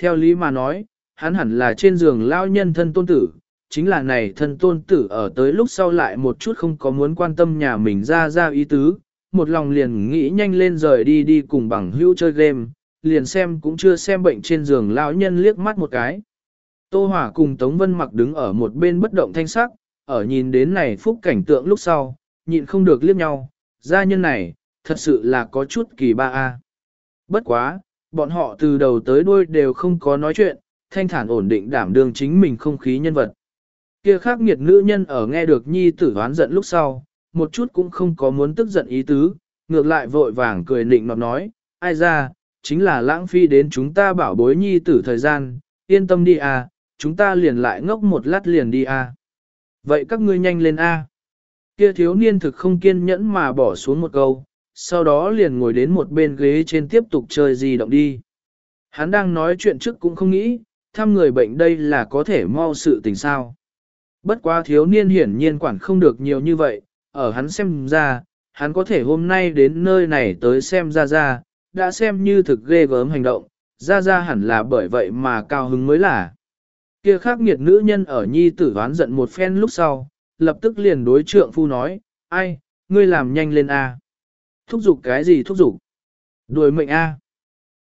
Theo lý mà nói, hắn hẳn là trên giường lao nhân thân tôn tử, chính là này thân tôn tử ở tới lúc sau lại một chút không có muốn quan tâm nhà mình ra ra ý tứ, một lòng liền nghĩ nhanh lên rời đi đi cùng bằng hữu chơi game, liền xem cũng chưa xem bệnh trên giường lão nhân liếc mắt một cái. Tô Hỏa cùng Tống Vân mặc đứng ở một bên bất động thanh sắc, ở nhìn đến này phúc cảnh tượng lúc sau, nhịn không được liếc nhau, gia nhân này, thật sự là có chút kỳ ba a. Bất quá, bọn họ từ đầu tới đuôi đều không có nói chuyện, thanh thản ổn định đảm đương chính mình không khí nhân vật. Kia khắc nghiệt nữ nhân ở nghe được nhi tử hoán giận lúc sau, một chút cũng không có muốn tức giận ý tứ, ngược lại vội vàng cười nịnh nọt nói, ai ra, chính là lãng phí đến chúng ta bảo bối nhi tử thời gian, yên tâm đi à, chúng ta liền lại ngốc một lát liền đi à. Vậy các ngươi nhanh lên a. Kia thiếu niên thực không kiên nhẫn mà bỏ xuống một câu, sau đó liền ngồi đến một bên ghế trên tiếp tục chơi gì động đi. Hắn đang nói chuyện trước cũng không nghĩ, thăm người bệnh đây là có thể mau sự tình sao. Bất quá thiếu niên hiển nhiên quản không được nhiều như vậy, ở hắn xem ra, hắn có thể hôm nay đến nơi này tới xem ra ra, đã xem như thực ghê gớm hành động, ra ra hẳn là bởi vậy mà cao hứng mới là. Kia khắc nghiệt nữ nhân ở nhi tử đoán giận một phen lúc sau, lập tức liền đối trượng phu nói, ai, ngươi làm nhanh lên a. Thúc giục cái gì thúc giục? Đuổi mệnh a.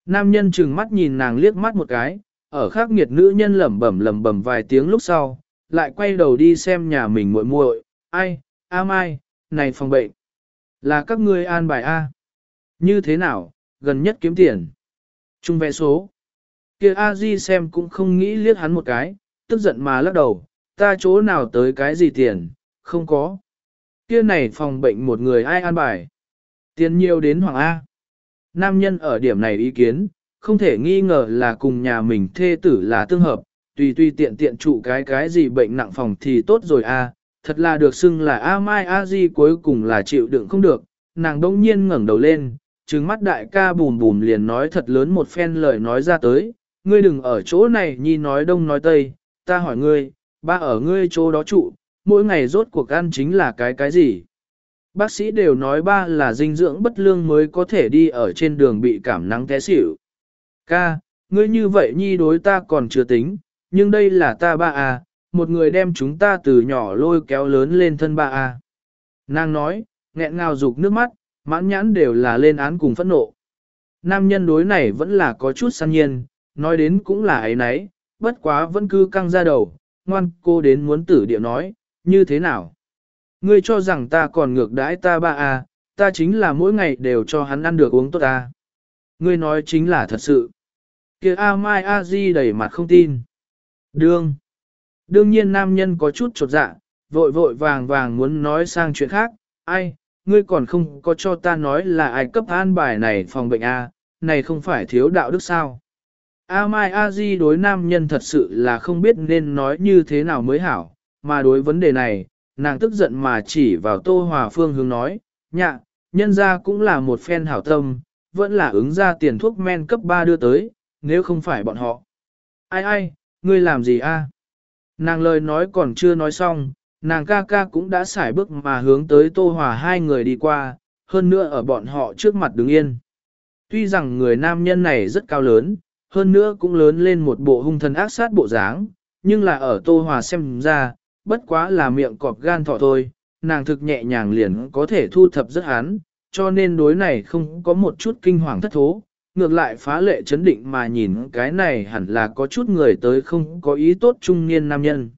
Nam nhân chừng mắt nhìn nàng liếc mắt một cái, ở khắc nghiệt nữ nhân lẩm bẩm lẩm bẩm vài tiếng lúc sau, lại quay đầu đi xem nhà mình muội muội, ai, a mai, này phòng bệnh. Là các ngươi an bài a. Như thế nào, gần nhất kiếm tiền. Trung vẽ số. Kia a di xem cũng không nghĩ liếc hắn một cái, tức giận mà lắc đầu, ta chỗ nào tới cái gì tiền, không có. Kia này phòng bệnh một người ai an bài. Tiền nhiều đến Hoàng A. Nam nhân ở điểm này ý kiến, không thể nghi ngờ là cùng nhà mình thê tử là tương hợp, tùy tùy tiện tiện trụ cái cái gì bệnh nặng phòng thì tốt rồi a. thật là được xưng là A Mai A Di cuối cùng là chịu đựng không được, nàng đông nhiên ngẩng đầu lên, trừng mắt đại ca bùm bùm liền nói thật lớn một phen lời nói ra tới, ngươi đừng ở chỗ này nhi nói đông nói tây, ta hỏi ngươi, ba ở ngươi chỗ đó trụ, mỗi ngày rốt cuộc ăn chính là cái cái gì? Bác sĩ đều nói ba là dinh dưỡng bất lương mới có thể đi ở trên đường bị cảm nắng té xỉu. Ca, ngươi như vậy nhi đối ta còn chưa tính, nhưng đây là ta ba à, một người đem chúng ta từ nhỏ lôi kéo lớn lên thân ba à. Nàng nói, nghẹn ngào dục nước mắt, mãn nhãn đều là lên án cùng phẫn nộ. Nam nhân đối này vẫn là có chút săn nhiên, nói đến cũng là ấy nấy, bất quá vẫn cứ căng ra đầu, ngoan cô đến muốn tử địa nói, như thế nào? Ngươi cho rằng ta còn ngược đãi ta ba à, ta chính là mỗi ngày đều cho hắn ăn được uống tốt ta. Ngươi nói chính là thật sự. Kia A Mai A Di đầy mặt không tin. Đương. Đương nhiên nam nhân có chút trột dạ, vội vội vàng vàng muốn nói sang chuyện khác. Ai, ngươi còn không có cho ta nói là ai cấp an bài này phòng bệnh A, này không phải thiếu đạo đức sao. A Mai A Di đối nam nhân thật sự là không biết nên nói như thế nào mới hảo, mà đối vấn đề này, nàng tức giận mà chỉ vào Tô Hòa Phương hướng nói, nhạ, nhân ra cũng là một phen hảo tâm, vẫn là ứng ra tiền thuốc men cấp 3 đưa tới, nếu không phải bọn họ. Ai ai, ngươi làm gì a? Nàng lời nói còn chưa nói xong, nàng ca ca cũng đã xài bước mà hướng tới Tô Hòa hai người đi qua, hơn nữa ở bọn họ trước mặt đứng yên. Tuy rằng người nam nhân này rất cao lớn, hơn nữa cũng lớn lên một bộ hung thần ác sát bộ dáng, nhưng là ở Tô Hòa xem ra, bất quá là miệng cọp gan thọ thôi, nàng thực nhẹ nhàng liền có thể thu thập rất hắn, cho nên đối này không có một chút kinh hoàng thất thố, ngược lại phá lệ chấn định mà nhìn cái này hẳn là có chút người tới không có ý tốt trung niên nam nhân.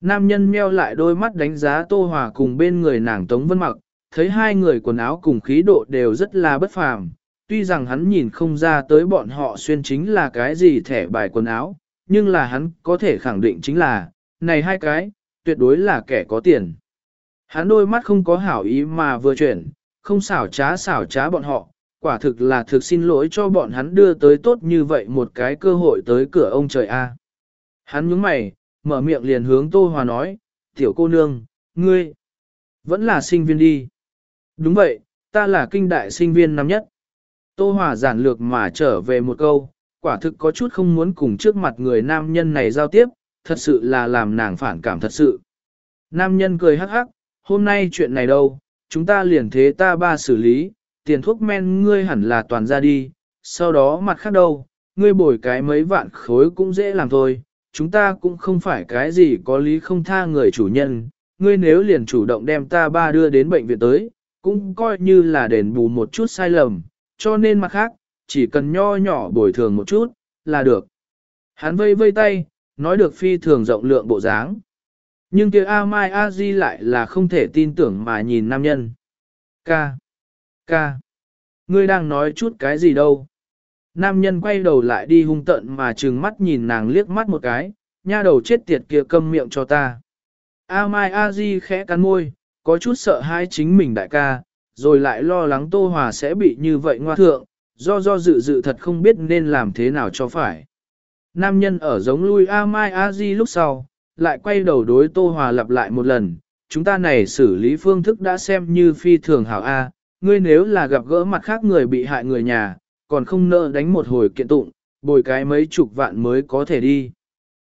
Nam nhân meo lại đôi mắt đánh giá Tô Hòa cùng bên người nàng Tống Vân Mặc, thấy hai người quần áo cùng khí độ đều rất là bất phàm, tuy rằng hắn nhìn không ra tới bọn họ xuyên chính là cái gì thẻ bài quần áo, nhưng là hắn có thể khẳng định chính là, này hai cái, tuyệt đối là kẻ có tiền. Hắn đôi mắt không có hảo ý mà vừa chuyển, không xảo trá xảo trá bọn họ, quả thực là thực xin lỗi cho bọn hắn đưa tới tốt như vậy một cái cơ hội tới cửa ông trời A. Hắn nhướng mày, mở miệng liền hướng Tô Hòa nói, tiểu cô nương, ngươi, vẫn là sinh viên đi. Đúng vậy, ta là kinh đại sinh viên năm nhất. Tô Hòa giản lược mà trở về một câu, quả thực có chút không muốn cùng trước mặt người nam nhân này giao tiếp, thật sự là làm nàng phản cảm thật sự. Nam nhân cười hắc hắc, hôm nay chuyện này đâu, chúng ta liền thế ta ba xử lý, tiền thuốc men ngươi hẳn là toàn ra đi, sau đó mặt khác đâu, ngươi bồi cái mấy vạn khối cũng dễ làm thôi, chúng ta cũng không phải cái gì có lý không tha người chủ nhân, ngươi nếu liền chủ động đem ta ba đưa đến bệnh viện tới, cũng coi như là đền bù một chút sai lầm, cho nên mặt khác, chỉ cần nho nhỏ bồi thường một chút, là được. Hắn vây vây tay, nói được phi thường rộng lượng bộ dáng. Nhưng kia A Mai A Di lại là không thể tin tưởng mà nhìn nam nhân. Ca. Ca. Ngươi đang nói chút cái gì đâu. Nam nhân quay đầu lại đi hung tận mà trừng mắt nhìn nàng liếc mắt một cái, nha đầu chết tiệt kia câm miệng cho ta. A Mai A Di khẽ cắn môi, có chút sợ hãi chính mình đại ca, rồi lại lo lắng Tô Hòa sẽ bị như vậy ngoa thượng, do do dự dự thật không biết nên làm thế nào cho phải. Nam nhân ở giống lui A Mai A Di lúc sau, lại quay đầu đối Tô Hòa lặp lại một lần, chúng ta này xử lý phương thức đã xem như phi thường hảo A, ngươi nếu là gặp gỡ mặt khác người bị hại người nhà, còn không nợ đánh một hồi kiện tụng, bồi cái mấy chục vạn mới có thể đi.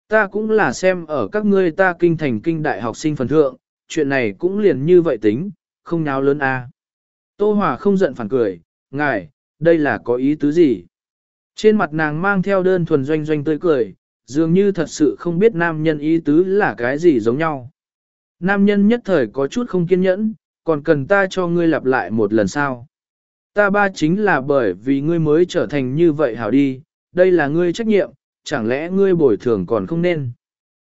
Ta cũng là xem ở các ngươi ta kinh thành kinh đại học sinh phần thượng, chuyện này cũng liền như vậy tính, không nháo lớn a. Tô Hòa không giận phản cười, ngài, đây là có ý tứ gì? Trên mặt nàng mang theo đơn thuần doanh doanh tươi cười, dường như thật sự không biết nam nhân ý tứ là cái gì giống nhau. Nam nhân nhất thời có chút không kiên nhẫn, còn cần ta cho ngươi lặp lại một lần sao. Ta ba chính là bởi vì ngươi mới trở thành như vậy hảo đi, đây là ngươi trách nhiệm, chẳng lẽ ngươi bồi thường còn không nên.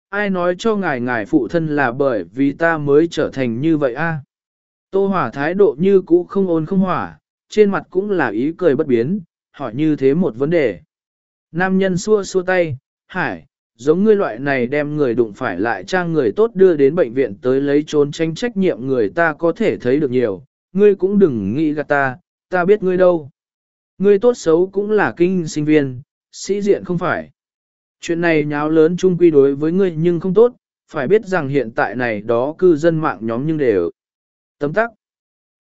Ai nói cho ngài ngài phụ thân là bởi vì ta mới trở thành như vậy a? Tô hỏa thái độ như cũ không ôn không hỏa, trên mặt cũng là ý cười bất biến, hỏi như thế một vấn đề. Nam nhân xua xua tay, hải, giống ngươi loại này đem người đụng phải lại trang người tốt đưa đến bệnh viện tới lấy trốn tranh trách nhiệm người ta có thể thấy được nhiều, ngươi cũng đừng nghĩ gạt ta, ta biết ngươi đâu. Ngươi tốt xấu cũng là kinh sinh viên, sĩ diện không phải. Chuyện này nháo lớn chung quy đối với ngươi nhưng không tốt, phải biết rằng hiện tại này đó cư dân mạng nhóm nhưng đều. Tấm tắc.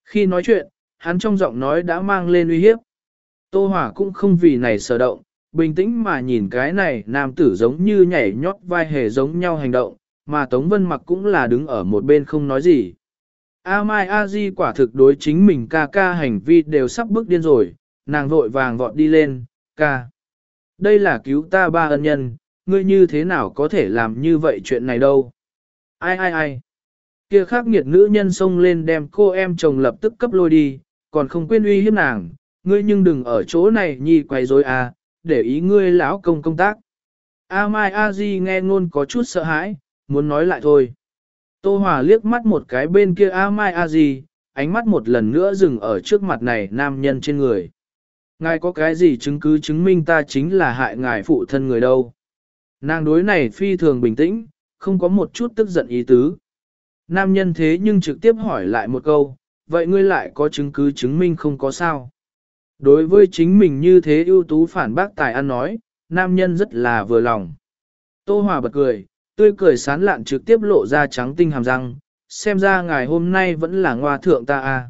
Khi nói chuyện, hắn trong giọng nói đã mang lên uy hiếp. Tô Hòa cũng không vì này sở động, bình tĩnh mà nhìn cái này nam tử giống như nhảy nhót vai hề giống nhau hành động, mà Tống Vân mặc cũng là đứng ở một bên không nói gì. A Mai A Di quả thực đối chính mình ca ca hành vi đều sắp bước điên rồi, nàng vội vàng vọt đi lên, ca. Đây là cứu ta ba ân nhân, ngươi như thế nào có thể làm như vậy chuyện này đâu. Ai ai ai. Kia khắc nghiệt nữ nhân xông lên đem cô em chồng lập tức cấp lôi đi, còn không quên uy hiếp nàng, ngươi nhưng đừng ở chỗ này nhi quay rối à, để ý ngươi lão công công tác. A Mai A Di nghe ngôn có chút sợ hãi, muốn nói lại thôi. Tô Hòa liếc mắt một cái bên kia A Mai A Di, ánh mắt một lần nữa dừng ở trước mặt này nam nhân trên người. Ngài có cái gì chứng cứ chứng minh ta chính là hại ngài phụ thân người đâu. Nàng đối này phi thường bình tĩnh, không có một chút tức giận ý tứ. Nam nhân thế nhưng trực tiếp hỏi lại một câu, vậy ngươi lại có chứng cứ chứng minh không có sao. Đối với chính mình như thế ưu tú phản bác tài ăn nói, nam nhân rất là vừa lòng. Tô Hòa bật cười, tươi cười sán lạn trực tiếp lộ ra trắng tinh hàm răng, xem ra ngài hôm nay vẫn là ngoa thượng ta a. À.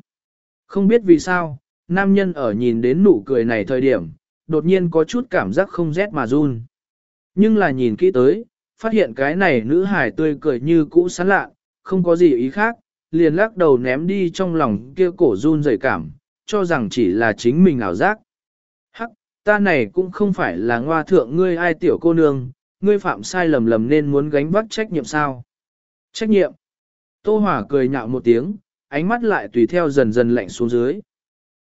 Không biết vì sao, nam nhân ở nhìn đến nụ cười này thời điểm, đột nhiên có chút cảm giác không rét mà run. Nhưng là nhìn kỹ tới, phát hiện cái này nữ hải tươi cười như cũ sán lạ, không có gì ý khác, liền lắc đầu ném đi trong lòng kia cổ run rẩy cảm, cho rằng chỉ là chính mình ảo giác. Hắc, ta này cũng không phải là ngoa thượng ngươi ai tiểu cô nương, ngươi phạm sai lầm lầm nên muốn gánh vác trách nhiệm sao? Trách nhiệm. Tô Hòa cười nhạo một tiếng, ánh mắt lại tùy theo dần dần lạnh xuống dưới.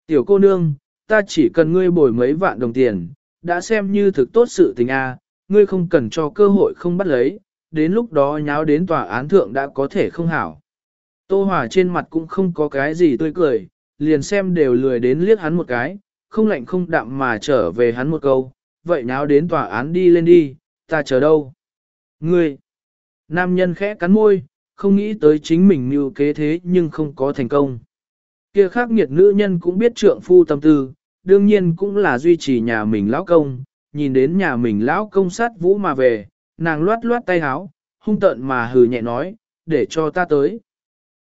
Tiểu cô nương, ta chỉ cần ngươi bồi mấy vạn đồng tiền, đã xem như thực tốt sự tình a, ngươi không cần cho cơ hội không bắt lấy, đến lúc đó nháo đến tòa án thượng đã có thể không hảo. Tô Hòa trên mặt cũng không có cái gì tươi cười, liền xem đều lười đến liếc hắn một cái, không lạnh không đạm mà trở về hắn một câu, vậy nháo đến tòa án đi lên đi, ta chờ đâu? Ngươi! Nam nhân khẽ cắn môi, không nghĩ tới chính mình mưu kế thế nhưng không có thành công. Kia khắc nghiệt nữ nhân cũng biết trượng phu tâm tư, đương nhiên cũng là duy trì nhà mình lão công, nhìn đến nhà mình lão công sát vũ mà về, nàng loát loát tay háo, hung tợn mà hừ nhẹ nói, để cho ta tới.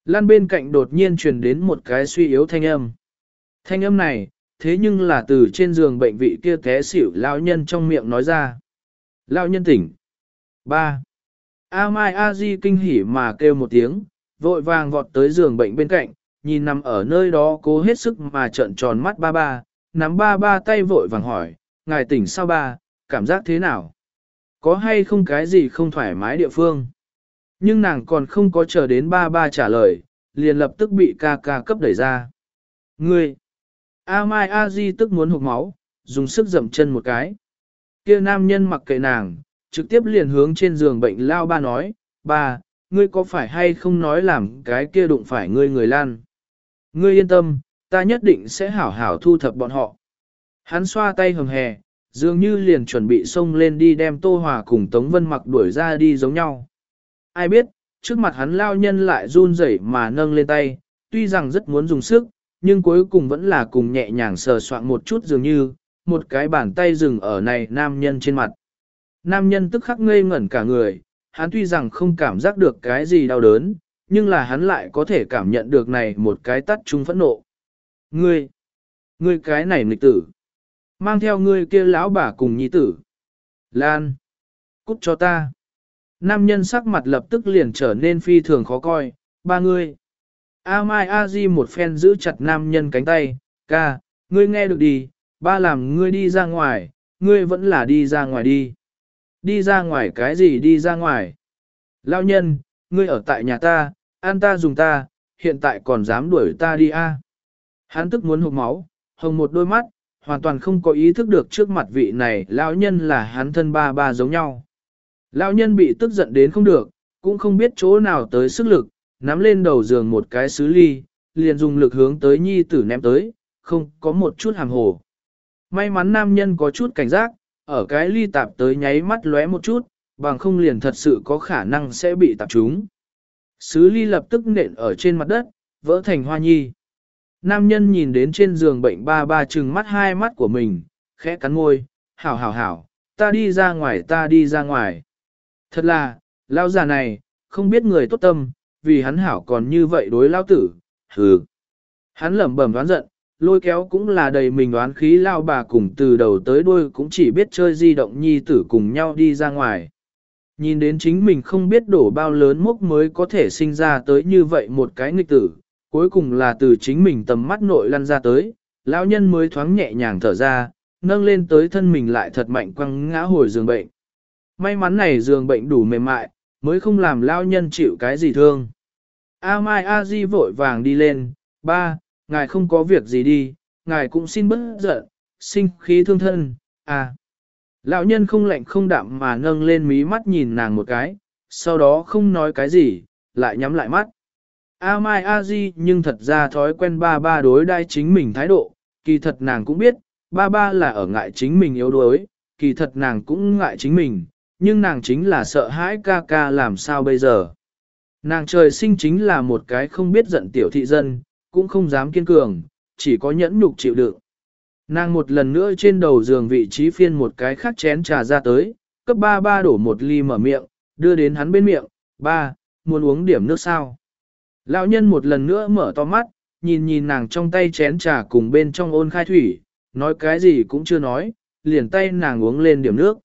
Lan bên cạnh đột nhiên truyền đến một cái suy yếu thanh âm. Thanh âm này, thế nhưng là từ trên giường bệnh vị kia té xỉu lão nhân trong miệng nói ra. Lão nhân tỉnh. 3. A Mai A Di kinh hỉ mà kêu một tiếng, vội vàng vọt tới giường bệnh bên cạnh, nhìn nằm ở nơi đó cố hết sức mà trợn tròn mắt ba ba, nắm ba ba tay vội vàng hỏi, ngài tỉnh sao ba, cảm giác thế nào? Có hay không cái gì không thoải mái địa phương? Nhưng nàng còn không có chờ đến ba ba trả lời, liền lập tức bị ca ca cấp đẩy ra. Ngươi! A Mai A Di tức muốn hụt máu, dùng sức dậm chân một cái. Kia nam nhân mặc kệ nàng, trực tiếp liền hướng trên giường bệnh lao ba nói, ba, ngươi có phải hay không nói làm cái kia đụng phải ngươi người lan. Ngươi yên tâm, ta nhất định sẽ hảo hảo thu thập bọn họ. Hắn xoa tay hầm hè, dường như liền chuẩn bị xông lên đi đem Tô Hòa cùng Tống Vân mặc đuổi ra đi giống nhau. Ai biết, trước mặt hắn lao nhân lại run rẩy mà nâng lên tay, tuy rằng rất muốn dùng sức, nhưng cuối cùng vẫn là cùng nhẹ nhàng sờ soạn một chút dường như, một cái bàn tay dừng ở này nam nhân trên mặt. Nam nhân tức khắc ngây ngẩn cả người, hắn tuy rằng không cảm giác được cái gì đau đớn, nhưng là hắn lại có thể cảm nhận được này một cái tắt trung phẫn nộ. Ngươi, ngươi cái này nghịch tử, mang theo ngươi kia lão bà cùng nhi tử. Lan, cút cho ta. Nam nhân sắc mặt lập tức liền trở nên phi thường khó coi, ba ngươi. A Mai A Di một phen giữ chặt nam nhân cánh tay, ca, ngươi nghe được đi, ba làm ngươi đi ra ngoài, ngươi vẫn là đi ra ngoài đi. Đi ra ngoài cái gì đi ra ngoài? Lao nhân, ngươi ở tại nhà ta, an ta dùng ta, hiện tại còn dám đuổi ta đi a? Hắn tức muốn hụt máu, hồng một đôi mắt, hoàn toàn không có ý thức được trước mặt vị này lão nhân là hắn thân ba ba giống nhau. Lão nhân bị tức giận đến không được, cũng không biết chỗ nào tới sức lực, nắm lên đầu giường một cái sứ ly, liền dùng lực hướng tới nhi tử ném tới, không có một chút hàng hồ. May mắn nam nhân có chút cảnh giác, ở cái ly tạp tới nháy mắt lóe một chút, bằng không liền thật sự có khả năng sẽ bị tạp trúng. Sứ ly lập tức nện ở trên mặt đất, vỡ thành hoa nhi. Nam nhân nhìn đến trên giường bệnh ba ba trừng mắt hai mắt của mình, khẽ cắn môi, hảo hảo hảo, ta đi ra ngoài ta đi ra ngoài. Thật là, lao già này, không biết người tốt tâm, vì hắn hảo còn như vậy đối lao tử, hừ. Hắn lẩm bẩm đoán giận, lôi kéo cũng là đầy mình đoán khí lao bà cùng từ đầu tới đuôi cũng chỉ biết chơi di động nhi tử cùng nhau đi ra ngoài. Nhìn đến chính mình không biết đổ bao lớn mốc mới có thể sinh ra tới như vậy một cái nghịch tử, cuối cùng là từ chính mình tầm mắt nội lăn ra tới, lão nhân mới thoáng nhẹ nhàng thở ra, nâng lên tới thân mình lại thật mạnh quăng ngã hồi giường bệnh. May mắn này giường bệnh đủ mềm mại, mới không làm lão nhân chịu cái gì thương. A Mai A Di vội vàng đi lên, ba, ngài không có việc gì đi, ngài cũng xin bớt giận, sinh khí thương thân, à. Lão nhân không lạnh không đạm mà nâng lên mí mắt nhìn nàng một cái, sau đó không nói cái gì, lại nhắm lại mắt. A Mai A Di nhưng thật ra thói quen ba ba đối đai chính mình thái độ, kỳ thật nàng cũng biết, ba ba là ở ngại chính mình yếu đuối, kỳ thật nàng cũng ngại chính mình, nhưng nàng chính là sợ hãi ca ca làm sao bây giờ. Nàng trời sinh chính là một cái không biết giận tiểu thị dân, cũng không dám kiên cường, chỉ có nhẫn nhục chịu đựng. Nàng một lần nữa trên đầu giường vị trí phiên một cái khác chén trà ra tới, cấp ba ba đổ một ly mở miệng, đưa đến hắn bên miệng, ba, muốn uống điểm nước sao. Lão nhân một lần nữa mở to mắt, nhìn nhìn nàng trong tay chén trà cùng bên trong ôn khai thủy, nói cái gì cũng chưa nói, liền tay nàng uống lên điểm nước.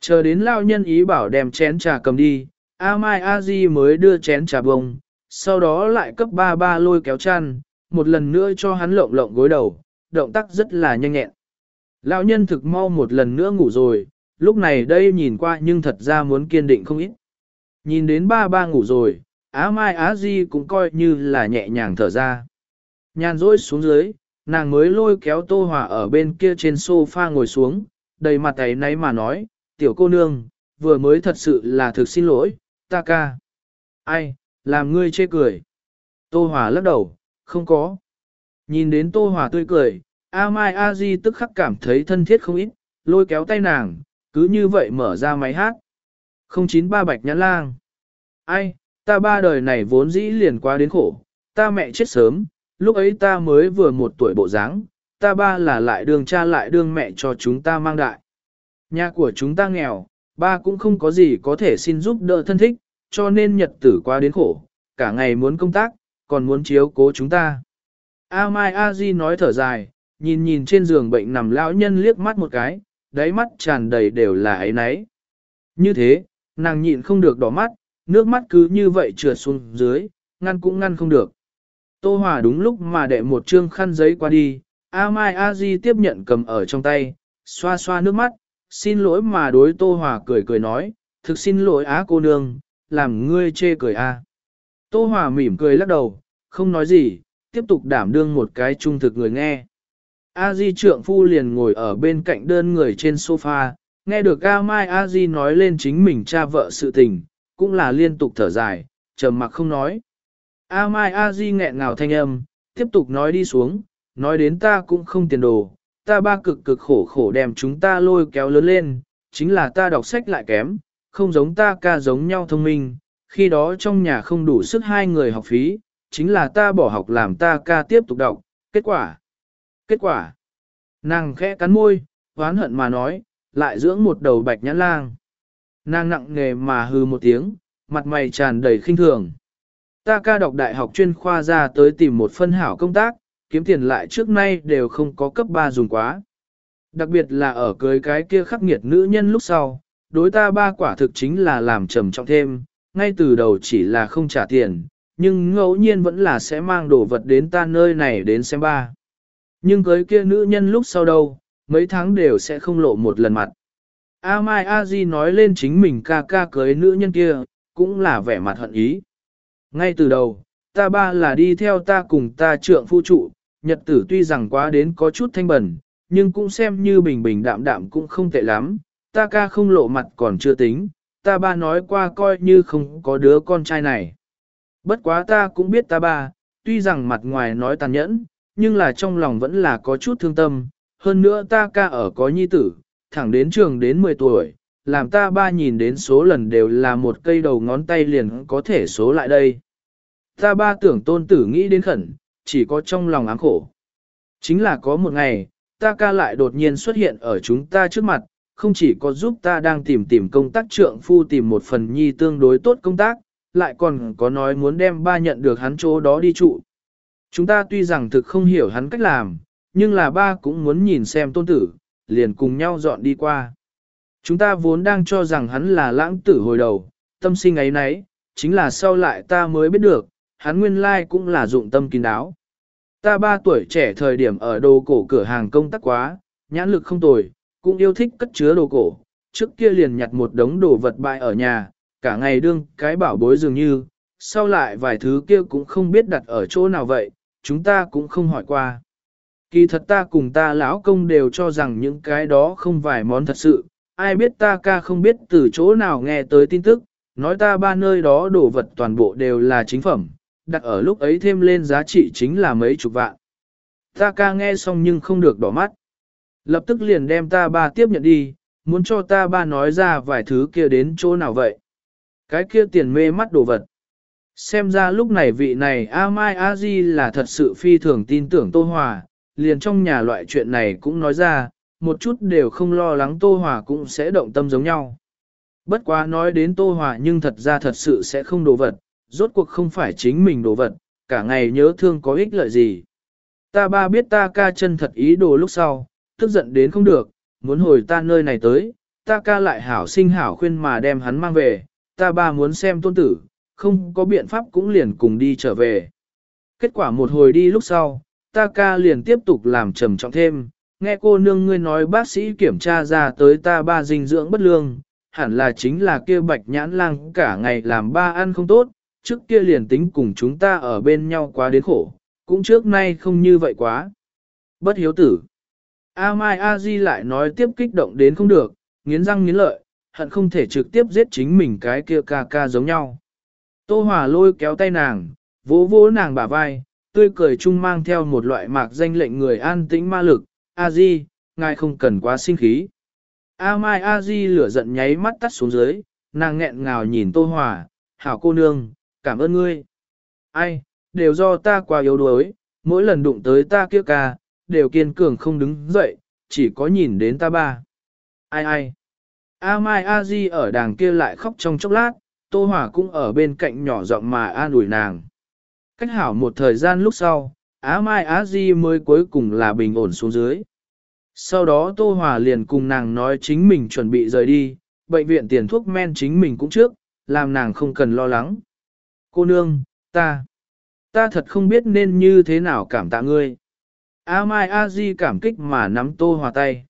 Chờ đến lão nhân ý bảo đem chén trà cầm đi, A Mai A Di mới đưa chén trà bông, sau đó lại cấp ba ba lôi kéo chăn, một lần nữa cho hắn lộng lộng gối đầu, động tác rất là nhanh nhẹn. Lão nhân thực mau một lần nữa ngủ rồi, lúc này đây nhìn qua nhưng thật ra muốn kiên định không ít. Nhìn đến ba ba ngủ rồi, Á Mai Á Di cũng coi như là nhẹ nhàng thở ra. Nhàn rỗi xuống dưới, nàng mới lôi kéo Tô Hòa ở bên kia trên sofa ngồi xuống, đầy mặt ấy nấy mà nói, tiểu cô nương, vừa mới thật sự là thực xin lỗi, ta ca. Ai, làm ngươi chê cười. Tô Hòa lắc đầu, không có. Nhìn đến Tô Hòa tươi cười, A Mai A Di tức khắc cảm thấy thân thiết không ít, lôi kéo tay nàng, cứ như vậy mở ra máy hát. 093 Bạch Nhãn Lang. Ai, ta ba đời này vốn dĩ liền qua đến khổ, ta mẹ chết sớm, lúc ấy ta mới vừa một tuổi bộ dáng, ta ba là lại đường cha lại đương mẹ cho chúng ta mang đại. Nhà của chúng ta nghèo, ba cũng không có gì có thể xin giúp đỡ thân thích, cho nên nhật tử qua đến khổ, cả ngày muốn công tác, còn muốn chiếu cố chúng ta. A Mai A Di nói thở dài, nhìn nhìn trên giường bệnh nằm lão nhân liếc mắt một cái, đáy mắt tràn đầy đều là ấy nấy. Như thế, nàng nhịn không được đỏ mắt, nước mắt cứ như vậy trượt xuống dưới, ngăn cũng ngăn không được. Tô Hòa đúng lúc mà đệ một trương khăn giấy qua đi, A Mai A Di tiếp nhận cầm ở trong tay, xoa xoa nước mắt, xin lỗi mà đối Tô Hòa cười cười nói, thực xin lỗi á cô nương, làm ngươi chê cười a. Tô Hòa mỉm cười lắc đầu, không nói gì, tiếp tục đảm đương một cái trung thực người nghe. A Di trượng phu liền ngồi ở bên cạnh đơn người trên sofa, nghe được A Mai A Di nói lên chính mình cha vợ sự tình, cũng là liên tục thở dài, trầm mặc không nói. A Mai A Di nghẹn ngào thanh âm, tiếp tục nói đi xuống, nói đến ta cũng không tiền đồ, ta ba cực cực khổ khổ đem chúng ta lôi kéo lớn lên, chính là ta đọc sách lại kém, không giống ta ca giống nhau thông minh, khi đó trong nhà không đủ sức hai người học phí, chính là ta bỏ học làm ta ca tiếp tục đọc, kết quả. Kết quả. Nàng khẽ cắn môi, oán hận mà nói, lại dưỡng một đầu bạch nhãn lang. Nàng nặng nề mà hư một tiếng, mặt mày tràn đầy khinh thường. Ta ca đọc đại học chuyên khoa ra tới tìm một phân hảo công tác, kiếm tiền lại trước nay đều không có cấp 3 dùng quá. Đặc biệt là ở cưới cái kia khắc nghiệt nữ nhân lúc sau, đối ta ba quả thực chính là làm trầm trọng thêm, ngay từ đầu chỉ là không trả tiền, nhưng ngẫu nhiên vẫn là sẽ mang đồ vật đến ta nơi này đến xem ba. Nhưng cưới kia nữ nhân lúc sau đâu, mấy tháng đều sẽ không lộ một lần mặt. A Mai A Di nói lên chính mình ca ca cưới nữ nhân kia, cũng là vẻ mặt hận ý. Ngay từ đầu, ta ba là đi theo ta cùng ta trượng phu trụ, nhật tử tuy rằng quá đến có chút thanh bẩn, nhưng cũng xem như bình bình đạm đạm cũng không tệ lắm, ta ca không lộ mặt còn chưa tính, ta ba nói qua coi như không có đứa con trai này. Bất quá ta cũng biết ta ba, tuy rằng mặt ngoài nói tàn nhẫn, nhưng là trong lòng vẫn là có chút thương tâm, hơn nữa ta ca ở có nhi tử, thẳng đến trường đến 10 tuổi, làm ta ba nhìn đến số lần đều là một cây đầu ngón tay liền có thể số lại đây. Ta ba tưởng tôn tử nghĩ đến khẩn, chỉ có trong lòng ám khổ. Chính là có một ngày, ta ca lại đột nhiên xuất hiện ở chúng ta trước mặt, không chỉ có giúp ta đang tìm tìm công tác trượng phu tìm một phần nhi tương đối tốt công tác, lại còn có nói muốn đem ba nhận được hắn chỗ đó đi trụ. Chúng ta tuy rằng thực không hiểu hắn cách làm, nhưng là ba cũng muốn nhìn xem tôn tử, liền cùng nhau dọn đi qua. Chúng ta vốn đang cho rằng hắn là lãng tử hồi đầu, tâm sinh ấy nấy, chính là sau lại ta mới biết được, hắn nguyên lai cũng là dụng tâm kín đáo. Ta ba tuổi trẻ thời điểm ở đồ cổ cửa hàng công tác quá, nhãn lực không tồi, cũng yêu thích cất chứa đồ cổ. Trước kia liền nhặt một đống đồ vật bại ở nhà, cả ngày đương cái bảo bối dường như, sau lại vài thứ kia cũng không biết đặt ở chỗ nào vậy, chúng ta cũng không hỏi qua. Kỳ thật ta cùng ta lão công đều cho rằng những cái đó không vài món thật sự, ai biết ta ca không biết từ chỗ nào nghe tới tin tức, nói ta ba nơi đó đồ vật toàn bộ đều là chính phẩm, đặt ở lúc ấy thêm lên giá trị chính là mấy chục vạn. Ta ca nghe xong nhưng không được đỏ mắt. Lập tức liền đem ta ba tiếp nhận đi, muốn cho ta ba nói ra vài thứ kia đến chỗ nào vậy. Cái kia tiền mê mắt đồ vật. Xem ra lúc này vị này A Mai A Di là thật sự phi thường tin tưởng Tô Hòa, liền trong nhà loại chuyện này cũng nói ra, một chút đều không lo lắng Tô Hòa cũng sẽ động tâm giống nhau. Bất quá nói đến Tô Hòa nhưng thật ra thật sự sẽ không đồ vật, rốt cuộc không phải chính mình đồ vật, cả ngày nhớ thương có ích lợi gì. Ta ba biết ta ca chân thật ý đồ lúc sau, tức giận đến không được, muốn hồi ta nơi này tới, ta ca lại hảo sinh hảo khuyên mà đem hắn mang về, ta ba muốn xem tôn tử, không có biện pháp cũng liền cùng đi trở về. Kết quả một hồi đi lúc sau, ta ca liền tiếp tục làm trầm trọng thêm, nghe cô nương ngươi nói bác sĩ kiểm tra ra tới ta ba dinh dưỡng bất lương, hẳn là chính là kia bạch nhãn lang cả ngày làm ba ăn không tốt, trước kia liền tính cùng chúng ta ở bên nhau quá đến khổ, cũng trước nay không như vậy quá. Bất hiếu tử. A Mai A Di lại nói tiếp kích động đến không được, nghiến răng nghiến lợi, hận không thể trực tiếp giết chính mình cái kia ca ca giống nhau. Tô Hòa lôi kéo tay nàng, vỗ vỗ nàng bả vai, tươi cười chung mang theo một loại mạc danh lệnh người an tĩnh ma lực, A Di, ngài không cần quá sinh khí. A Mai A Di lửa giận nháy mắt tắt xuống dưới, nàng nghẹn ngào nhìn Tô Hòa, hảo cô nương, cảm ơn ngươi. Ai, đều do ta quá yếu đuối, mỗi lần đụng tới ta kia ca, đều kiên cường không đứng dậy, chỉ có nhìn đến ta ba. Ai ai. A Mai A Di ở đàng kia lại khóc trong chốc lát, Tô hỏa cũng ở bên cạnh nhỏ giọng mà an ủi nàng. Cách hảo một thời gian lúc sau, Á Mai Á Di mới cuối cùng là bình ổn xuống dưới. Sau đó Tô Hòa liền cùng nàng nói chính mình chuẩn bị rời đi, bệnh viện tiền thuốc men chính mình cũng trước, làm nàng không cần lo lắng. Cô nương, ta, ta thật không biết nên như thế nào cảm tạ ngươi. A Mai A Di cảm kích mà nắm Tô Hòa tay.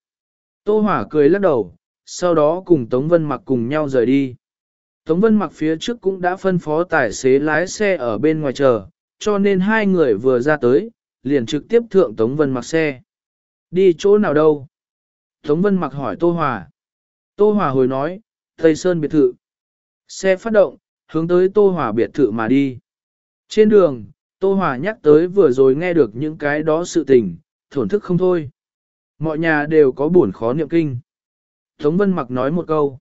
Tô Hòa cười lắc đầu, sau đó cùng Tống Vân mặc cùng nhau rời đi. Tống Vân mặc phía trước cũng đã phân phó tài xế lái xe ở bên ngoài chờ, cho nên hai người vừa ra tới, liền trực tiếp thượng Tống Vân mặc xe. Đi chỗ nào đâu? Tống Vân mặc hỏi Tô Hòa. Tô Hòa hồi nói, Tây Sơn biệt thự. Xe phát động, hướng tới Tô Hòa biệt thự mà đi. Trên đường, Tô Hòa nhắc tới vừa rồi nghe được những cái đó sự tình, thổn thức không thôi. Mọi nhà đều có buồn khó niệm kinh. Tống Vân mặc nói một câu.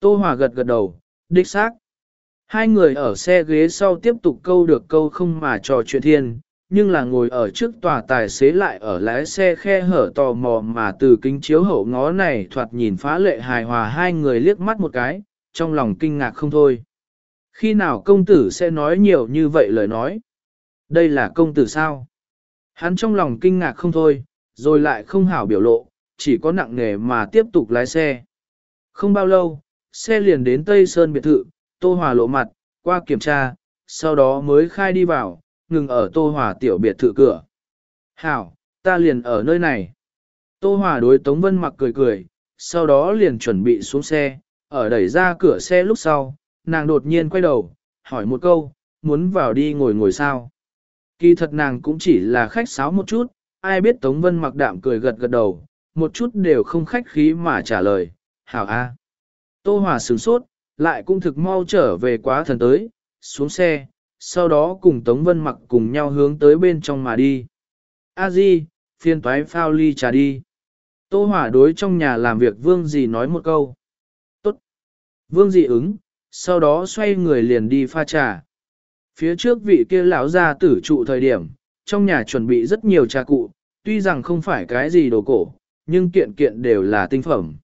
Tô Hòa gật gật đầu, đích xác. Hai người ở xe ghế sau tiếp tục câu được câu không mà trò chuyện thiên, nhưng là ngồi ở trước tòa tài xế lại ở lái xe khe hở tò mò mà từ kính chiếu hậu ngó này thoạt nhìn phá lệ hài hòa hai người liếc mắt một cái, trong lòng kinh ngạc không thôi. Khi nào công tử sẽ nói nhiều như vậy lời nói? Đây là công tử sao? Hắn trong lòng kinh ngạc không thôi, rồi lại không hảo biểu lộ, chỉ có nặng nghề mà tiếp tục lái xe. Không bao lâu, xe liền đến Tây Sơn biệt thự, Tô Hòa lộ mặt, qua kiểm tra, sau đó mới khai đi vào, ngừng ở Tô Hòa tiểu biệt thự cửa. Hảo, ta liền ở nơi này. Tô Hòa đối Tống Vân mặc cười cười, sau đó liền chuẩn bị xuống xe, ở đẩy ra cửa xe lúc sau, nàng đột nhiên quay đầu, hỏi một câu, muốn vào đi ngồi ngồi sao. Kỳ thật nàng cũng chỉ là khách sáo một chút, ai biết Tống Vân mặc đạm cười gật gật đầu, một chút đều không khách khí mà trả lời, hảo a. Tô Hòa sửng sốt, lại cũng thực mau trở về quá thần tới, xuống xe, sau đó cùng Tống Vân mặc cùng nhau hướng tới bên trong mà đi. A Di, phiên toái phao ly trà đi. Tô Hòa đối trong nhà làm việc Vương Dì nói một câu. Tốt. Vương Dì ứng, sau đó xoay người liền đi pha trà. Phía trước vị kia lão ra tử trụ thời điểm, trong nhà chuẩn bị rất nhiều trà cụ, tuy rằng không phải cái gì đồ cổ, nhưng kiện kiện đều là tinh phẩm.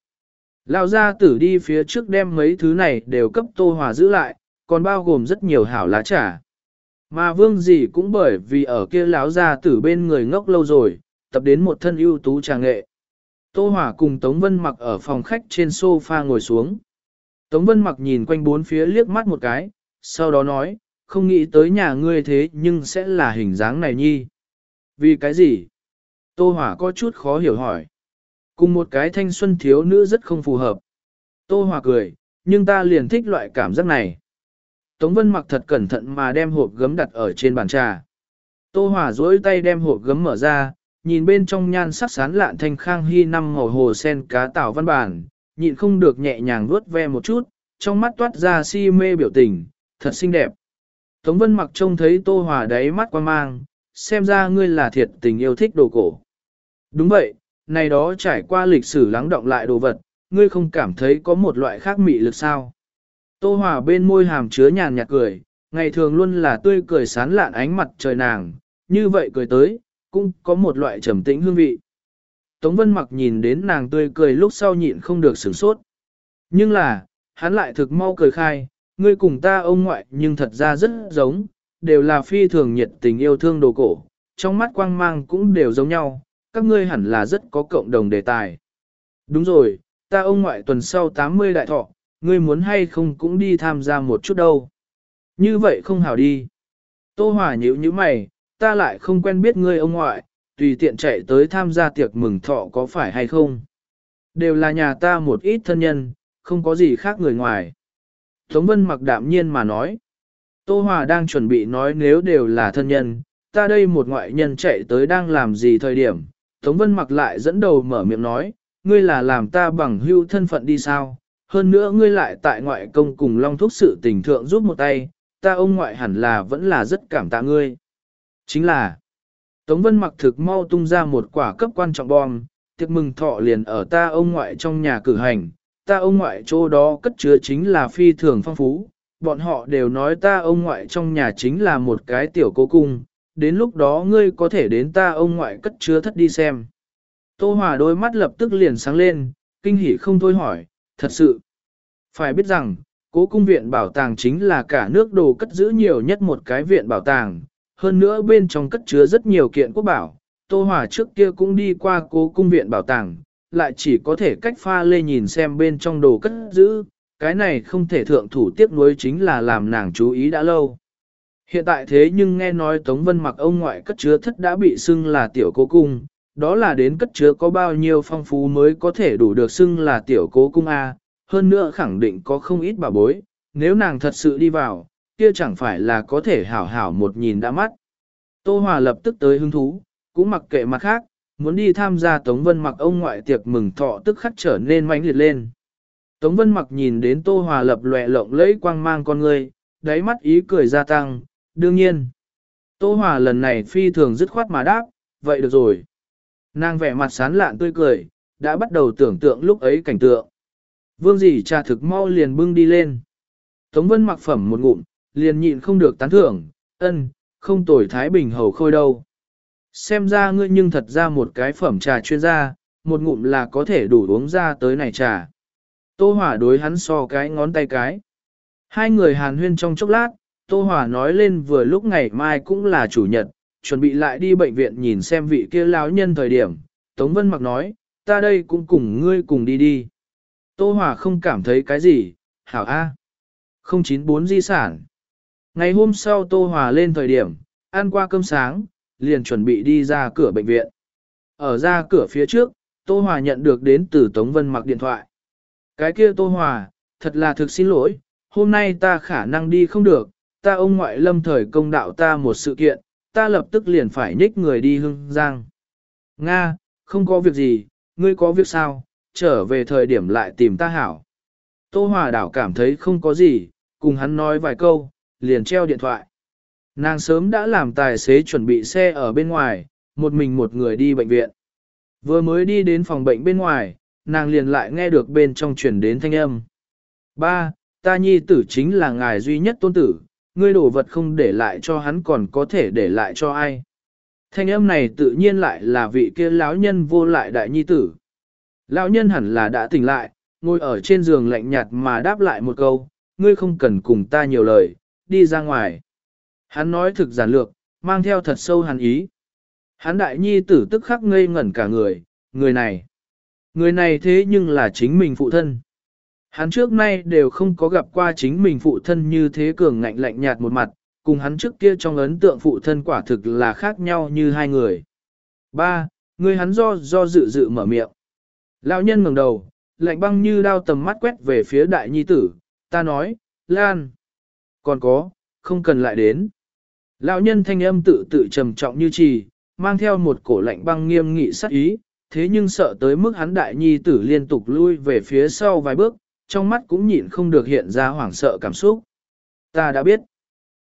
Lão gia tử đi phía trước đem mấy thứ này đều cấp Tô Hòa giữ lại, còn bao gồm rất nhiều hảo lá trà. Mà vương gì cũng bởi vì ở kia lão gia tử bên người ngốc lâu rồi, tập đến một thân ưu tú trà nghệ. Tô Hòa cùng Tống Vân mặc ở phòng khách trên sofa ngồi xuống. Tống Vân mặc nhìn quanh bốn phía liếc mắt một cái, sau đó nói, không nghĩ tới nhà ngươi thế nhưng sẽ là hình dáng này nhi. Vì cái gì? Tô Hỏa có chút khó hiểu hỏi. Cùng một cái thanh xuân thiếu nữ rất không phù hợp. Tô Hỏa cười, nhưng ta liền thích loại cảm giác này. Tống Vân mặc thật cẩn thận mà đem hộp gấm đặt ở trên bàn trà. Tô Hỏa duỗi tay đem hộp gấm mở ra, nhìn bên trong nhan sắc sán lạn thanh khang hy năm màu hồ sen cá tảo văn bản, nhịn không được nhẹ nhàng vuốt ve một chút, trong mắt toát ra si mê biểu tình, thật xinh đẹp. Tống Vân mặc trông thấy Tô Hòa đáy mắt quan mang, xem ra ngươi là thiệt tình yêu thích đồ cổ. Đúng vậy, này đó trải qua lịch sử lắng động lại đồ vật, ngươi không cảm thấy có một loại khác mị lực sao. Tô Hòa bên môi hàm chứa nhàn nhạt cười, ngày thường luôn là tươi cười sán lạn ánh mặt trời nàng, như vậy cười tới, cũng có một loại trầm tĩnh hương vị. Tống Vân mặc nhìn đến nàng tươi cười lúc sau nhịn không được sửng sốt. Nhưng là, hắn lại thực mau cười khai, ngươi cùng ta ông ngoại nhưng thật ra rất giống, đều là phi thường nhiệt tình yêu thương đồ cổ, trong mắt quang mang cũng đều giống nhau, các ngươi hẳn là rất có cộng đồng đề tài. Đúng rồi, ta ông ngoại tuần sau 80 đại thọ, ngươi muốn hay không cũng đi tham gia một chút đâu. Như vậy không hảo đi. Tô Hòa nhíu như mày, ta lại không quen biết ngươi ông ngoại, tùy tiện chạy tới tham gia tiệc mừng thọ có phải hay không. Đều là nhà ta một ít thân nhân, không có gì khác người ngoài. Tống Vân mặc đạm nhiên mà nói. Tô Hòa đang chuẩn bị nói nếu đều là thân nhân, ta đây một ngoại nhân chạy tới đang làm gì thời điểm. Tống Vân mặc lại dẫn đầu mở miệng nói, ngươi là làm ta bằng hưu thân phận đi sao, hơn nữa ngươi lại tại ngoại công cùng long thúc sự tình thượng giúp một tay, ta ông ngoại hẳn là vẫn là rất cảm tạ ngươi. Chính là, Tống Vân mặc thực mau tung ra một quả cấp quan trọng bom, tiệc mừng thọ liền ở ta ông ngoại trong nhà cử hành, ta ông ngoại chỗ đó cất chứa chính là phi thường phong phú, bọn họ đều nói ta ông ngoại trong nhà chính là một cái tiểu cố cung, đến lúc đó ngươi có thể đến ta ông ngoại cất chứa thất đi xem. Tô Hòa đôi mắt lập tức liền sáng lên, kinh hỉ không thôi hỏi, thật sự. Phải biết rằng, cố cung viện bảo tàng chính là cả nước đồ cất giữ nhiều nhất một cái viện bảo tàng, hơn nữa bên trong cất chứa rất nhiều kiện quốc bảo. Tô Hòa trước kia cũng đi qua cố cung viện bảo tàng, lại chỉ có thể cách pha lê nhìn xem bên trong đồ cất giữ, cái này không thể thượng thủ tiếc nuối chính là làm nàng chú ý đã lâu. Hiện tại thế nhưng nghe nói Tống Vân mặc ông ngoại cất chứa thất đã bị xưng là tiểu cố cung, đó là đến cất chứa có bao nhiêu phong phú mới có thể đủ được xưng là tiểu cố cung A, hơn nữa khẳng định có không ít bà bối, nếu nàng thật sự đi vào, kia chẳng phải là có thể hảo hảo một nhìn đã mắt. Tô Hòa lập tức tới hứng thú, cũng mặc kệ mặt khác, muốn đi tham gia Tống Vân mặc ông ngoại tiệc mừng thọ tức khắc trở nên mãnh liệt lên. Tống Vân mặc nhìn đến Tô Hòa lập lòe lộng lẫy quang mang con người, đáy mắt ý cười gia tăng, đương nhiên. Tô Hòa lần này phi thường dứt khoát mà đáp, vậy được rồi. Nàng vẻ mặt sán lạn tươi cười, đã bắt đầu tưởng tượng lúc ấy cảnh tượng. Vương dì trà thực mau liền bưng đi lên. Tống Vân mặc phẩm một ngụm, liền nhịn không được tán thưởng, ân, không tồi Thái Bình hầu khôi đâu. Xem ra ngươi nhưng thật ra một cái phẩm trà chuyên gia, một ngụm là có thể đủ uống ra tới này trà. Tô Hỏa đối hắn so cái ngón tay cái. Hai người hàn huyên trong chốc lát, Tô Hỏa nói lên vừa lúc ngày mai cũng là chủ nhật, chuẩn bị lại đi bệnh viện nhìn xem vị kia lão nhân thời điểm. Tống Vân Mặc nói, ta đây cũng cùng ngươi cùng đi đi. Tô Hỏa không cảm thấy cái gì, hảo A. 094 di sản. Ngày hôm sau Tô Hòa lên thời điểm, ăn qua cơm sáng, liền chuẩn bị đi ra cửa bệnh viện. Ở ra cửa phía trước, Tô Hòa nhận được đến từ Tống Vân mặc điện thoại. Cái kia Tô Hòa, thật là thực xin lỗi, hôm nay ta khả năng đi không được, ta ông ngoại lâm thời công đạo ta một sự kiện, ta lập tức liền phải nhích người đi hưng giang. Nga, không có việc gì, ngươi có việc sao, trở về thời điểm lại tìm ta hảo. Tô Hòa đảo cảm thấy không có gì, cùng hắn nói vài câu, liền treo điện thoại. Nàng sớm đã làm tài xế chuẩn bị xe ở bên ngoài, một mình một người đi bệnh viện. Vừa mới đi đến phòng bệnh bên ngoài, nàng liền lại nghe được bên trong truyền đến thanh âm. Ba, ta nhi tử chính là ngài duy nhất tôn tử, ngươi đổ vật không để lại cho hắn còn có thể để lại cho ai. Thanh âm này tự nhiên lại là vị kia lão nhân vô lại đại nhi tử. Lão nhân hẳn là đã tỉnh lại, ngồi ở trên giường lạnh nhạt mà đáp lại một câu, ngươi không cần cùng ta nhiều lời, đi ra ngoài. Hắn nói thực giản lược, mang theo thật sâu hàn ý. Hắn đại nhi tử tức khắc ngây ngẩn cả người, người này. Người này thế nhưng là chính mình phụ thân. Hắn trước nay đều không có gặp qua chính mình phụ thân như thế cường ngạnh lạnh nhạt một mặt, cùng hắn trước kia trong ấn tượng phụ thân quả thực là khác nhau như hai người. Ba, người hắn do do dự dự mở miệng. Lão nhân ngẩng đầu, lạnh băng như đao tầm mắt quét về phía đại nhi tử, ta nói, Lan. Còn có, không cần lại đến. Lão nhân thanh âm tự tự trầm trọng như trì, mang theo một cổ lạnh băng nghiêm nghị sắc ý, thế nhưng sợ tới mức hắn đại nhi tử liên tục lui về phía sau vài bước, trong mắt cũng nhịn không được hiện ra hoảng sợ cảm xúc. Ta đã biết,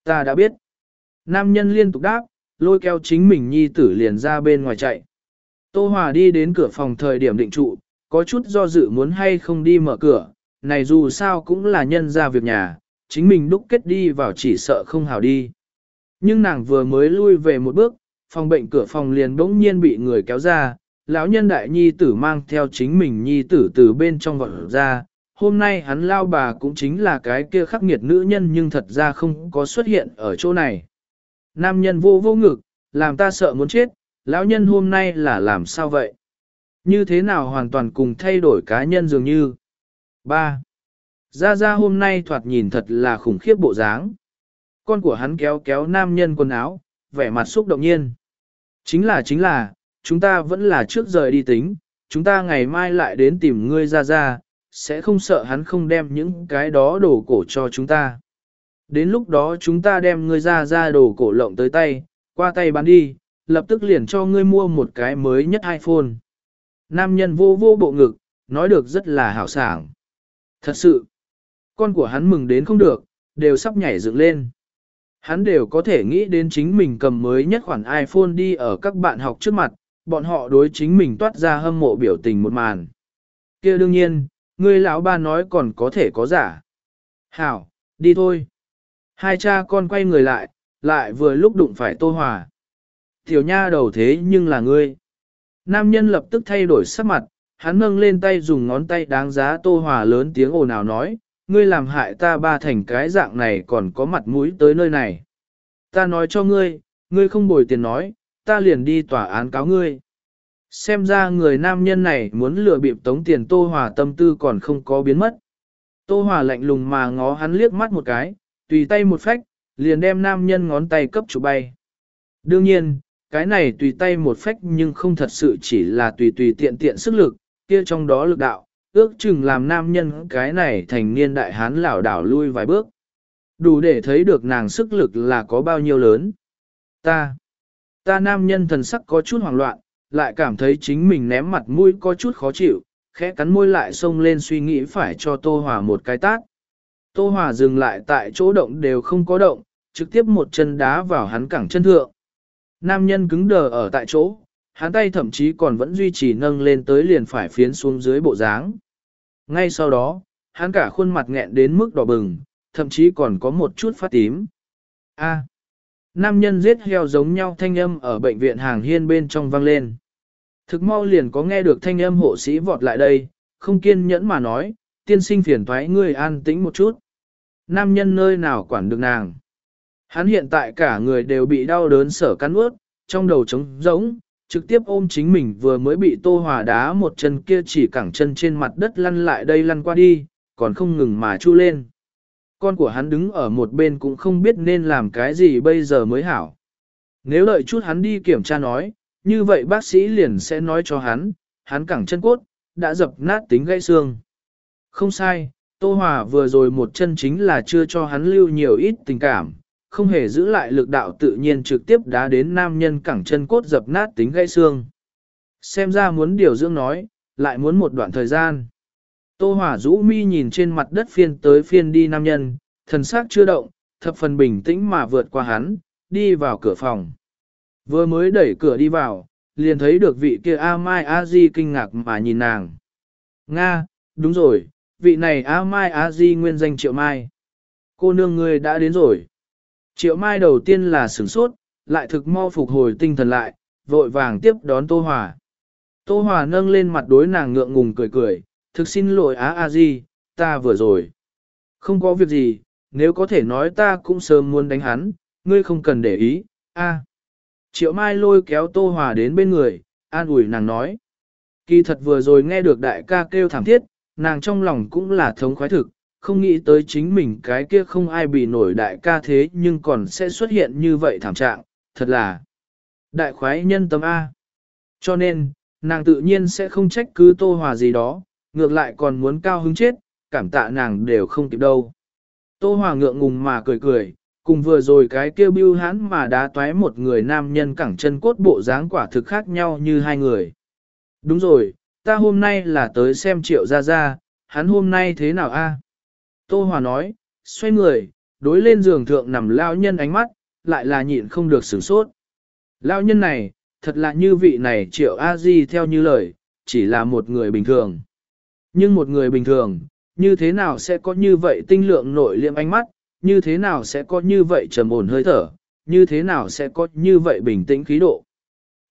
ta đã biết. Nam nhân liên tục đáp, lôi kéo chính mình nhi tử liền ra bên ngoài chạy. Tô Hòa đi đến cửa phòng thời điểm định trụ, có chút do dự muốn hay không đi mở cửa, này dù sao cũng là nhân ra việc nhà, chính mình đúc kết đi vào chỉ sợ không hào đi. Nhưng nàng vừa mới lui về một bước, phòng bệnh cửa phòng liền bỗng nhiên bị người kéo ra, lão nhân đại nhi tử mang theo chính mình nhi tử từ bên trong vọt ra. Hôm nay hắn lao bà cũng chính là cái kia khắc nghiệt nữ nhân nhưng thật ra không có xuất hiện ở chỗ này. Nam nhân vô vô ngực, làm ta sợ muốn chết, lão nhân hôm nay là làm sao vậy? Như thế nào hoàn toàn cùng thay đổi cá nhân dường như? 3. Ra Ra hôm nay thoạt nhìn thật là khủng khiếp bộ dáng. Con của hắn kéo kéo nam nhân quần áo, vẻ mặt xúc động nhiên. Chính là chính là, chúng ta vẫn là trước rời đi tính, chúng ta ngày mai lại đến tìm ngươi ra ra, sẽ không sợ hắn không đem những cái đó đổ cổ cho chúng ta. Đến lúc đó chúng ta đem ngươi ra ra đồ cổ lộng tới tay, qua tay bán đi, lập tức liền cho ngươi mua một cái mới nhất iPhone. Nam nhân vô vô bộ ngực, nói được rất là hảo sảng. Thật sự, con của hắn mừng đến không được, đều sắp nhảy dựng lên. Hắn đều có thể nghĩ đến chính mình cầm mới nhất khoản iPhone đi ở các bạn học trước mặt, bọn họ đối chính mình toát ra hâm mộ biểu tình một màn. kia đương nhiên, người lão ba nói còn có thể có giả. Hảo, đi thôi. Hai cha con quay người lại, lại vừa lúc đụng phải Tô Hòa. Tiểu nha đầu thế nhưng là ngươi. Nam nhân lập tức thay đổi sắc mặt, hắn nâng lên tay dùng ngón tay đáng giá Tô Hòa lớn tiếng ồn ào nói, ngươi làm hại ta ba thành cái dạng này còn có mặt mũi tới nơi này. Ta nói cho ngươi, ngươi không bồi tiền nói, ta liền đi tòa án cáo ngươi. Xem ra người nam nhân này muốn lừa bịp tống tiền Tô Hòa tâm tư còn không có biến mất. Tô Hòa lạnh lùng mà ngó hắn liếc mắt một cái, tùy tay một phách, liền đem nam nhân ngón tay cấp chủ bay. Đương nhiên, cái này tùy tay một phách nhưng không thật sự chỉ là tùy tùy tiện tiện sức lực, kia trong đó lực đạo, ước chừng làm nam nhân cái này thành niên đại hán lảo đảo lui vài bước. Đủ để thấy được nàng sức lực là có bao nhiêu lớn. Ta, ta nam nhân thần sắc có chút hoảng loạn, lại cảm thấy chính mình ném mặt mũi có chút khó chịu, khẽ cắn môi lại xông lên suy nghĩ phải cho Tô Hòa một cái tát. Tô Hòa dừng lại tại chỗ động đều không có động, trực tiếp một chân đá vào hắn cẳng chân thượng. Nam nhân cứng đờ ở tại chỗ, hắn tay thậm chí còn vẫn duy trì nâng lên tới liền phải phiến xuống dưới bộ dáng. Ngay sau đó, hắn cả khuôn mặt nghẹn đến mức đỏ bừng, thậm chí còn có một chút phát tím. A. nam nhân giết heo giống nhau thanh âm ở bệnh viện hàng hiên bên trong vang lên. Thực mau liền có nghe được thanh âm hộ sĩ vọt lại đây, không kiên nhẫn mà nói, tiên sinh phiền thoái ngươi an tĩnh một chút. Nam nhân nơi nào quản được nàng. Hắn hiện tại cả người đều bị đau đớn sở cắn ướt, trong đầu trống rỗng, trực tiếp ôm chính mình vừa mới bị tô hòa đá một chân kia chỉ cẳng chân trên mặt đất lăn lại đây lăn qua đi, còn không ngừng mà chu lên. Con của hắn đứng ở một bên cũng không biết nên làm cái gì bây giờ mới hảo. Nếu đợi chút hắn đi kiểm tra nói, như vậy bác sĩ liền sẽ nói cho hắn, hắn cẳng chân cốt, đã dập nát tính gãy xương. Không sai, Tô Hòa vừa rồi một chân chính là chưa cho hắn lưu nhiều ít tình cảm, không hề giữ lại lực đạo tự nhiên trực tiếp đá đến nam nhân cẳng chân cốt dập nát tính gãy xương. Xem ra muốn điều dưỡng nói, lại muốn một đoạn thời gian. Tô Hỏa rũ mi nhìn trên mặt đất phiên tới phiên đi nam nhân, thần xác chưa động, thập phần bình tĩnh mà vượt qua hắn, đi vào cửa phòng. Vừa mới đẩy cửa đi vào, liền thấy được vị kia A Mai A Di kinh ngạc mà nhìn nàng. Nga, đúng rồi, vị này A Mai A Di nguyên danh Triệu Mai. Cô nương người đã đến rồi. Triệu Mai đầu tiên là sửng sốt, lại thực mau phục hồi tinh thần lại, vội vàng tiếp đón Tô Hòa. Tô Hòa nâng lên mặt đối nàng ngượng ngùng cười cười, thực xin lỗi Á A Di, ta vừa rồi. Không có việc gì, nếu có thể nói ta cũng sớm muốn đánh hắn, ngươi không cần để ý, a. Triệu Mai lôi kéo Tô Hòa đến bên người, an ủi nàng nói. Kỳ thật vừa rồi nghe được đại ca kêu thảm thiết, nàng trong lòng cũng là thống khoái thực, không nghĩ tới chính mình cái kia không ai bị nổi đại ca thế nhưng còn sẽ xuất hiện như vậy thảm trạng, thật là đại khoái nhân tâm A. Cho nên, nàng tự nhiên sẽ không trách cứ Tô Hòa gì đó, ngược lại còn muốn cao hứng chết, cảm tạ nàng đều không kịp đâu. Tô Hòa ngượng ngùng mà cười cười, cùng vừa rồi cái kia bưu hãn mà đá toái một người nam nhân cẳng chân cốt bộ dáng quả thực khác nhau như hai người. Đúng rồi, ta hôm nay là tới xem triệu gia gia hắn hôm nay thế nào a? Tô Hòa nói, xoay người, đối lên giường thượng nằm lao nhân ánh mắt, lại là nhịn không được sửng sốt. Lao nhân này, thật là như vị này triệu a di theo như lời, chỉ là một người bình thường. Nhưng một người bình thường, như thế nào sẽ có như vậy tinh lượng nội liệm ánh mắt, như thế nào sẽ có như vậy trầm ổn hơi thở, như thế nào sẽ có như vậy bình tĩnh khí độ.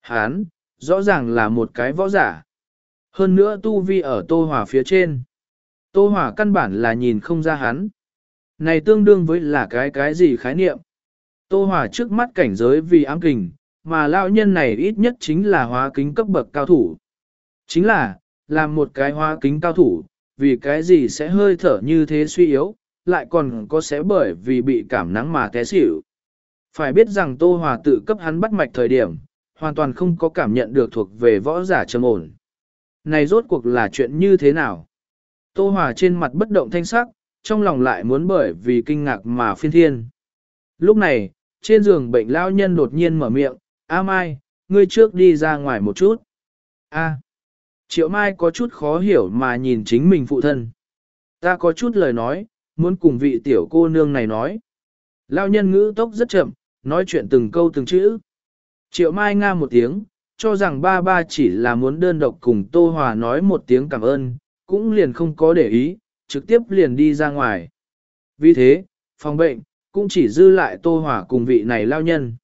Hán, rõ ràng là một cái võ giả. Hơn nữa tu vi ở tô hòa phía trên. Tô hòa căn bản là nhìn không ra hắn. Này tương đương với là cái cái gì khái niệm. Tô hòa trước mắt cảnh giới vì ám kình, mà lão nhân này ít nhất chính là hóa kính cấp bậc cao thủ. Chính là, làm một cái hóa kính cao thủ, vì cái gì sẽ hơi thở như thế suy yếu, lại còn có sẽ bởi vì bị cảm nắng mà té xỉu. Phải biết rằng Tô Hòa tự cấp hắn bắt mạch thời điểm, hoàn toàn không có cảm nhận được thuộc về võ giả trầm ổn. Này rốt cuộc là chuyện như thế nào? Tô Hòa trên mặt bất động thanh sắc, trong lòng lại muốn bởi vì kinh ngạc mà phiên thiên. Lúc này, trên giường bệnh lao nhân đột nhiên mở miệng, A Mai, ngươi trước đi ra ngoài một chút. A. Triệu Mai có chút khó hiểu mà nhìn chính mình phụ thân. Ta có chút lời nói, muốn cùng vị tiểu cô nương này nói. Lao nhân ngữ tốc rất chậm, nói chuyện từng câu từng chữ. Triệu Mai nga một tiếng, cho rằng ba ba chỉ là muốn đơn độc cùng Tô Hòa nói một tiếng cảm ơn, cũng liền không có để ý, trực tiếp liền đi ra ngoài. Vì thế, phòng bệnh, cũng chỉ dư lại Tô Hòa cùng vị này lao nhân.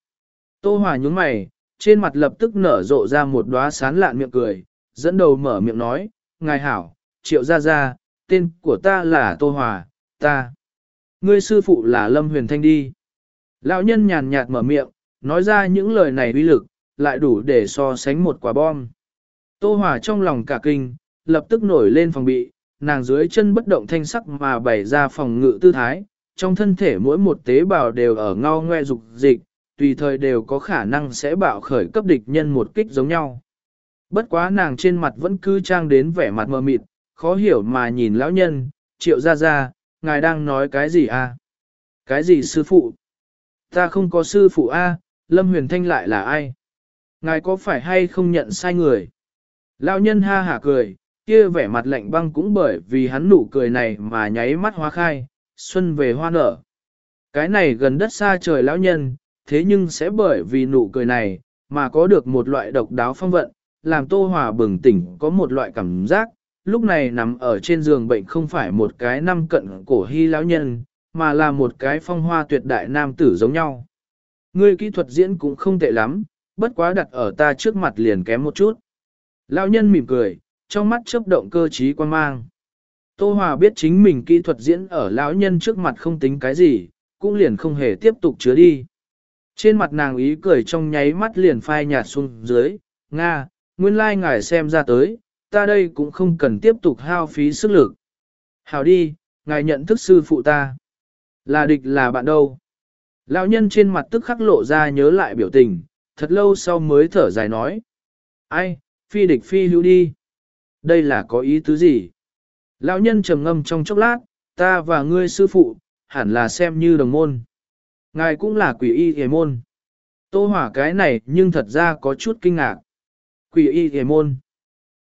Tô Hòa nhúng mày, trên mặt lập tức nở rộ ra một đóa sán lạn miệng cười, dẫn đầu mở miệng nói, Ngài hảo, triệu gia gia, tên của ta là Tô Hòa, ta. Ngươi sư phụ là Lâm Huyền Thanh đi. Lão nhân nhàn nhạt mở miệng, nói ra những lời này uy lực, lại đủ để so sánh một quả bom. Tô Hòa trong lòng cả kinh, lập tức nổi lên phòng bị, nàng dưới chân bất động thanh sắc mà bày ra phòng ngự tư thái, trong thân thể mỗi một tế bào đều ở ngao ngoe dục dịch, tùy thời đều có khả năng sẽ bạo khởi cấp địch nhân một kích giống nhau. Bất quá nàng trên mặt vẫn cứ trang đến vẻ mặt mờ mịt, khó hiểu mà nhìn lão nhân, triệu ra ra, ngài đang nói cái gì à? Cái gì sư phụ? Ta không có sư phụ a, Lâm Huyền Thanh lại là ai? Ngài có phải hay không nhận sai người? Lão nhân ha hả cười, kia vẻ mặt lạnh băng cũng bởi vì hắn nụ cười này mà nháy mắt hoa khai, xuân về hoa nở. Cái này gần đất xa trời lão nhân, thế nhưng sẽ bởi vì nụ cười này, mà có được một loại độc đáo phong vận, làm Tô Hòa bừng tỉnh có một loại cảm giác, lúc này nằm ở trên giường bệnh không phải một cái năm cận cổ hy lão nhân, mà là một cái phong hoa tuyệt đại nam tử giống nhau. Ngươi kỹ thuật diễn cũng không tệ lắm, bất quá đặt ở ta trước mặt liền kém một chút. Lão nhân mỉm cười, trong mắt chớp động cơ trí quan mang. Tô Hòa biết chính mình kỹ thuật diễn ở lão nhân trước mặt không tính cái gì, cũng liền không hề tiếp tục chứa đi. Trên mặt nàng ý cười trong nháy mắt liền phai nhạt xuống dưới, Nga, nguyên lai like ngài xem ra tới, ta đây cũng không cần tiếp tục hao phí sức lực. Hào đi, ngài nhận thức sư phụ ta. Là địch là bạn đâu. Lão nhân trên mặt tức khắc lộ ra nhớ lại biểu tình, thật lâu sau mới thở dài nói. Ai, phi địch phi hữu đi. Đây là có ý tứ gì? Lão nhân trầm ngâm trong chốc lát, ta và ngươi sư phụ, hẳn là xem như đồng môn. Ngài cũng là quỷ y hề môn. Tô hỏa cái này nhưng thật ra có chút kinh ngạc. Quỷ y hề môn.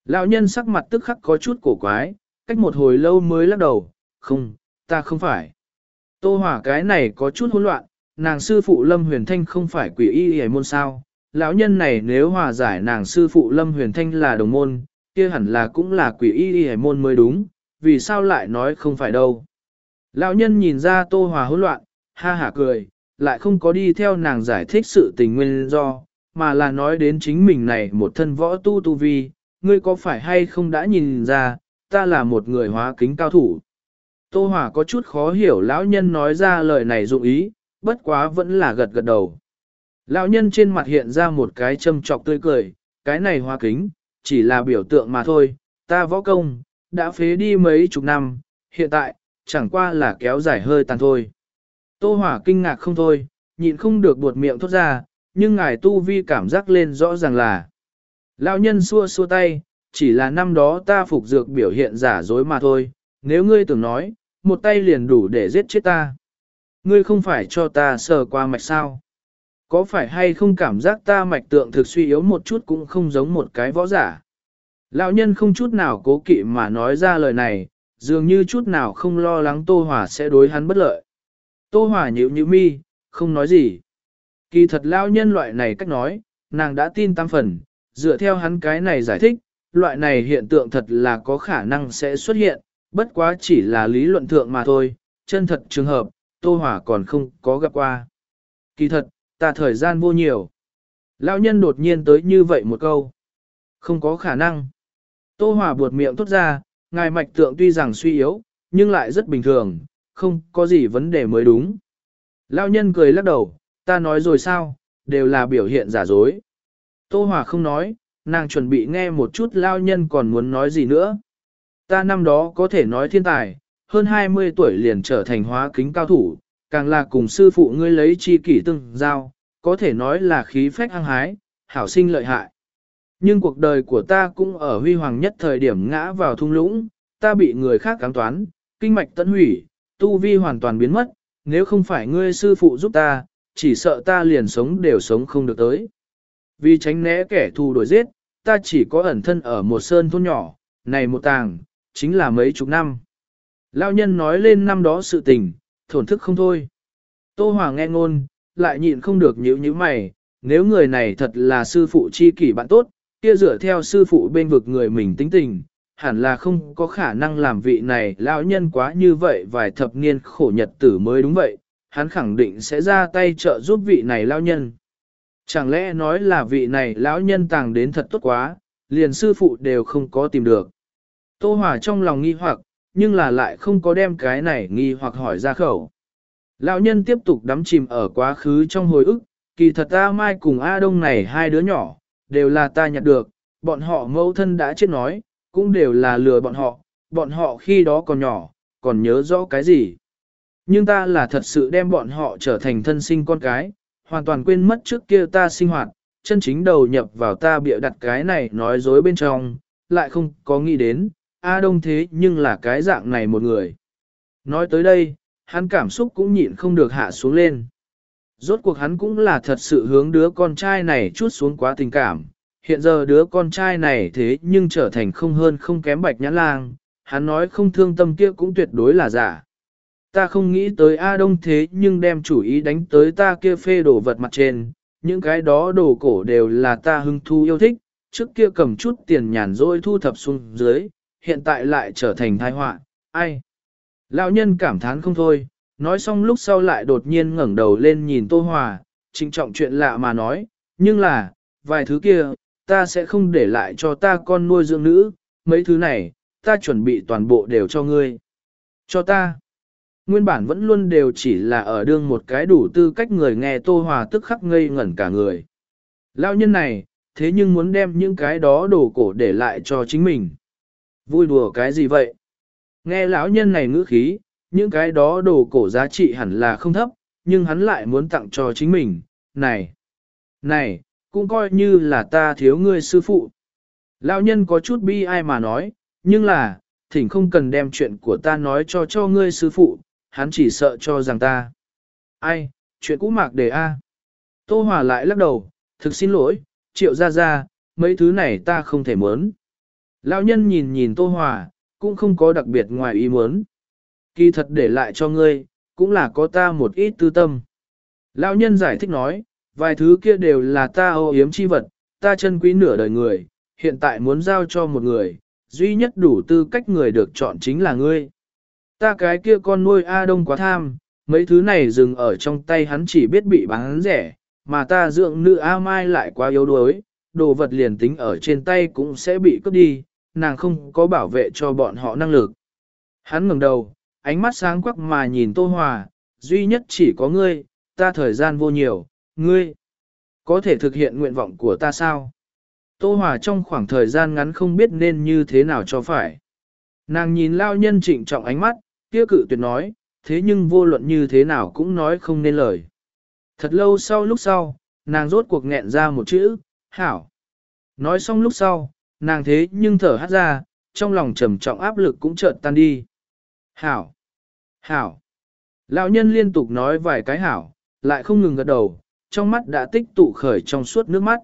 Lão nhân sắc mặt tức khắc có chút cổ quái, cách một hồi lâu mới lắc đầu, không, ta không phải. Tô hỏa cái này có chút hỗn loạn, nàng sư phụ Lâm Huyền Thanh không phải quỷ y hề môn sao. Lão nhân này nếu hòa giải nàng sư phụ Lâm Huyền Thanh là đồng môn, kia hẳn là cũng là quỷ y hải môn mới đúng, vì sao lại nói không phải đâu. Lão nhân nhìn ra tô hòa hỗn loạn, ha hả cười, lại không có đi theo nàng giải thích sự tình nguyên do, mà là nói đến chính mình này một thân võ tu tu vi, ngươi có phải hay không đã nhìn ra, ta là một người hóa kính cao thủ. Tô Hòa có chút khó hiểu lão nhân nói ra lời này dụng ý, bất quá vẫn là gật gật đầu. Lão nhân trên mặt hiện ra một cái châm trọc tươi cười, cái này hóa kính, chỉ là biểu tượng mà thôi, ta võ công, đã phế đi mấy chục năm, hiện tại, chẳng qua là kéo dài hơi tàn thôi. Tô Hỏa kinh ngạc không thôi, nhịn không được buột miệng thốt ra, nhưng ngài tu vi cảm giác lên rõ ràng là. Lão nhân xua xua tay, chỉ là năm đó ta phục dược biểu hiện giả dối mà thôi, nếu ngươi tưởng nói, một tay liền đủ để giết chết ta. Ngươi không phải cho ta sờ qua mạch sao? Có phải hay không cảm giác ta mạch tượng thực suy yếu một chút cũng không giống một cái võ giả? Lão nhân không chút nào cố kỵ mà nói ra lời này, dường như chút nào không lo lắng Tô Hòa sẽ đối hắn bất lợi. Tô Hòa nhíu nhíu mi, không nói gì. Kỳ thật lão nhân loại này cách nói, nàng đã tin tam phần, dựa theo hắn cái này giải thích, loại này hiện tượng thật là có khả năng sẽ xuất hiện, bất quá chỉ là lý luận thượng mà thôi, chân thật trường hợp, Tô Hòa còn không có gặp qua. Kỳ thật, ta thời gian vô nhiều. Lão nhân đột nhiên tới như vậy một câu. Không có khả năng. Tô Hòa buột miệng tốt ra, ngài mạch tượng tuy rằng suy yếu, nhưng lại rất bình thường, không có gì vấn đề mới đúng. Lão nhân cười lắc đầu, ta nói rồi sao, đều là biểu hiện giả dối. Tô Hòa không nói, nàng chuẩn bị nghe một chút Lão nhân còn muốn nói gì nữa. Ta năm đó có thể nói thiên tài, hơn 20 tuổi liền trở thành hóa kính cao thủ, càng là cùng sư phụ ngươi lấy chi kỷ từng giao, có thể nói là khí phách hăng hái, hảo sinh lợi hại. Nhưng cuộc đời của ta cũng ở huy hoàng nhất thời điểm ngã vào thung lũng, ta bị người khác cám toán, kinh mạch tận hủy, tu vi hoàn toàn biến mất, nếu không phải ngươi sư phụ giúp ta, chỉ sợ ta liền sống đều sống không được tới. Vì tránh né kẻ thù đuổi giết, ta chỉ có ẩn thân ở một sơn thôn nhỏ, này một tàng, chính là mấy chục năm. Lão nhân nói lên năm đó sự tình, thổn thức không thôi. Tô Hoàng nghe ngôn, lại nhịn không được nhíu nhíu mày, nếu người này thật là sư phụ chi kỷ bạn tốt, kia dựa theo sư phụ bên vực người mình tính tình, hẳn là không có khả năng làm vị này lão nhân quá như vậy vài thập niên khổ nhật tử mới đúng vậy, hắn khẳng định sẽ ra tay trợ giúp vị này lão nhân. Chẳng lẽ nói là vị này lão nhân tàng đến thật tốt quá, liền sư phụ đều không có tìm được. Tô Hòa trong lòng nghi hoặc, nhưng là lại không có đem cái này nghi hoặc hỏi ra khẩu. Lão nhân tiếp tục đắm chìm ở quá khứ trong hồi ức, kỳ thật A Mai cùng A Đông này hai đứa nhỏ, đều là ta nhặt được, bọn họ mẫu thân đã chết nói, cũng đều là lừa bọn họ, bọn họ khi đó còn nhỏ, còn nhớ rõ cái gì. Nhưng ta là thật sự đem bọn họ trở thành thân sinh con cái, hoàn toàn quên mất trước kia ta sinh hoạt, chân chính đầu nhập vào ta bịa đặt cái này nói dối bên trong, lại không có nghĩ đến, A Đông thế nhưng là cái dạng này một người. Nói tới đây, hắn cảm xúc cũng nhịn không được hạ xuống lên. Rốt cuộc hắn cũng là thật sự hướng đứa con trai này chút xuống quá tình cảm. Hiện giờ đứa con trai này thế nhưng trở thành không hơn không kém bạch nhãn lang, hắn nói không thương tâm kia cũng tuyệt đối là giả. Ta không nghĩ tới A Đông thế nhưng đem chủ ý đánh tới ta kia phê đồ vật mặt trên, những cái đó đồ cổ đều là ta hưng thu yêu thích, trước kia cầm chút tiền nhàn rỗi thu thập xuống dưới, hiện tại lại trở thành tai họa, ai? Lão nhân cảm thán không thôi, nói xong lúc sau lại đột nhiên ngẩng đầu lên nhìn Tô Hòa, trinh trọng chuyện lạ mà nói, nhưng là, vài thứ kia, ta sẽ không để lại cho ta con nuôi dưỡng nữ, mấy thứ này, ta chuẩn bị toàn bộ đều cho ngươi. Cho ta. Nguyên bản vẫn luôn đều chỉ là ở đương một cái đủ tư cách người nghe Tô Hòa tức khắc ngây ngẩn cả người. Lão nhân này, thế nhưng muốn đem những cái đó đồ cổ để lại cho chính mình. Vui đùa cái gì vậy? Nghe lão nhân này ngữ khí, những cái đó đồ cổ giá trị hẳn là không thấp, nhưng hắn lại muốn tặng cho chính mình. Này! Này! Cũng coi như là ta thiếu ngươi sư phụ. Lão nhân có chút bi ai mà nói, nhưng là, thỉnh không cần đem chuyện của ta nói cho cho ngươi sư phụ, hắn chỉ sợ cho rằng ta. Ai, chuyện cũ mạc đề A. Tô Hòa lại lắc đầu, thực xin lỗi, triệu ra ra, mấy thứ này ta không thể muốn. Lão nhân nhìn nhìn Tô Hòa, cũng không có đặc biệt ngoài ý muốn. Kỳ thật để lại cho ngươi, cũng là có ta một ít tư tâm. Lão nhân giải thích nói, vài thứ kia đều là ta ô yếm chi vật, ta chân quý nửa đời người, hiện tại muốn giao cho một người, duy nhất đủ tư cách người được chọn chính là ngươi. Ta cái kia con nuôi A Đông quá tham, mấy thứ này dừng ở trong tay hắn chỉ biết bị bán rẻ, mà ta dưỡng nữ A Mai lại quá yếu đuối, đồ vật liền tính ở trên tay cũng sẽ bị cướp đi, nàng không có bảo vệ cho bọn họ năng lực. Hắn ngừng đầu, ánh mắt sáng quắc mà nhìn Tô Hòa, duy nhất chỉ có ngươi, ta thời gian vô nhiều, ngươi có thể thực hiện nguyện vọng của ta sao? Tô Hòa trong khoảng thời gian ngắn không biết nên như thế nào cho phải. Nàng nhìn lao nhân trịnh trọng ánh mắt, kia cự tuyệt nói, thế nhưng vô luận như thế nào cũng nói không nên lời. Thật lâu sau lúc sau, nàng rốt cuộc nghẹn ra một chữ, hảo. Nói xong lúc sau, nàng thế nhưng thở hát ra, trong lòng trầm trọng áp lực cũng chợt tan đi. Hảo! Hảo! Lão nhân liên tục nói vài cái hảo, lại không ngừng gật đầu, trong mắt đã tích tụ khởi trong suốt nước mắt.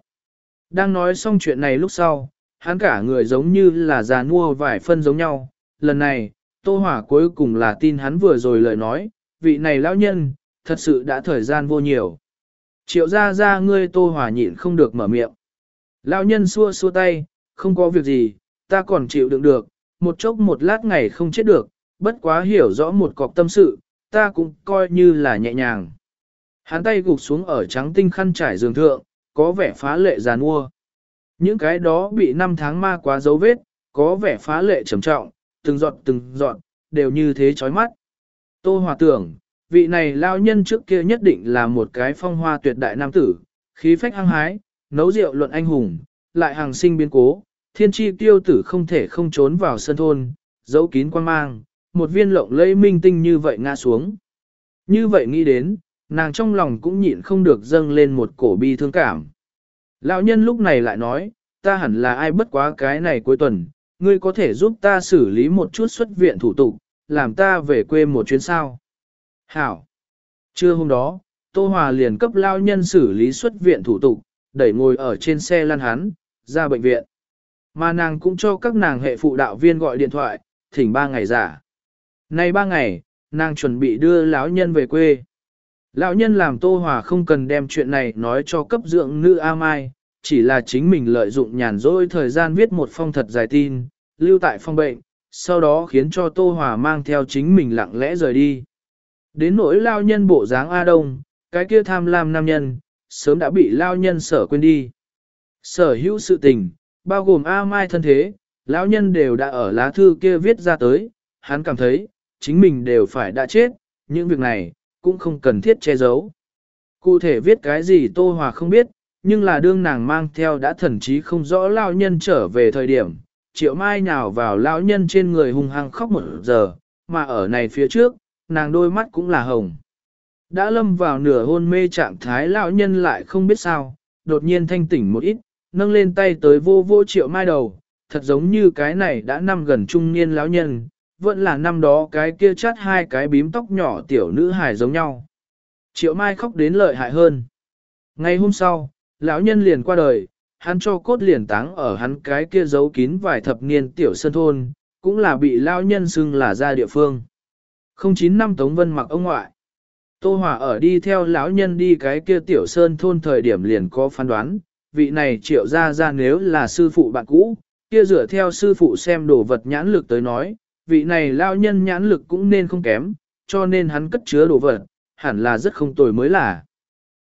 Đang nói xong chuyện này lúc sau, hắn cả người giống như là già nua vài phân giống nhau. Lần này, Tô Hỏa cuối cùng là tin hắn vừa rồi lời nói, vị này lão nhân, thật sự đã thời gian vô nhiều. Triệu ra ra ngươi Tô hòa nhịn không được mở miệng. Lão nhân xua xua tay, không có việc gì, ta còn chịu đựng được, một chốc một lát ngày không chết được, bất quá hiểu rõ một cọc tâm sự, ta cũng coi như là nhẹ nhàng. Hắn tay gục xuống ở trắng tinh khăn trải giường thượng, có vẻ phá lệ giàn mua. Những cái đó bị năm tháng ma quá dấu vết, có vẻ phá lệ trầm trọng, từng giọt từng giọt, đều như thế chói mắt. Tô Hòa tưởng, vị này lao nhân trước kia nhất định là một cái phong hoa tuyệt đại nam tử, khí phách hăng hái, nấu rượu luận anh hùng, lại hàng sinh biến cố, thiên tri tiêu tử không thể không trốn vào sân thôn, giấu kín quan mang, một viên lộng lẫy minh tinh như vậy ngã xuống. Như vậy nghĩ đến, nàng trong lòng cũng nhịn không được dâng lên một cổ bi thương cảm. Lão nhân lúc này lại nói, ta hẳn là ai bất quá cái này cuối tuần, ngươi có thể giúp ta xử lý một chút xuất viện thủ tục, làm ta về quê một chuyến sao. Hảo! Trưa hôm đó, Tô Hòa liền cấp lao nhân xử lý xuất viện thủ tục, đẩy ngồi ở trên xe lăn hắn, ra bệnh viện. Mà nàng cũng cho các nàng hệ phụ đạo viên gọi điện thoại, thỉnh ba ngày giả. Nay ba ngày, nàng chuẩn bị đưa lão nhân về quê. Lão nhân làm Tô Hòa không cần đem chuyện này nói cho cấp dưỡng nữ A Mai, chỉ là chính mình lợi dụng nhàn rỗi thời gian viết một phong thật dài tin, lưu tại phong bệnh, sau đó khiến cho Tô Hòa mang theo chính mình lặng lẽ rời đi. Đến nỗi lao nhân bộ dáng A Đông, cái kia tham lam nam nhân, sớm đã bị lao nhân sở quên đi. Sở hữu sự tình, bao gồm A Mai thân thế, lão nhân đều đã ở lá thư kia viết ra tới, hắn cảm thấy, chính mình đều phải đã chết, những việc này, cũng không cần thiết che giấu. Cụ thể viết cái gì Tô Hòa không biết, nhưng là đương nàng mang theo đã thần trí không rõ lao nhân trở về thời điểm, triệu mai nhào vào lão nhân trên người hung hăng khóc một giờ, mà ở này phía trước, nàng đôi mắt cũng là hồng. Đã lâm vào nửa hôn mê trạng thái lão nhân lại không biết sao, đột nhiên thanh tỉnh một ít, nâng lên tay tới vô vô triệu mai đầu, thật giống như cái này đã năm gần trung niên lão nhân, vẫn là năm đó cái kia chát hai cái bím tóc nhỏ tiểu nữ hài giống nhau. Triệu mai khóc đến lợi hại hơn. Ngày hôm sau, lão nhân liền qua đời, hắn cho cốt liền táng ở hắn cái kia giấu kín vài thập niên tiểu sân thôn, cũng là bị lão nhân xưng là ra địa phương. 09 năm Tống Vân mặc ông ngoại. Tô Hòa ở đi theo lão nhân đi cái kia tiểu sơn thôn thời điểm liền có phán đoán, vị này triệu ra ra nếu là sư phụ bạn cũ, kia dựa theo sư phụ xem đồ vật nhãn lực tới nói, vị này lão nhân nhãn lực cũng nên không kém, cho nên hắn cất chứa đồ vật, hẳn là rất không tồi mới là.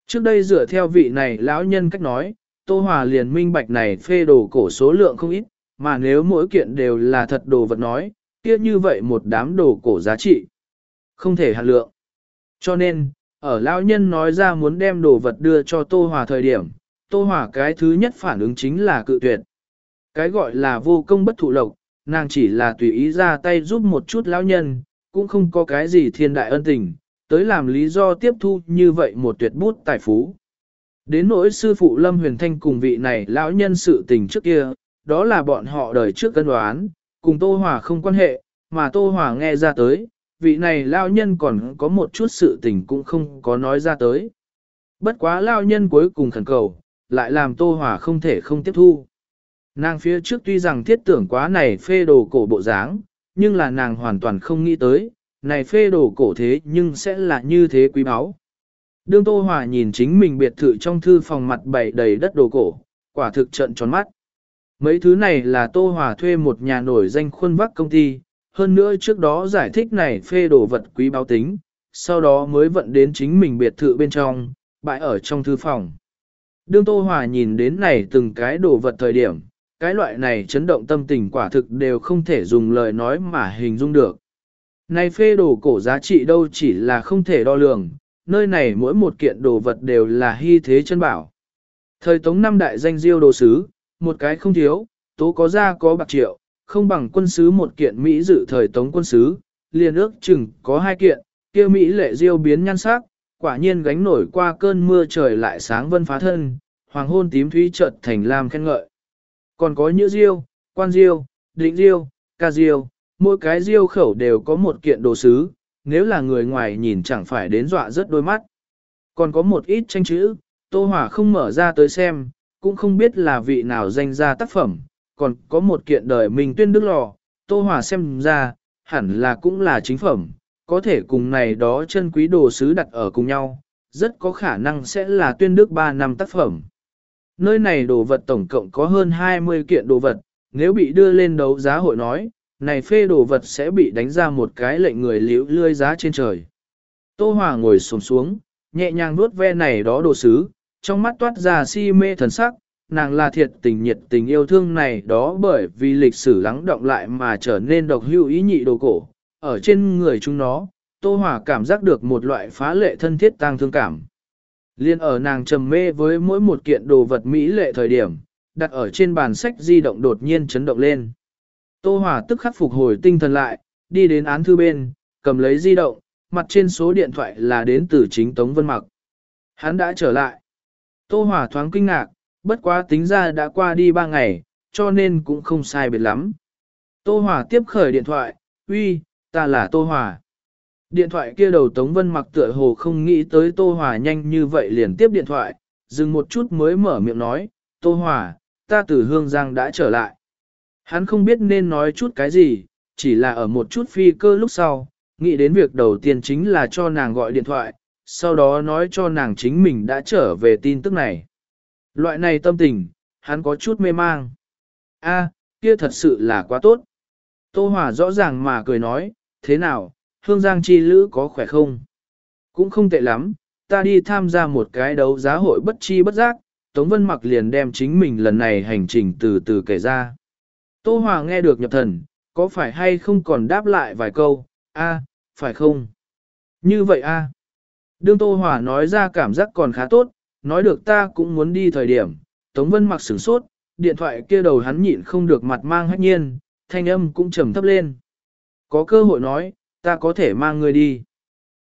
Trước đây dựa theo vị này lão nhân cách nói, Tô Hòa liền minh bạch này phê đồ cổ số lượng không ít, mà nếu mỗi kiện đều là thật đồ vật nói, kia như vậy một đám đồ cổ giá trị. Không thể hạt lượng. Cho nên, ở lão nhân nói ra muốn đem đồ vật đưa cho Tô Hòa thời điểm, Tô Hòa cái thứ nhất phản ứng chính là cự tuyệt. Cái gọi là vô công bất thụ lộc, nàng chỉ là tùy ý ra tay giúp một chút lão nhân, cũng không có cái gì thiên đại ân tình, tới làm lý do tiếp thu như vậy một tuyệt bút tài phú. Đến nỗi sư phụ Lâm Huyền Thanh cùng vị này lão nhân sự tình trước kia, đó là bọn họ đời trước cân đoán, cùng Tô Hòa không quan hệ, mà Tô Hòa nghe ra tới, vị này lao nhân còn có một chút sự tình cũng không có nói ra tới. Bất quá lao nhân cuối cùng khẩn cầu, lại làm Tô Hòa không thể không tiếp thu. Nàng phía trước tuy rằng thiết tưởng quá này phê đồ cổ bộ dáng, nhưng là nàng hoàn toàn không nghĩ tới, này phê đồ cổ thế nhưng sẽ là như thế quý báu. Đương Tô Hòa nhìn chính mình biệt thự trong thư phòng mặt bày đầy đất đồ cổ, quả thực trận tròn mắt. Mấy thứ này là Tô Hòa thuê một nhà nổi danh khuôn vác công ty, hơn nữa trước đó giải thích này phê đồ vật quý báo tính, sau đó mới vận đến chính mình biệt thự bên trong, bãi ở trong thư phòng. Đương Tô Hòa nhìn đến này từng cái đồ vật thời điểm, cái loại này chấn động tâm tình quả thực đều không thể dùng lời nói mà hình dung được. Này phê đồ cổ giá trị đâu chỉ là không thể đo lường, nơi này mỗi một kiện đồ vật đều là hy thế chân bảo. Thời tống năm đại danh diêu đồ sứ, một cái không thiếu, tố có ra có bạc triệu, không bằng quân sứ một kiện Mỹ dự thời tống quân sứ, liền ước chừng có hai kiện, kia Mỹ lệ diêu biến nhan sắc, quả nhiên gánh nổi qua cơn mưa trời lại sáng vân phá thân, hoàng hôn tím thúy chợt thành lam khen ngợi. Còn có như diêu, quan diêu, định diêu, ca diêu, mỗi cái diêu khẩu đều có một kiện đồ sứ, nếu là người ngoài nhìn chẳng phải đến dọa rất đôi mắt. Còn có một ít tranh chữ, Tô Hỏa không mở ra tới xem, cũng không biết là vị nào danh ra tác phẩm, còn có một kiện đời mình tuyên đức lò, Tô Hòa xem ra, hẳn là cũng là chính phẩm, có thể cùng này đó chân quý đồ sứ đặt ở cùng nhau, rất có khả năng sẽ là tuyên đức 3 năm tác phẩm. Nơi này đồ vật tổng cộng có hơn 20 kiện đồ vật, nếu bị đưa lên đấu giá hội nói, này phê đồ vật sẽ bị đánh ra một cái lệnh người liễu lươi giá trên trời. Tô Hòa ngồi xổm xuống, nhẹ nhàng nuốt ve này đó đồ sứ, trong mắt toát ra si mê thần sắc, nàng là thiệt tình nhiệt tình yêu thương này đó bởi vì lịch sử lắng động lại mà trở nên độc hữu ý nhị đồ cổ. Ở trên người chúng nó, Tô Hòa cảm giác được một loại phá lệ thân thiết tăng thương cảm. Liên ở nàng trầm mê với mỗi một kiện đồ vật mỹ lệ thời điểm, đặt ở trên bàn sách di động đột nhiên chấn động lên. Tô Hòa tức khắc phục hồi tinh thần lại, đi đến án thư bên, cầm lấy di động, mặt trên số điện thoại là đến từ chính Tống Vân Mặc. Hắn đã trở lại. Tô Hòa thoáng kinh ngạc, bất quá tính ra đã qua đi ba ngày, cho nên cũng không sai biệt lắm. Tô Hòa tiếp khởi điện thoại, uy, ta là Tô Hòa. Điện thoại kia đầu Tống Vân mặc tựa hồ không nghĩ tới Tô Hòa nhanh như vậy liền tiếp điện thoại, dừng một chút mới mở miệng nói, Tô Hòa, ta từ Hương Giang đã trở lại. Hắn không biết nên nói chút cái gì, chỉ là ở một chút phi cơ lúc sau, nghĩ đến việc đầu tiên chính là cho nàng gọi điện thoại, sau đó nói cho nàng chính mình đã trở về tin tức này. Loại này tâm tình, hắn có chút mê mang. A, kia thật sự là quá tốt. Tô Hòa rõ ràng mà cười nói, thế nào, hương giang chi lữ có khỏe không? Cũng không tệ lắm, ta đi tham gia một cái đấu giá hội bất chi bất giác, Tống Vân Mặc liền đem chính mình lần này hành trình từ từ kể ra. Tô Hòa nghe được nhập thần, có phải hay không còn đáp lại vài câu, a, phải không? Như vậy a. Đương Tô Hòa nói ra cảm giác còn khá tốt, nói được ta cũng muốn đi thời điểm, Tống Vân mặc sửng sốt, điện thoại kia đầu hắn nhịn không được mặt mang hách nhiên, thanh âm cũng trầm thấp lên. Có cơ hội nói, ta có thể mang người đi.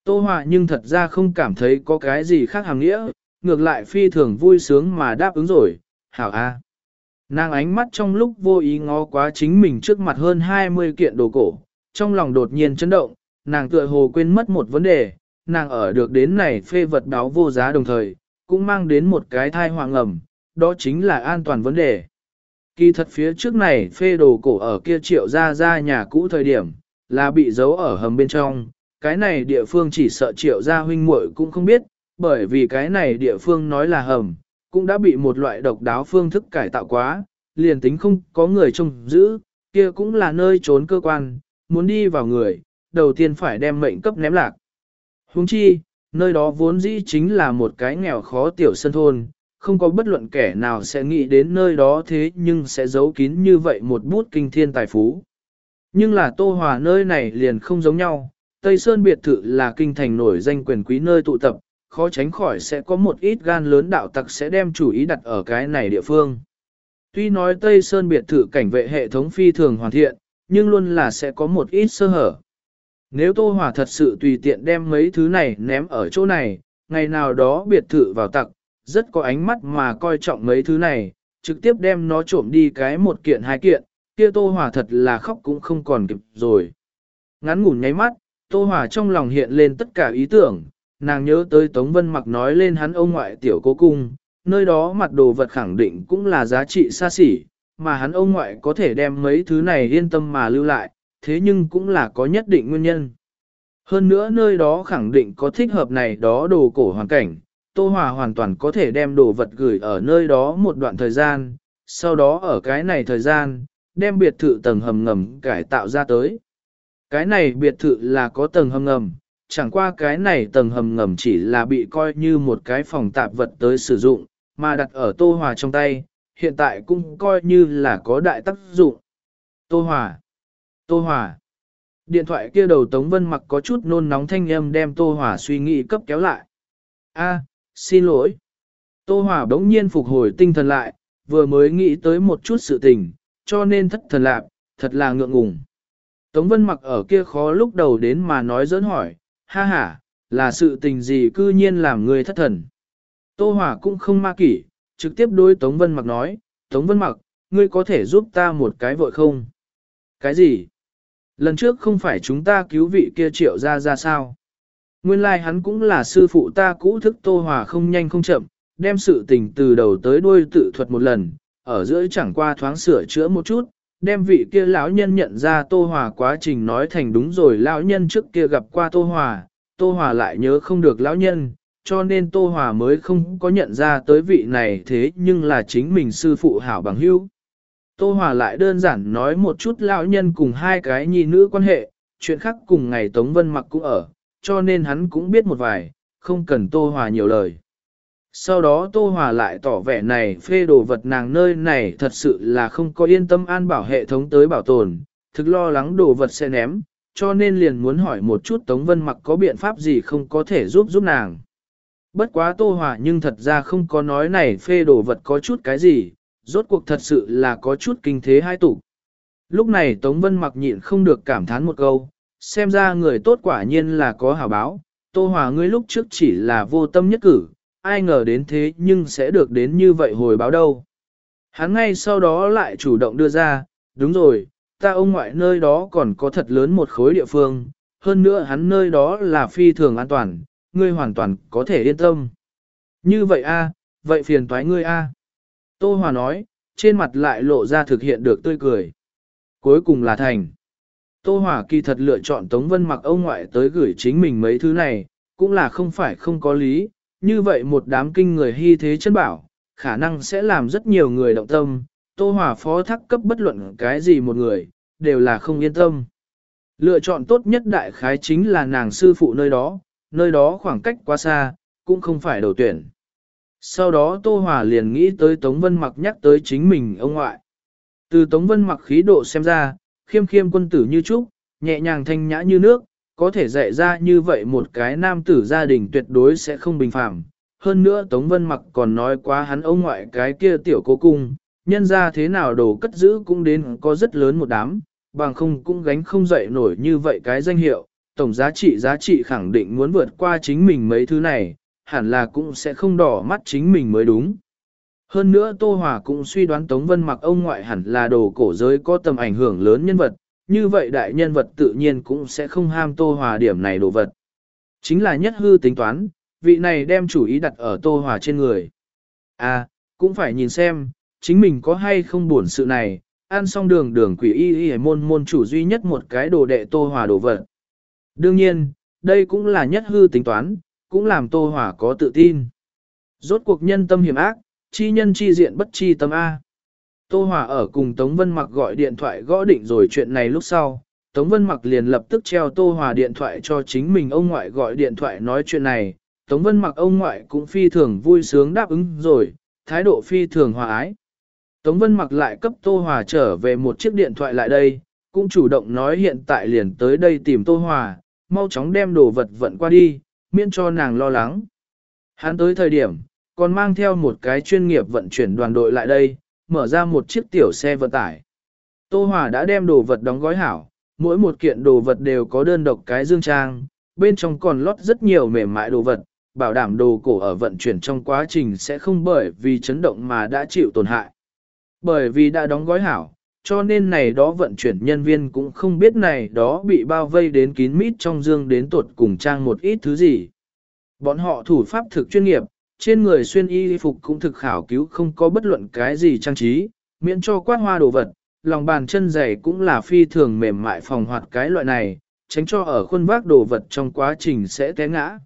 Tô Hòa nhưng thật ra không cảm thấy có cái gì khác hàng nghĩa, ngược lại phi thường vui sướng mà đáp ứng rồi, hảo a. Nàng ánh mắt trong lúc vô ý ngó quá chính mình trước mặt hơn 20 kiện đồ cổ, trong lòng đột nhiên chấn động, nàng tựa hồ quên mất một vấn đề, nàng ở được đến này phê vật đáo vô giá đồng thời, cũng mang đến một cái thai hoàng ẩm, đó chính là an toàn vấn đề. Kỳ thật phía trước này phê đồ cổ ở kia triệu ra ra nhà cũ thời điểm, là bị giấu ở hầm bên trong, cái này địa phương chỉ sợ triệu ra huynh muội cũng không biết, bởi vì cái này địa phương nói là hầm, cũng đã bị một loại độc đáo phương thức cải tạo quá, liền tính không có người trông giữ, kia cũng là nơi trốn cơ quan, muốn đi vào người, đầu tiên phải đem mệnh cấp ném lạc. Huống chi, nơi đó vốn dĩ chính là một cái nghèo khó tiểu sân thôn, không có bất luận kẻ nào sẽ nghĩ đến nơi đó thế nhưng sẽ giấu kín như vậy một bút kinh thiên tài phú. Nhưng là Tô Hòa nơi này liền không giống nhau, Tây Sơn biệt thự là kinh thành nổi danh quyền quý nơi tụ tập, khó tránh khỏi sẽ có một ít gan lớn đạo tặc sẽ đem chủ ý đặt ở cái này địa phương. Tuy nói Tây Sơn biệt thự cảnh vệ hệ thống phi thường hoàn thiện, nhưng luôn là sẽ có một ít sơ hở. Nếu Tô Hòa thật sự tùy tiện đem mấy thứ này ném ở chỗ này, ngày nào đó biệt thự vào tặc, rất có ánh mắt mà coi trọng mấy thứ này, trực tiếp đem nó trộm đi cái một kiện hai kiện, kia Tô Hòa thật là khóc cũng không còn kịp rồi. Ngắn ngủn nháy mắt, Tô Hòa trong lòng hiện lên tất cả ý tưởng, nàng nhớ tới Tống Vân Mặc nói lên hắn ông ngoại tiểu cố cung, nơi đó mặt đồ vật khẳng định cũng là giá trị xa xỉ, mà hắn ông ngoại có thể đem mấy thứ này yên tâm mà lưu lại, thế nhưng cũng là có nhất định nguyên nhân. Hơn nữa nơi đó khẳng định có thích hợp này đó đồ cổ hoàn cảnh, Tô Hòa hoàn toàn có thể đem đồ vật gửi ở nơi đó một đoạn thời gian, sau đó ở cái này thời gian, đem biệt thự tầng hầm ngầm cải tạo ra tới. Cái này biệt thự là có tầng hầm ngầm, chẳng qua cái này tầng hầm ngầm chỉ là bị coi như một cái phòng tạp vật tới sử dụng, mà đặt ở Tô Hòa trong tay, hiện tại cũng coi như là có đại tác dụng. Tô Hòa Tô Hòa Điện thoại kia đầu Tống Vân mặc có chút nôn nóng thanh âm đem Tô Hòa suy nghĩ cấp kéo lại. A, xin lỗi. Tô Hòa đống nhiên phục hồi tinh thần lại, vừa mới nghĩ tới một chút sự tình, cho nên thất thần lạc, thật là ngượng ngùng. Tống Vân mặc ở kia khó lúc đầu đến mà nói dỡn hỏi, ha ha, là sự tình gì cư nhiên làm người thất thần. Tô Hòa cũng không ma kỷ, trực tiếp đối Tống Vân mặc nói, Tống Vân mặc, ngươi có thể giúp ta một cái vội không? Cái gì? Lần trước không phải chúng ta cứu vị kia triệu ra ra sao? Nguyên lai like hắn cũng là sư phụ ta cũ thức Tô Hòa không nhanh không chậm, đem sự tình từ đầu tới đuôi tự thuật một lần, ở giữa chẳng qua thoáng sửa chữa một chút, đem vị kia lão nhân nhận ra Tô Hòa quá trình nói thành đúng rồi lão nhân trước kia gặp qua Tô Hòa, Tô Hòa lại nhớ không được lão nhân, cho nên Tô Hòa mới không có nhận ra tới vị này thế nhưng là chính mình sư phụ hảo bằng hữu. Tô Hòa lại đơn giản nói một chút lão nhân cùng hai cái nhi nữ quan hệ, chuyện khác cùng ngày Tống Vân mặc cũng ở, cho nên hắn cũng biết một vài, không cần Tô Hòa nhiều lời. Sau đó Tô Hòa lại tỏ vẻ này phê đồ vật nàng nơi này thật sự là không có yên tâm an bảo hệ thống tới bảo tồn, thực lo lắng đồ vật sẽ ném, cho nên liền muốn hỏi một chút Tống Vân mặc có biện pháp gì không có thể giúp giúp nàng. Bất quá Tô Hòa nhưng thật ra không có nói này phê đồ vật có chút cái gì, rốt cuộc thật sự là có chút kinh thế hai tủ. Lúc này Tống Vân mặc nhịn không được cảm thán một câu, xem ra người tốt quả nhiên là có hảo báo, Tô Hòa ngươi lúc trước chỉ là vô tâm nhất cử, ai ngờ đến thế nhưng sẽ được đến như vậy hồi báo đâu. Hắn ngay sau đó lại chủ động đưa ra, đúng rồi, ta ông ngoại nơi đó còn có thật lớn một khối địa phương, hơn nữa hắn nơi đó là phi thường an toàn, ngươi hoàn toàn có thể yên tâm. Như vậy a, vậy phiền toái ngươi a. Tô Hòa nói, trên mặt lại lộ ra thực hiện được tươi cười. Cuối cùng là thành. Tô Hòa kỳ thật lựa chọn Tống Vân mặc ông ngoại tới gửi chính mình mấy thứ này, cũng là không phải không có lý, như vậy một đám kinh người hy thế chân bảo, khả năng sẽ làm rất nhiều người động tâm, Tô Hòa phó thác cấp bất luận cái gì một người, đều là không yên tâm. Lựa chọn tốt nhất đại khái chính là nàng sư phụ nơi đó, nơi đó khoảng cách quá xa, cũng không phải đầu tuyển. Sau đó Tô Hòa liền nghĩ tới Tống Vân Mặc nhắc tới chính mình ông ngoại. Từ Tống Vân Mặc khí độ xem ra, khiêm khiêm quân tử như trúc, nhẹ nhàng thanh nhã như nước, có thể dạy ra như vậy một cái nam tử gia đình tuyệt đối sẽ không bình phạm. Hơn nữa Tống Vân Mặc còn nói quá hắn ông ngoại cái kia tiểu cố cung, nhân ra thế nào đồ cất giữ cũng đến có rất lớn một đám, bằng không cũng gánh không dậy nổi như vậy cái danh hiệu. tổng giá trị giá trị khẳng định muốn vượt qua chính mình mấy thứ này, hẳn là cũng sẽ không đỏ mắt chính mình mới đúng. Hơn nữa Tô Hòa cũng suy đoán Tống Vân mặc ông ngoại hẳn là đồ cổ giới có tầm ảnh hưởng lớn nhân vật, như vậy đại nhân vật tự nhiên cũng sẽ không ham Tô Hòa điểm này đồ vật. Chính là nhất hư tính toán, vị này đem chủ ý đặt ở Tô Hòa trên người. À, cũng phải nhìn xem, chính mình có hay không buồn sự này, ăn xong đường đường quỷ y y môn môn chủ duy nhất một cái đồ đệ Tô Hòa đồ vật. Đương nhiên, đây cũng là nhất hư tính toán, cũng làm Tô Hòa có tự tin. Rốt cuộc nhân tâm hiểm ác, chi nhân chi diện bất chi tâm A. Tô Hòa ở cùng Tống Vân Mặc gọi điện thoại gõ định rồi chuyện này lúc sau, Tống Vân Mặc liền lập tức treo Tô Hòa điện thoại cho chính mình ông ngoại gọi điện thoại nói chuyện này, Tống Vân Mặc ông ngoại cũng phi thường vui sướng đáp ứng rồi, thái độ phi thường hòa ái. Tống Vân Mặc lại cấp Tô Hòa trở về một chiếc điện thoại lại đây, cũng chủ động nói hiện tại liền tới đây tìm Tô Hòa, mau chóng đem đồ vật vận qua đi, miễn cho nàng lo lắng. Hắn tới thời điểm, còn mang theo một cái chuyên nghiệp vận chuyển đoàn đội lại đây, mở ra một chiếc tiểu xe vận tải. Tô Hòa đã đem đồ vật đóng gói hảo, mỗi một kiện đồ vật đều có đơn độc cái dương trang, bên trong còn lót rất nhiều mềm mại đồ vật, bảo đảm đồ cổ ở vận chuyển trong quá trình sẽ không bởi vì chấn động mà đã chịu tổn hại. Bởi vì đã đóng gói hảo, cho nên này đó vận chuyển nhân viên cũng không biết này đó bị bao vây đến kín mít trong dương đến tuột cùng trang một ít thứ gì. Bọn họ thủ pháp thực chuyên nghiệp, trên người xuyên y phục cũng thực khảo cứu không có bất luận cái gì trang trí, miễn cho quát hoa đồ vật, lòng bàn chân dày cũng là phi thường mềm mại phòng hoạt cái loại này, tránh cho ở khuôn vác đồ vật trong quá trình sẽ té ngã.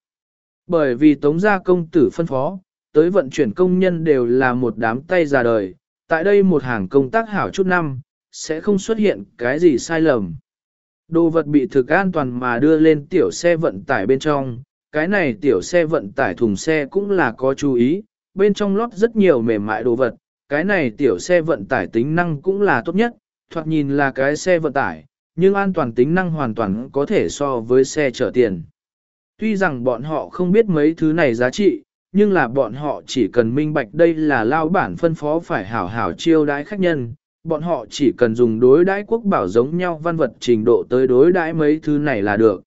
Bởi vì tống gia công tử phân phó, tới vận chuyển công nhân đều là một đám tay già đời, tại đây một hàng công tác hảo chút năm, sẽ không xuất hiện cái gì sai lầm. Đồ vật bị thực an toàn mà đưa lên tiểu xe vận tải bên trong, cái này tiểu xe vận tải thùng xe cũng là có chú ý, bên trong lót rất nhiều mềm mại đồ vật, cái này tiểu xe vận tải tính năng cũng là tốt nhất, thoạt nhìn là cái xe vận tải, nhưng an toàn tính năng hoàn toàn có thể so với xe chở tiền. Tuy rằng bọn họ không biết mấy thứ này giá trị, nhưng là bọn họ chỉ cần minh bạch đây là lao bản phân phó phải hảo hảo chiêu đãi khách nhân, bọn họ chỉ cần dùng đối đãi quốc bảo giống nhau văn vật trình độ tới đối đãi mấy thứ này là được.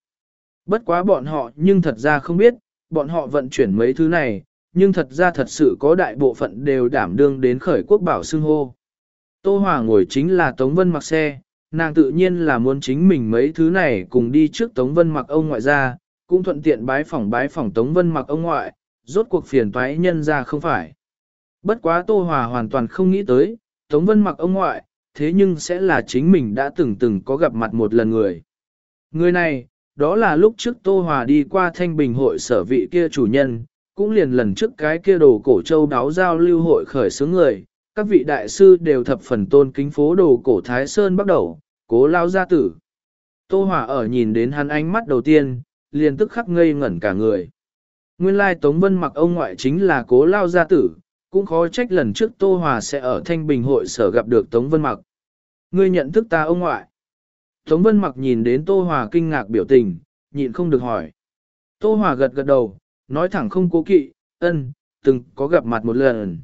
Bất quá bọn họ nhưng thật ra không biết, bọn họ vận chuyển mấy thứ này, nhưng thật ra thật sự có đại bộ phận đều đảm đương đến khởi quốc bảo xưng hô. Tô Hòa ngồi chính là Tống Vân mặc xe, nàng tự nhiên là muốn chính mình mấy thứ này cùng đi trước Tống Vân mặc ông ngoại ra, cũng thuận tiện bái phỏng bái phỏng Tống Vân mặc ông ngoại, rốt cuộc phiền toái nhân ra không phải. Bất quá Tô Hòa hoàn toàn không nghĩ tới, Tống Vân mặc ông ngoại, thế nhưng sẽ là chính mình đã từng từng có gặp mặt một lần người. Người này, đó là lúc trước Tô Hòa đi qua thanh bình hội sở vị kia chủ nhân, cũng liền lần trước cái kia đồ cổ châu đáo giao lưu hội khởi xướng người, các vị đại sư đều thập phần tôn kính phố đồ cổ Thái Sơn bắt đầu, cố lao gia tử. Tô Hòa ở nhìn đến hắn ánh mắt đầu tiên, liền tức khắc ngây ngẩn cả người. Nguyên lai Tống Vân mặc ông ngoại chính là cố lao gia tử, cũng khó trách lần trước Tô Hòa sẽ ở Thanh Bình hội sở gặp được Tống Vân mặc. Ngươi nhận thức ta ông ngoại. Tống Vân mặc nhìn đến Tô Hòa kinh ngạc biểu tình, nhịn không được hỏi. Tô Hòa gật gật đầu, nói thẳng không cố kỵ, ân, từng có gặp mặt một lần.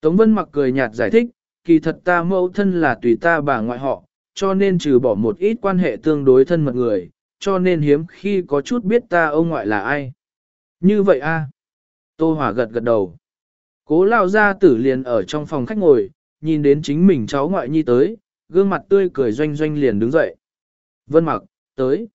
Tống Vân mặc cười nhạt giải thích, kỳ thật ta mẫu thân là tùy ta bà ngoại họ, cho nên trừ bỏ một ít quan hệ tương đối thân mật người, cho nên hiếm khi có chút biết ta ông ngoại là ai. Như vậy a Tô Hòa gật gật đầu. Cố lao ra tử liền ở trong phòng khách ngồi, nhìn đến chính mình cháu ngoại nhi tới, gương mặt tươi cười doanh doanh liền đứng dậy. Vân mặc, tới.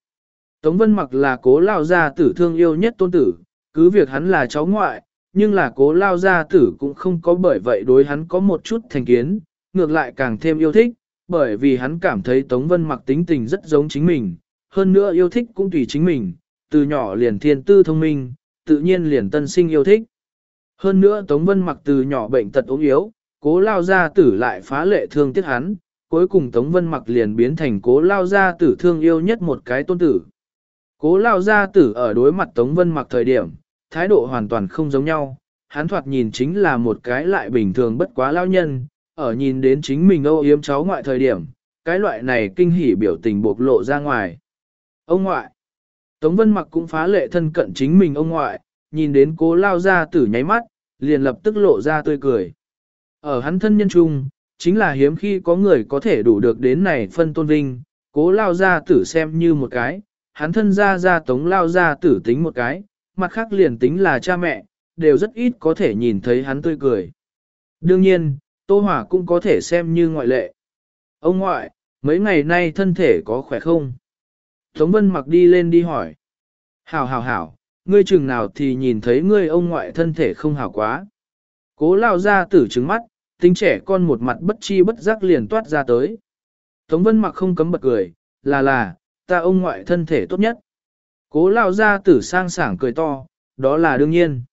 Tống Vân mặc là cố lao gia tử thương yêu nhất tôn tử, cứ việc hắn là cháu ngoại, nhưng là cố lao gia tử cũng không có bởi vậy đối hắn có một chút thành kiến, ngược lại càng thêm yêu thích, bởi vì hắn cảm thấy Tống Vân mặc tính tình rất giống chính mình, hơn nữa yêu thích cũng tùy chính mình, từ nhỏ liền thiên tư thông minh, tự nhiên liền tân sinh yêu thích. Hơn nữa Tống Vân mặc từ nhỏ bệnh tật ốm yếu, cố lao gia tử lại phá lệ thương tiếc hắn, cuối cùng Tống Vân mặc liền biến thành cố lao gia tử thương yêu nhất một cái tôn tử. Cố lao gia tử ở đối mặt Tống Vân mặc thời điểm, thái độ hoàn toàn không giống nhau, hắn thoạt nhìn chính là một cái lại bình thường bất quá lao nhân, ở nhìn đến chính mình âu yếm cháu ngoại thời điểm, cái loại này kinh hỉ biểu tình bộc lộ ra ngoài. Ông ngoại, Tống Vân mặc cũng phá lệ thân cận chính mình ông ngoại, nhìn đến cố lao gia tử nháy mắt, liền lập tức lộ ra tươi cười. Ở hắn thân nhân trung, chính là hiếm khi có người có thể đủ được đến này phân tôn vinh, cố lao gia tử xem như một cái, hắn thân ra ra tống lao ra tử tính một cái, mặt khác liền tính là cha mẹ, đều rất ít có thể nhìn thấy hắn tươi cười. Đương nhiên, Tô Hỏa cũng có thể xem như ngoại lệ. Ông ngoại, mấy ngày nay thân thể có khỏe không? Tống Vân mặc đi lên đi hỏi. Hảo hảo hảo, ngươi chừng nào thì nhìn thấy ngươi ông ngoại thân thể không hảo quá. Cố lao ra tử trứng mắt, tính trẻ con một mặt bất chi bất giác liền toát ra tới. Tống Vân mặc không cấm bật cười, là là, ta ông ngoại thân thể tốt nhất. Cố lao ra tử sang sảng cười to, đó là đương nhiên.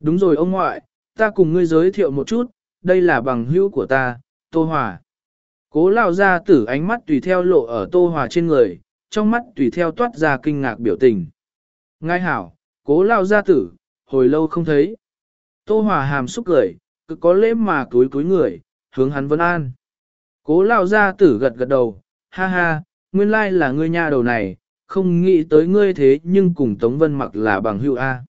Đúng rồi ông ngoại, ta cùng ngươi giới thiệu một chút, đây là bằng hữu của ta, Tô Hòa. Cố lao ra tử ánh mắt tùy theo lộ ở Tô Hòa trên người, trong mắt tùy theo toát ra kinh ngạc biểu tình. Ngài hảo, cố lao gia tử, hồi lâu không thấy. Tô Hòa hàm xúc cười, cứ có lễ mà túi túi người, hướng hắn vân an. Cố lao gia tử gật gật đầu, ha ha, nguyên lai là ngươi nha đầu này, không nghĩ tới ngươi thế nhưng cùng Tống Vân mặc là bằng hữu A.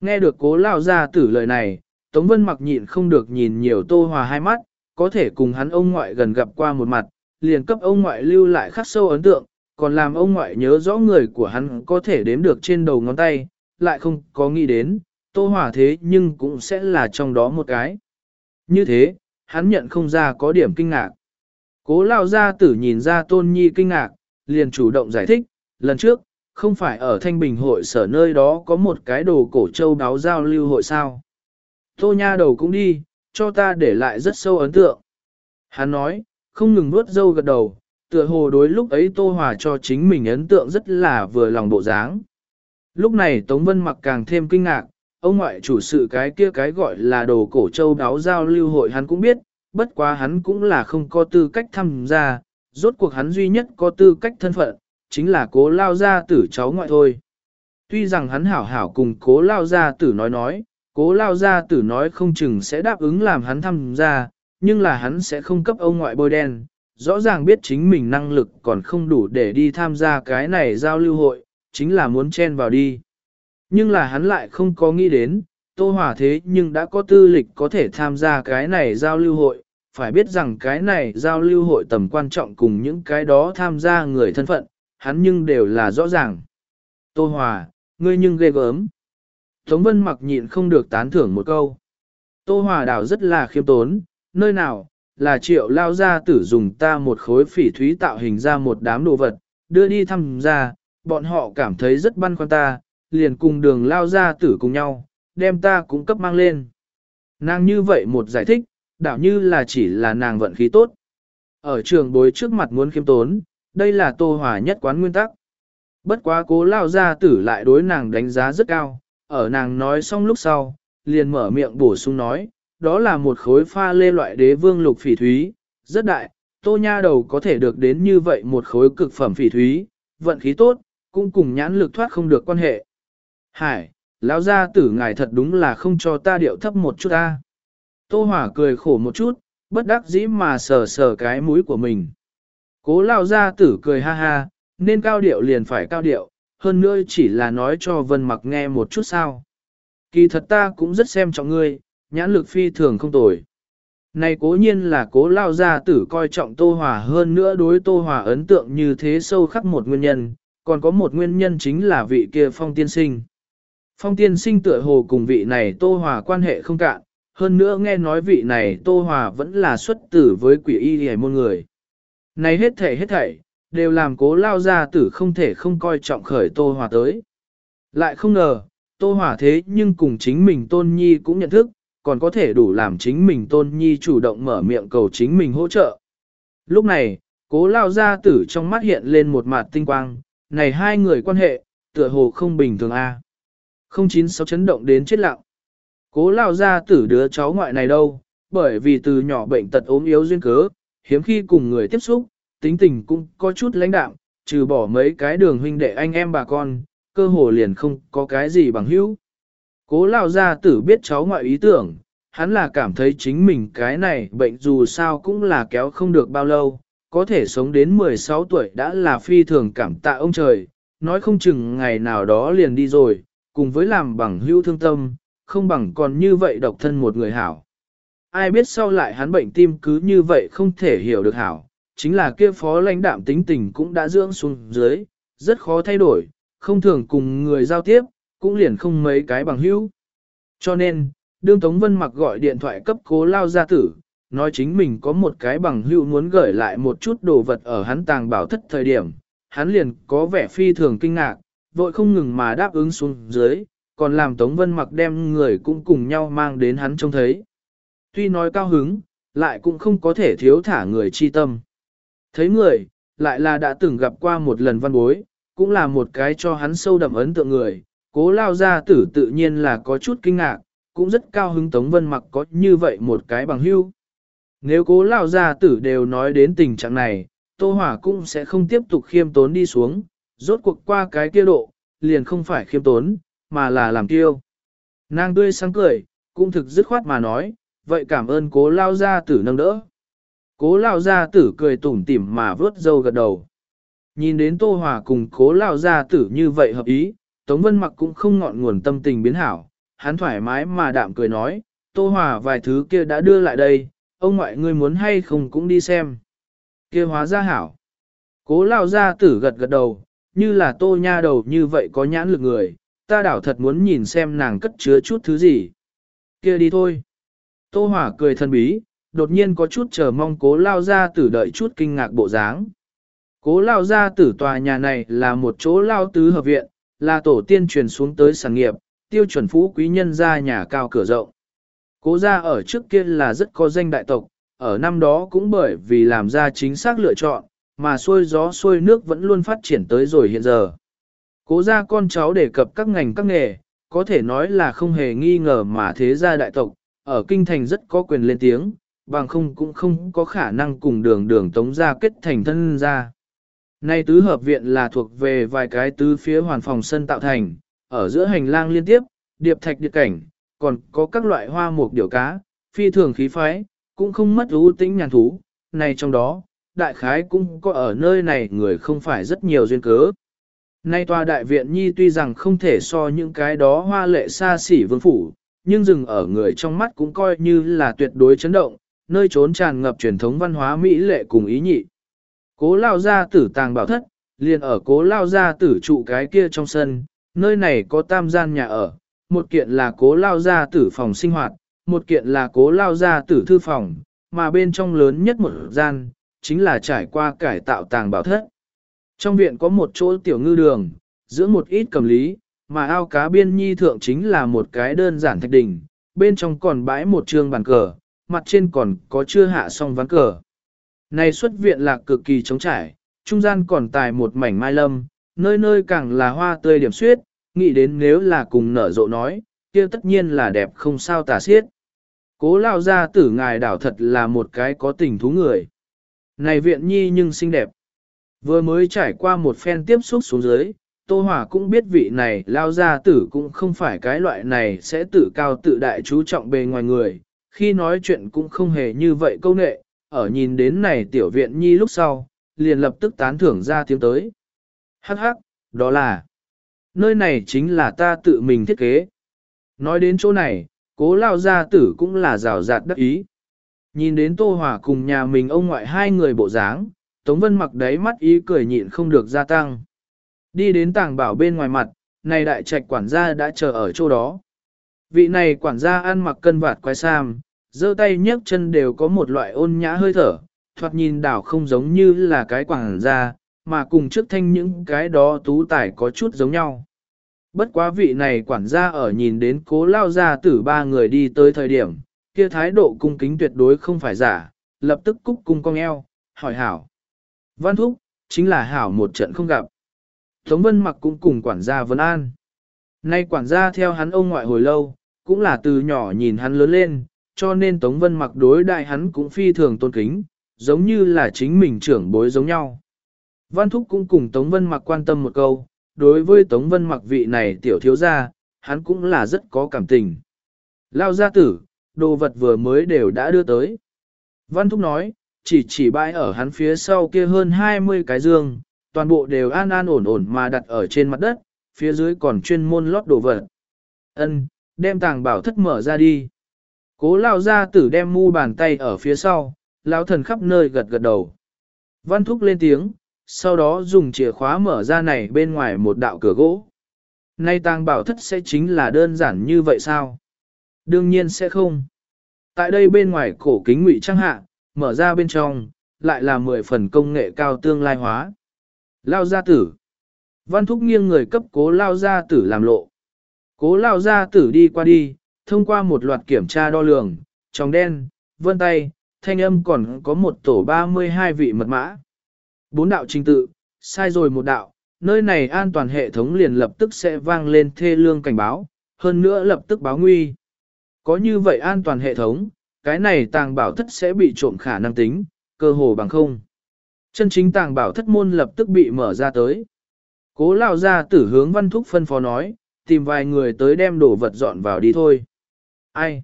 Nghe được cố lao gia tử lời này, Tống Vân mặc nhịn không được nhìn nhiều Tô Hòa hai mắt, có thể cùng hắn ông ngoại gần gặp qua một mặt, liền cấp ông ngoại lưu lại khắc sâu ấn tượng, còn làm ông ngoại nhớ rõ người của hắn có thể đếm được trên đầu ngón tay, lại không có nghĩ đến, Tô Hòa thế nhưng cũng sẽ là trong đó một cái. Như thế, hắn nhận không ra có điểm kinh ngạc. Cố lao gia tử nhìn ra tôn nhi kinh ngạc, liền chủ động giải thích, lần trước, không phải ở Thanh Bình hội sở nơi đó có một cái đồ cổ châu đáo giao lưu hội sao. Tô nha đầu cũng đi, cho ta để lại rất sâu ấn tượng. Hắn nói, không ngừng nuốt dâu gật đầu, tựa hồ đối lúc ấy Tô Hòa cho chính mình ấn tượng rất là vừa lòng bộ dáng. Lúc này Tống Vân mặc càng thêm kinh ngạc, ông ngoại chủ sự cái kia cái gọi là đồ cổ châu đáo giao lưu hội hắn cũng biết, bất quá hắn cũng là không có tư cách tham gia, rốt cuộc hắn duy nhất có tư cách thân phận, chính là cố lao gia tử cháu ngoại thôi. Tuy rằng hắn hảo hảo cùng cố lao gia tử nói nói, cố lao gia tử nói không chừng sẽ đáp ứng làm hắn tham gia, nhưng là hắn sẽ không cấp ông ngoại bôi đen, rõ ràng biết chính mình năng lực còn không đủ để đi tham gia cái này giao lưu hội, chính là muốn chen vào đi. Nhưng là hắn lại không có nghĩ đến, Tô Hòa thế nhưng đã có tư lịch có thể tham gia cái này giao lưu hội, phải biết rằng cái này giao lưu hội tầm quan trọng cùng những cái đó tham gia người thân phận, hắn nhưng đều là rõ ràng. Tô Hòa, ngươi nhưng ghê gớm. Tống Vân mặc nhịn không được tán thưởng một câu. Tô Hòa đảo rất là khiêm tốn, nơi nào, là triệu lao gia tử dùng ta một khối phỉ thúy tạo hình ra một đám đồ vật, đưa đi thăm gia, bọn họ cảm thấy rất băn khoăn ta, liền cùng đường lao gia tử cùng nhau, đem ta cũng cấp mang lên. Nàng như vậy một giải thích, đảo như là chỉ là nàng vận khí tốt. Ở trường bối trước mặt muốn khiêm tốn, đây là tô hòa nhất quán nguyên tắc. Bất quá cố lao gia tử lại đối nàng đánh giá rất cao, ở nàng nói xong lúc sau, liền mở miệng bổ sung nói, đó là một khối pha lê loại đế vương lục phỉ thúy, rất đại, tô nha đầu có thể được đến như vậy một khối cực phẩm phỉ thúy, vận khí tốt, cũng cùng nhãn lực thoát không được quan hệ. Hải, lão gia tử ngài thật đúng là không cho ta điệu thấp một chút ta. Tô Hỏa cười khổ một chút, bất đắc dĩ mà sờ sờ cái mũi của mình. Cố lão gia tử cười ha ha, nên cao điệu liền phải cao điệu, hơn nữa chỉ là nói cho Vân Mặc nghe một chút sao. Kỳ thật ta cũng rất xem trọng ngươi, nhãn lực phi thường không tồi. Này cố nhiên là cố lao gia tử coi trọng Tô Hòa hơn nữa đối Tô Hòa ấn tượng như thế sâu khắc một nguyên nhân, còn có một nguyên nhân chính là vị kia phong tiên sinh. Phong tiên sinh tựa hồ cùng vị này Tô Hòa quan hệ không cạn, hơn nữa nghe nói vị này Tô Hòa vẫn là xuất tử với quỷ y hề môn người. Này hết thảy hết thảy, đều làm cố lao gia tử không thể không coi trọng khởi Tô Hòa tới. Lại không ngờ, Tô Hòa thế nhưng cùng chính mình Tôn Nhi cũng nhận thức, còn có thể đủ làm chính mình Tôn Nhi chủ động mở miệng cầu chính mình hỗ trợ. Lúc này, cố lao gia tử trong mắt hiện lên một mặt tinh quang, này hai người quan hệ, tựa hồ không bình thường a. Không chín sáu chấn động đến chết lặng. Cố lao gia tử đứa cháu ngoại này đâu, bởi vì từ nhỏ bệnh tật ốm yếu duyên cớ, hiếm khi cùng người tiếp xúc, tính tình cũng có chút lãnh đạm, trừ bỏ mấy cái đường huynh đệ anh em bà con, cơ hồ liền không có cái gì bằng hữu. Cố lao gia tử biết cháu ngoại ý tưởng, hắn là cảm thấy chính mình cái này bệnh dù sao cũng là kéo không được bao lâu, có thể sống đến 16 tuổi đã là phi thường cảm tạ ông trời, nói không chừng ngày nào đó liền đi rồi, cùng với làm bằng hữu thương tâm, không bằng còn như vậy độc thân một người hảo. Ai biết sau lại hắn bệnh tim cứ như vậy không thể hiểu được hảo, chính là kia phó lãnh đạm tính tình cũng đã dưỡng xuống dưới, rất khó thay đổi, không thường cùng người giao tiếp, cũng liền không mấy cái bằng hữu. Cho nên, đương Tống Vân mặc gọi điện thoại cấp cố lao gia tử, nói chính mình có một cái bằng hữu muốn gửi lại một chút đồ vật ở hắn tàng bảo thất thời điểm, hắn liền có vẻ phi thường kinh ngạc, vội không ngừng mà đáp ứng xuống dưới, còn làm Tống Vân mặc đem người cũng cùng nhau mang đến hắn trông thấy. Tuy nói cao hứng, lại cũng không có thể thiếu thả người chi tâm. Thấy người, lại là đã từng gặp qua một lần văn bối, cũng là một cái cho hắn sâu đậm ấn tượng người, cố lao gia tử tự nhiên là có chút kinh ngạc, cũng rất cao hứng Tống Vân mặc có như vậy một cái bằng hưu. Nếu cố lao gia tử đều nói đến tình trạng này, Tô Hỏa cũng sẽ không tiếp tục khiêm tốn đi xuống, rốt cuộc qua cái kia độ, liền không phải khiêm tốn, mà là làm kiêu. Nàng tươi sáng cười, cũng thực dứt khoát mà nói, vậy cảm ơn cố lao gia tử nâng đỡ. Cố lao gia tử cười tủm tỉm mà vớt dâu gật đầu. Nhìn đến Tô Hòa cùng cố lao gia tử như vậy hợp ý, Tống Vân Mặc cũng không ngọn nguồn tâm tình biến hảo, hắn thoải mái mà đạm cười nói, Tô Hòa vài thứ kia đã đưa lại đây, ông ngoại ngươi muốn hay không cũng đi xem. kia hóa ra hảo. Cố lao gia tử gật gật đầu, như là tô nha đầu như vậy có nhãn lực người, ta đảo thật muốn nhìn xem nàng cất chứa chút thứ gì. kia đi thôi. Tô Hòa cười thân bí, đột nhiên có chút chờ mong cố lao gia tử đợi chút kinh ngạc bộ dáng. Cố lao gia tử tòa nhà này là một chỗ lao tứ hợp viện, là tổ tiên truyền xuống tới sản nghiệp, tiêu chuẩn phú quý nhân gia nhà cao cửa rộng. Cố gia ở trước kia là rất có danh đại tộc, ở năm đó cũng bởi vì làm ra chính xác lựa chọn, mà xuôi gió xuôi nước vẫn luôn phát triển tới rồi hiện giờ. Cố gia con cháu đề cập các ngành các nghề, có thể nói là không hề nghi ngờ mà thế gia đại tộc, ở kinh thành rất có quyền lên tiếng, bằng không cũng không có khả năng cùng đường đường tống gia kết thành thân gia. Nay tứ hợp viện là thuộc về vài cái tứ phía hoàn phòng sân tạo thành, ở giữa hành lang liên tiếp, điệp thạch điệp cảnh, còn có các loại hoa mục điểu cá, phi thường khí phái, cũng không mất ưu tĩnh nhàn thú, này trong đó, đại khái cũng có ở nơi này người không phải rất nhiều duyên cớ. Nay tòa đại viện nhi tuy rằng không thể so những cái đó hoa lệ xa xỉ vương phủ, nhưng dừng ở người trong mắt cũng coi như là tuyệt đối chấn động, nơi trốn tràn ngập truyền thống văn hóa Mỹ lệ cùng ý nhị. Cố lao gia tử tàng bảo thất, liền ở cố lao gia tử trụ cái kia trong sân, nơi này có tam gian nhà ở, một kiện là cố lao gia tử phòng sinh hoạt, một kiện là cố lao gia tử thư phòng, mà bên trong lớn nhất một gian, chính là trải qua cải tạo tàng bảo thất. Trong viện có một chỗ tiểu ngư đường, giữa một ít cầm lý, mà ao cá biên nhi thượng chính là một cái đơn giản thạch đỉnh, bên trong còn bãi một trường bàn cờ, mặt trên còn có chưa hạ xong ván cờ. Này xuất viện là cực kỳ trống trải, trung gian còn tài một mảnh mai lâm, nơi nơi càng là hoa tươi điểm suyết, nghĩ đến nếu là cùng nở rộ nói, kia tất nhiên là đẹp không sao tả xiết. Cố lao ra tử ngài đảo thật là một cái có tình thú người. Này viện nhi nhưng xinh đẹp. Vừa mới trải qua một phen tiếp xúc xuống dưới, Tô Hòa cũng biết vị này lao gia tử cũng không phải cái loại này sẽ tự cao tự đại chú trọng bề ngoài người, khi nói chuyện cũng không hề như vậy câu nệ, ở nhìn đến này tiểu viện nhi lúc sau, liền lập tức tán thưởng ra tiếng tới. Hắc hắc, đó là, nơi này chính là ta tự mình thiết kế. Nói đến chỗ này, cố lao gia tử cũng là rào rạt đắc ý. Nhìn đến Tô Hòa cùng nhà mình ông ngoại hai người bộ dáng, Tống Vân mặc đáy mắt ý cười nhịn không được gia tăng. Đi đến tàng bảo bên ngoài mặt, này đại trạch quản gia đã chờ ở chỗ đó. Vị này quản gia ăn mặc cân vạt quái sam, giơ tay nhấc chân đều có một loại ôn nhã hơi thở, thoạt nhìn đảo không giống như là cái quản gia, mà cùng trước thanh những cái đó tú tài có chút giống nhau. Bất quá vị này quản gia ở nhìn đến cố lao ra tử ba người đi tới thời điểm, kia thái độ cung kính tuyệt đối không phải giả, lập tức cúc cung cong eo, hỏi hảo. Văn thúc, chính là hảo một trận không gặp. Tống Vân mặc cũng cùng quản gia Vân An. Nay quản gia theo hắn ông ngoại hồi lâu, cũng là từ nhỏ nhìn hắn lớn lên, cho nên Tống Vân mặc đối đại hắn cũng phi thường tôn kính, giống như là chính mình trưởng bối giống nhau. Văn Thúc cũng cùng Tống Vân mặc quan tâm một câu, đối với Tống Vân mặc vị này tiểu thiếu gia, hắn cũng là rất có cảm tình. Lao gia tử, đồ vật vừa mới đều đã đưa tới. Văn Thúc nói, chỉ chỉ bãi ở hắn phía sau kia hơn 20 cái dương, toàn bộ đều an an ổn ổn mà đặt ở trên mặt đất, phía dưới còn chuyên môn lót đồ vật. Ân, đem tàng bảo thất mở ra đi. Cố lao ra tử đem mu bàn tay ở phía sau, lao thần khắp nơi gật gật đầu. Văn thúc lên tiếng, sau đó dùng chìa khóa mở ra này bên ngoài một đạo cửa gỗ. Nay tàng bảo thất sẽ chính là đơn giản như vậy sao? Đương nhiên sẽ không. Tại đây bên ngoài cổ kính ngụy trang hạ, mở ra bên trong, lại là mười phần công nghệ cao tương lai hóa. Lao gia tử. Văn thúc nghiêng người cấp cố lao gia tử làm lộ. Cố lao gia tử đi qua đi, thông qua một loạt kiểm tra đo lường, tròng đen, vân tay, thanh âm còn có một tổ 32 vị mật mã. Bốn đạo trình tự, sai rồi một đạo, nơi này an toàn hệ thống liền lập tức sẽ vang lên thê lương cảnh báo, hơn nữa lập tức báo nguy. Có như vậy an toàn hệ thống, cái này tàng bảo thất sẽ bị trộm khả năng tính, cơ hồ bằng không. Chân chính tàng bảo thất môn lập tức bị mở ra tới. Cố lao ra tử hướng văn thúc phân phó nói, tìm vài người tới đem đồ vật dọn vào đi thôi. Ai?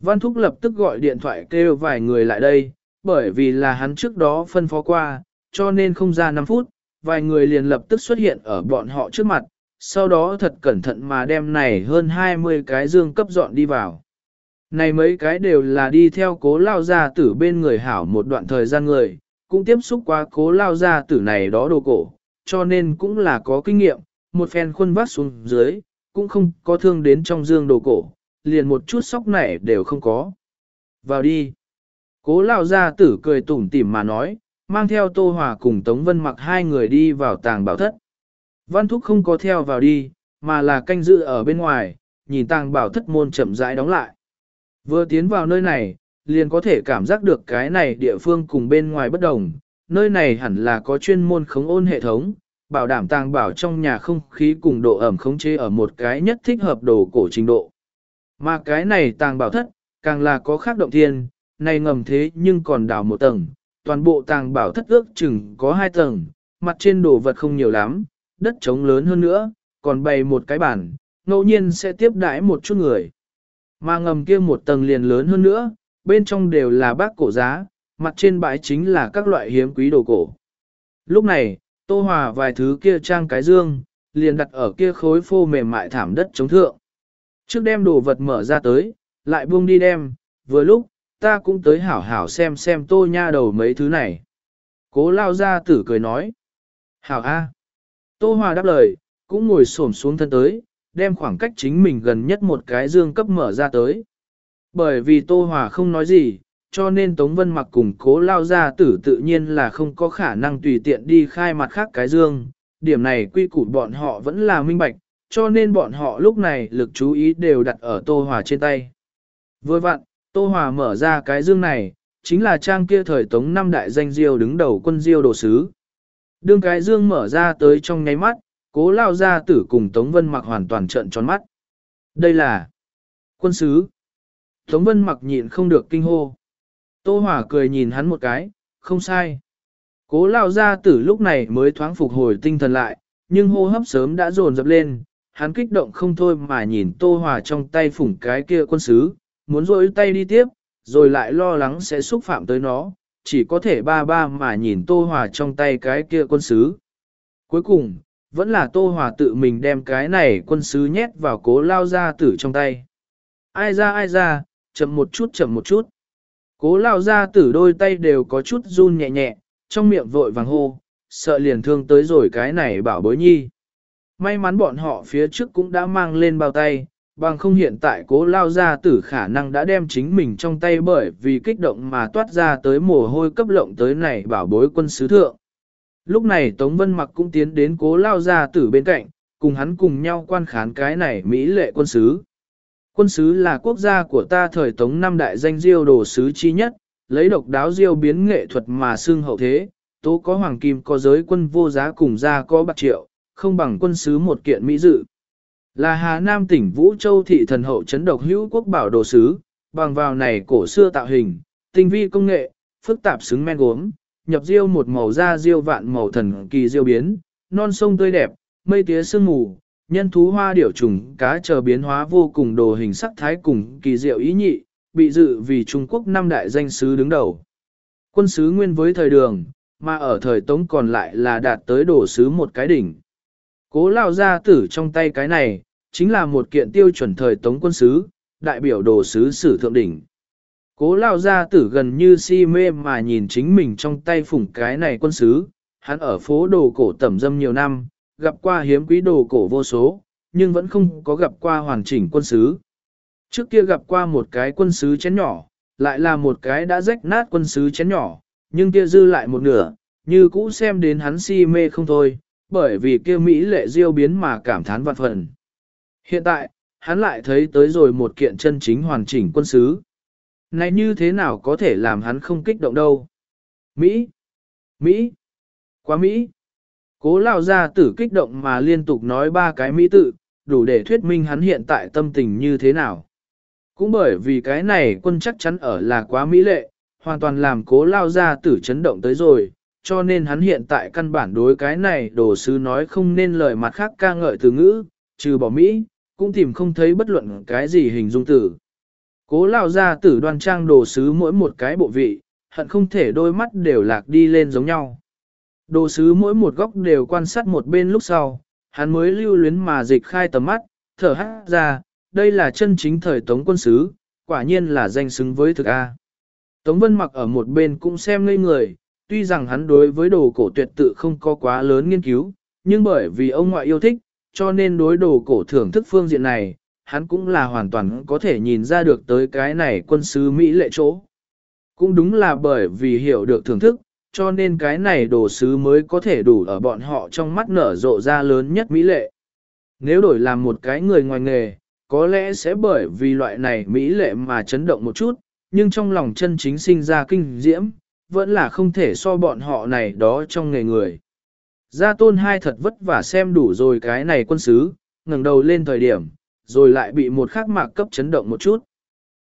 Văn thúc lập tức gọi điện thoại kêu vài người lại đây, bởi vì là hắn trước đó phân phó qua, cho nên không ra 5 phút, vài người liền lập tức xuất hiện ở bọn họ trước mặt, sau đó thật cẩn thận mà đem này hơn 20 cái dương cấp dọn đi vào. Này mấy cái đều là đi theo cố lao gia tử bên người hảo một đoạn thời gian người, cũng tiếp xúc qua cố lao gia tử này đó đồ cổ, cho nên cũng là có kinh nghiệm, một phen khuôn vác xuống dưới, cũng không có thương đến trong dương đồ cổ, liền một chút sóc nảy đều không có. Vào đi. Cố lao gia tử cười tủm tỉm mà nói, mang theo Tô Hòa cùng Tống Vân mặc hai người đi vào tàng bảo thất. Văn Thúc không có theo vào đi, mà là canh giữ ở bên ngoài, nhìn tàng bảo thất môn chậm rãi đóng lại. Vừa tiến vào nơi này, liền có thể cảm giác được cái này địa phương cùng bên ngoài bất đồng, nơi này hẳn là có chuyên môn khống ôn hệ thống, bảo đảm tàng bảo trong nhà không khí cùng độ ẩm khống chế ở một cái nhất thích hợp đồ cổ trình độ. Mà cái này tàng bảo thất, càng là có khác động thiên, này ngầm thế nhưng còn đào một tầng, toàn bộ tàng bảo thất ước chừng có hai tầng, mặt trên đồ vật không nhiều lắm, đất trống lớn hơn nữa, còn bày một cái bàn, ngẫu nhiên sẽ tiếp đãi một chút người. Mà ngầm kia một tầng liền lớn hơn nữa, bên trong đều là bác cổ giá, mặt trên bãi chính là các loại hiếm quý đồ cổ. Lúc này, Tô Hòa vài thứ kia trang cái dương, liền đặt ở kia khối phô mềm mại thảm đất chống thượng. Trước đem đồ vật mở ra tới, lại buông đi đem, vừa lúc, ta cũng tới hảo hảo xem xem tô nha đầu mấy thứ này. Cố lao ra tử cười nói. Hảo A. Tô Hòa đáp lời, cũng ngồi xổm xuống thân tới, đem khoảng cách chính mình gần nhất một cái dương cấp mở ra tới. Bởi vì Tô Hòa không nói gì, cho nên Tống Vân mặc cùng cố lao ra tử tự nhiên là không có khả năng tùy tiện đi khai mặt khác cái dương. Điểm này quy củ bọn họ vẫn là minh bạch, cho nên bọn họ lúc này lực chú ý đều đặt ở Tô Hòa trên tay. Với vặn, Tô Hòa mở ra cái dương này, chính là trang kia thời Tống năm đại danh diêu đứng đầu quân diêu đồ sứ. Đương cái dương mở ra tới trong nháy mắt, cố lao ra tử cùng Tống Vân mặc hoàn toàn trợn tròn mắt. Đây là quân sứ. Tống Vân mặc nhịn không được kinh hô. Tô Hòa cười nhìn hắn một cái, không sai. Cố lao ra tử lúc này mới thoáng phục hồi tinh thần lại, nhưng hô hấp sớm đã dồn dập lên, hắn kích động không thôi mà nhìn Tô Hòa trong tay phủng cái kia quân sứ, muốn rôi tay đi tiếp, rồi lại lo lắng sẽ xúc phạm tới nó, chỉ có thể ba ba mà nhìn Tô Hòa trong tay cái kia quân sứ. Cuối cùng, vẫn là Tô Hòa tự mình đem cái này quân sứ nhét vào cố lao gia tử trong tay. Ai ra ai ra, chậm một chút chậm một chút. Cố lao gia tử đôi tay đều có chút run nhẹ nhẹ, trong miệng vội vàng hô, sợ liền thương tới rồi cái này bảo bối nhi. May mắn bọn họ phía trước cũng đã mang lên bao tay, bằng không hiện tại cố lao ra tử khả năng đã đem chính mình trong tay bởi vì kích động mà toát ra tới mồ hôi cấp lộng tới này bảo bối quân sứ thượng. Lúc này Tống Vân Mặc cũng tiến đến cố lao ra tử bên cạnh, cùng hắn cùng nhau quan khán cái này Mỹ lệ quân sứ. Quân sứ là quốc gia của ta thời Tống năm đại danh diêu đồ sứ chi nhất, lấy độc đáo diêu biến nghệ thuật mà xưng hậu thế, tố có hoàng kim có giới quân vô giá cùng gia có bạc triệu, không bằng quân sứ một kiện mỹ dự. Là Hà Nam tỉnh Vũ Châu thị thần hậu chấn độc hữu quốc bảo đồ sứ, bằng vào này cổ xưa tạo hình, tinh vi công nghệ, phức tạp xứng men gốm, nhập diêu một màu da diêu vạn màu thần kỳ diêu biến, non sông tươi đẹp, mây tía sương mù, nhân thú hoa điểu trùng cá chờ biến hóa vô cùng đồ hình sắc thái cùng kỳ diệu ý nhị, bị dự vì Trung Quốc năm đại danh sứ đứng đầu. Quân sứ nguyên với thời đường, mà ở thời Tống còn lại là đạt tới đồ sứ một cái đỉnh. Cố lao ra tử trong tay cái này, chính là một kiện tiêu chuẩn thời tống quân sứ, đại biểu đồ sứ sử thượng đỉnh. Cố lao ra tử gần như si mê mà nhìn chính mình trong tay phủng cái này quân sứ, hắn ở phố đồ cổ tẩm dâm nhiều năm, gặp qua hiếm quý đồ cổ vô số, nhưng vẫn không có gặp qua hoàn chỉnh quân sứ. Trước kia gặp qua một cái quân sứ chén nhỏ, lại là một cái đã rách nát quân sứ chén nhỏ, nhưng kia dư lại một nửa, như cũ xem đến hắn si mê không thôi, bởi vì kia Mỹ lệ diêu biến mà cảm thán vạn phần. Hiện tại, hắn lại thấy tới rồi một kiện chân chính hoàn chỉnh quân sứ. Này như thế nào có thể làm hắn không kích động đâu? Mỹ! Mỹ! Quá Mỹ! Cố lao ra tử kích động mà liên tục nói ba cái Mỹ tự, đủ để thuyết minh hắn hiện tại tâm tình như thế nào. Cũng bởi vì cái này quân chắc chắn ở là quá Mỹ lệ, hoàn toàn làm cố lao ra tử chấn động tới rồi, cho nên hắn hiện tại căn bản đối cái này đồ sứ nói không nên lời mặt khác ca ngợi từ ngữ, trừ bỏ Mỹ, cũng tìm không thấy bất luận cái gì hình dung tử. Cố lao ra tử đoan trang đồ sứ mỗi một cái bộ vị, hận không thể đôi mắt đều lạc đi lên giống nhau. Đồ sứ mỗi một góc đều quan sát một bên lúc sau, hắn mới lưu luyến mà dịch khai tầm mắt, thở hát ra, đây là chân chính thời tống quân sứ, quả nhiên là danh xứng với thực A. Tống Vân mặc ở một bên cũng xem ngây người, tuy rằng hắn đối với đồ cổ tuyệt tự không có quá lớn nghiên cứu, nhưng bởi vì ông ngoại yêu thích, cho nên đối đồ cổ thưởng thức phương diện này, hắn cũng là hoàn toàn có thể nhìn ra được tới cái này quân sứ Mỹ lệ chỗ. Cũng đúng là bởi vì hiểu được thưởng thức, cho nên cái này đồ sứ mới có thể đủ ở bọn họ trong mắt nở rộ ra lớn nhất Mỹ lệ. Nếu đổi làm một cái người ngoài nghề, có lẽ sẽ bởi vì loại này Mỹ lệ mà chấn động một chút, nhưng trong lòng chân chính sinh ra kinh diễm, vẫn là không thể so bọn họ này đó trong nghề người. Gia tôn hai thật vất vả xem đủ rồi cái này quân sứ, ngẩng đầu lên thời điểm, rồi lại bị một khắc mạc cấp chấn động một chút.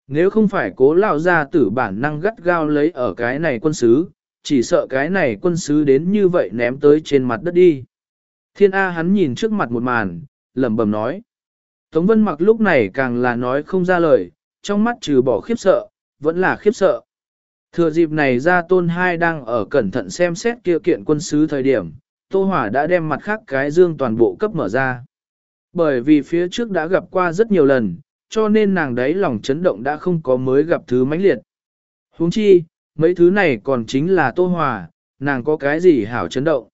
Nếu không phải cố lao ra tử bản năng gắt gao lấy ở cái này quân sứ, chỉ sợ cái này quân sứ đến như vậy ném tới trên mặt đất đi. Thiên A hắn nhìn trước mặt một màn, lẩm bẩm nói. Tống Vân mặc lúc này càng là nói không ra lời, trong mắt trừ bỏ khiếp sợ, vẫn là khiếp sợ. Thừa dịp này ra tôn hai đang ở cẩn thận xem xét kia kiện quân sứ thời điểm, Tô Hỏa đã đem mặt khác cái dương toàn bộ cấp mở ra. Bởi vì phía trước đã gặp qua rất nhiều lần, cho nên nàng đấy lòng chấn động đã không có mới gặp thứ mãnh liệt. huống chi, mấy thứ này còn chính là Tô hỏa nàng có cái gì hảo chấn động.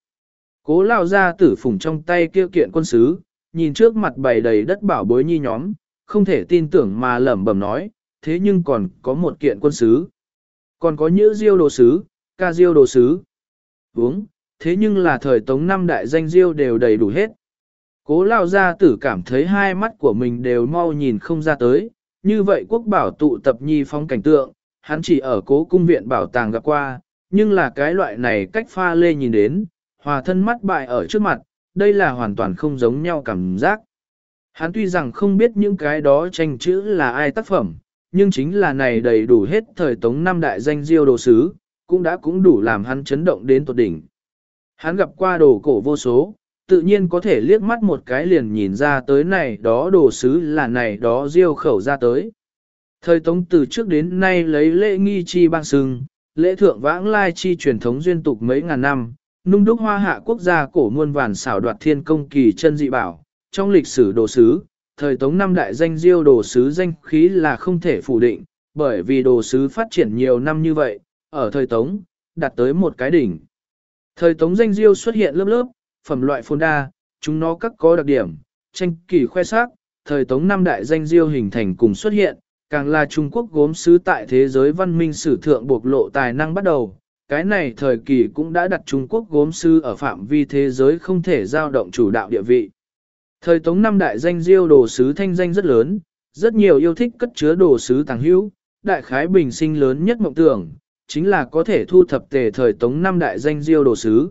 Cố lao ra tử phủng trong tay kia kiện quân sứ, nhìn trước mặt bày đầy đất bảo bối nhi nhóm, không thể tin tưởng mà lẩm bẩm nói, thế nhưng còn có một kiện quân sứ. Còn có nhữ diêu đồ sứ, ca diêu đồ sứ. Uống, thế nhưng là thời tống năm đại danh diêu đều đầy đủ hết. Cố lao gia tử cảm thấy hai mắt của mình đều mau nhìn không ra tới, như vậy quốc bảo tụ tập nhi phong cảnh tượng, hắn chỉ ở cố cung viện bảo tàng gặp qua, nhưng là cái loại này cách pha lê nhìn đến, hòa thân mắt bại ở trước mặt, đây là hoàn toàn không giống nhau cảm giác. Hắn tuy rằng không biết những cái đó tranh chữ là ai tác phẩm, nhưng chính là này đầy đủ hết thời tống năm đại danh diêu đồ sứ, cũng đã cũng đủ làm hắn chấn động đến tột đỉnh. Hắn gặp qua đồ cổ vô số, tự nhiên có thể liếc mắt một cái liền nhìn ra tới này đó đồ sứ là này đó diêu khẩu ra tới. Thời tống từ trước đến nay lấy lễ nghi chi bang sừng, lễ thượng vãng lai chi truyền thống duyên tục mấy ngàn năm, nung đúc hoa hạ quốc gia cổ muôn vàn xảo đoạt thiên công kỳ chân dị bảo, trong lịch sử đồ sứ, thời tống năm đại danh diêu đồ sứ danh khí là không thể phủ định, bởi vì đồ sứ phát triển nhiều năm như vậy, ở thời tống, đạt tới một cái đỉnh. Thời tống danh diêu xuất hiện lớp lớp, phẩm loại phồn đa, chúng nó các có đặc điểm, tranh kỳ khoe sắc, thời tống năm đại danh diêu hình thành cùng xuất hiện, càng là Trung Quốc gốm sứ tại thế giới văn minh sử thượng bộc lộ tài năng bắt đầu. Cái này thời kỳ cũng đã đặt Trung Quốc gốm sứ ở phạm vi thế giới không thể giao động chủ đạo địa vị. Thời Tống năm đại danh diêu đồ sứ thanh danh rất lớn, rất nhiều yêu thích cất chứa đồ sứ tàng hữu, đại khái bình sinh lớn nhất mộng tưởng, chính là có thể thu thập tề thời Tống năm đại danh diêu đồ sứ.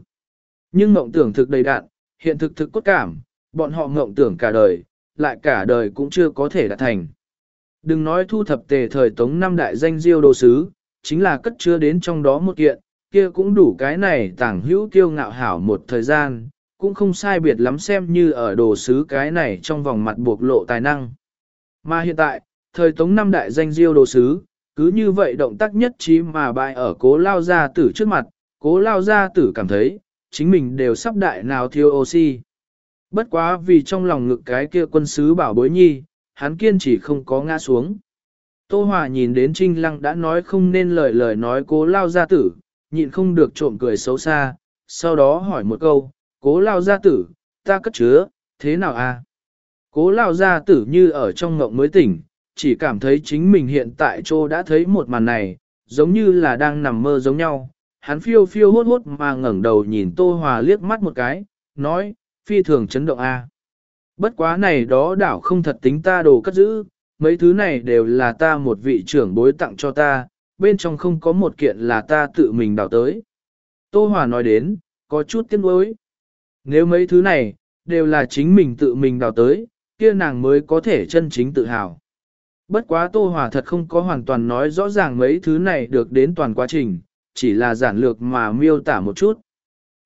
Nhưng mộng tưởng thực đầy đạn, hiện thực thực cốt cảm, bọn họ mộng tưởng cả đời, lại cả đời cũng chưa có thể đạt thành. Đừng nói thu thập tề thời tống năm đại danh diêu đồ sứ, chính là cất chứa đến trong đó một kiện, kia cũng đủ cái này tàng hữu kiêu ngạo hảo một thời gian, cũng không sai biệt lắm xem như ở đồ sứ cái này trong vòng mặt buộc lộ tài năng. Mà hiện tại, thời tống năm đại danh diêu đồ sứ, cứ như vậy động tác nhất trí mà bại ở cố lao gia tử trước mặt, cố lao gia tử cảm thấy, chính mình đều sắp đại nào thiếu oxy. Bất quá vì trong lòng ngực cái kia quân sứ bảo bối nhi, hắn kiên chỉ không có ngã xuống. Tô Hòa nhìn đến Trinh Lăng đã nói không nên lời lời nói cố lao gia tử, nhịn không được trộm cười xấu xa, sau đó hỏi một câu, cố lao gia tử, ta cất chứa, thế nào a? Cố lao gia tử như ở trong ngộng mới tỉnh, chỉ cảm thấy chính mình hiện tại chỗ đã thấy một màn này, giống như là đang nằm mơ giống nhau. Hắn phiêu phiêu hốt hốt mà ngẩng đầu nhìn Tô Hòa liếc mắt một cái, nói, phi thường chấn động a. Bất quá này đó đảo không thật tính ta đồ cất giữ, mấy thứ này đều là ta một vị trưởng bối tặng cho ta, bên trong không có một kiện là ta tự mình đào tới. Tô Hòa nói đến, có chút tiếc nuối. Nếu mấy thứ này, đều là chính mình tự mình đào tới, kia nàng mới có thể chân chính tự hào. Bất quá Tô Hòa thật không có hoàn toàn nói rõ ràng mấy thứ này được đến toàn quá trình, chỉ là giản lược mà miêu tả một chút.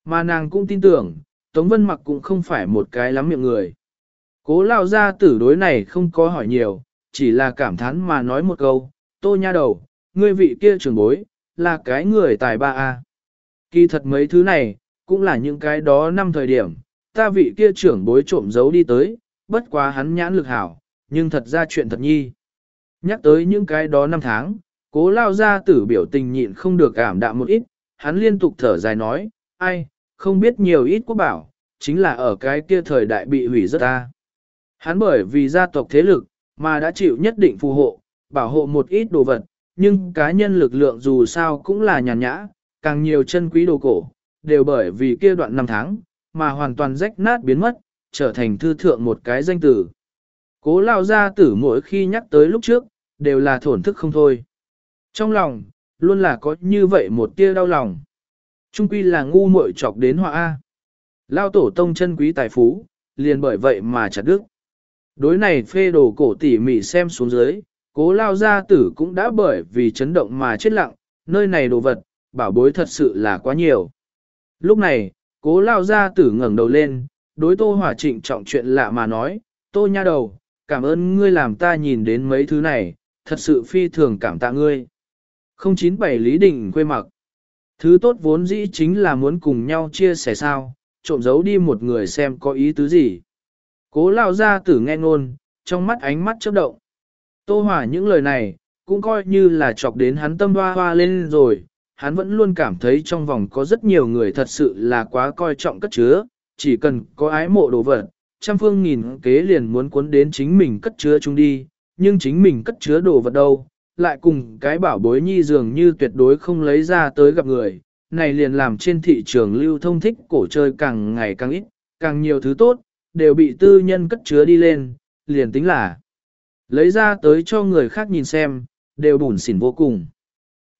Mà nàng cũng tin tưởng, Tống Vân Mặc cũng không phải một cái lắm miệng người. Cố lao ra tử đối này không có hỏi nhiều, chỉ là cảm thán mà nói một câu, Tô nha đầu, ngươi vị kia trưởng bối, là cái người tài ba a. Kỳ thật mấy thứ này, cũng là những cái đó năm thời điểm, ta vị kia trưởng bối trộm giấu đi tới, bất quá hắn nhãn lực hảo, nhưng thật ra chuyện thật nhi. Nhắc tới những cái đó năm tháng, cố lao ra tử biểu tình nhịn không được cảm đạm một ít, hắn liên tục thở dài nói, ai, không biết nhiều ít quốc bảo, chính là ở cái kia thời đại bị hủy rất ta. Hắn bởi vì gia tộc thế lực, mà đã chịu nhất định phù hộ, bảo hộ một ít đồ vật, nhưng cá nhân lực lượng dù sao cũng là nhàn nhã, càng nhiều chân quý đồ cổ, đều bởi vì kia đoạn năm tháng, mà hoàn toàn rách nát biến mất, trở thành thư thượng một cái danh tử. Cố lao gia tử mỗi khi nhắc tới lúc trước, đều là thổn thức không thôi. Trong lòng, luôn là có như vậy một tia đau lòng. Trung quy là ngu muội chọc đến họa A. Lao tổ tông chân quý tài phú, liền bởi vậy mà chặt đức. Đối này phê đồ cổ tỉ mỉ xem xuống dưới, cố lao gia tử cũng đã bởi vì chấn động mà chết lặng, nơi này đồ vật, bảo bối thật sự là quá nhiều. Lúc này, cố lao gia tử ngẩng đầu lên, đối tô hỏa trịnh trọng chuyện lạ mà nói, tô nha đầu, cảm ơn ngươi làm ta nhìn đến mấy thứ này, thật sự phi thường cảm tạ ngươi. 097 Lý Đình quê mặc. Thứ tốt vốn dĩ chính là muốn cùng nhau chia sẻ sao, trộm giấu đi một người xem có ý tứ gì. Cố lao ra tử nghe ngôn, trong mắt ánh mắt chớp động. Tô Hòa những lời này, cũng coi như là chọc đến hắn tâm hoa hoa lên rồi, hắn vẫn luôn cảm thấy trong vòng có rất nhiều người thật sự là quá coi trọng cất chứa, chỉ cần có ái mộ đồ vật, trăm phương nghìn kế liền muốn cuốn đến chính mình cất chứa chung đi, nhưng chính mình cất chứa đồ vật đâu, lại cùng cái bảo bối nhi dường như tuyệt đối không lấy ra tới gặp người, này liền làm trên thị trường lưu thông thích cổ chơi càng ngày càng ít, càng nhiều thứ tốt, đều bị tư nhân cất chứa đi lên, liền tính là lấy ra tới cho người khác nhìn xem, đều bùn xỉn vô cùng.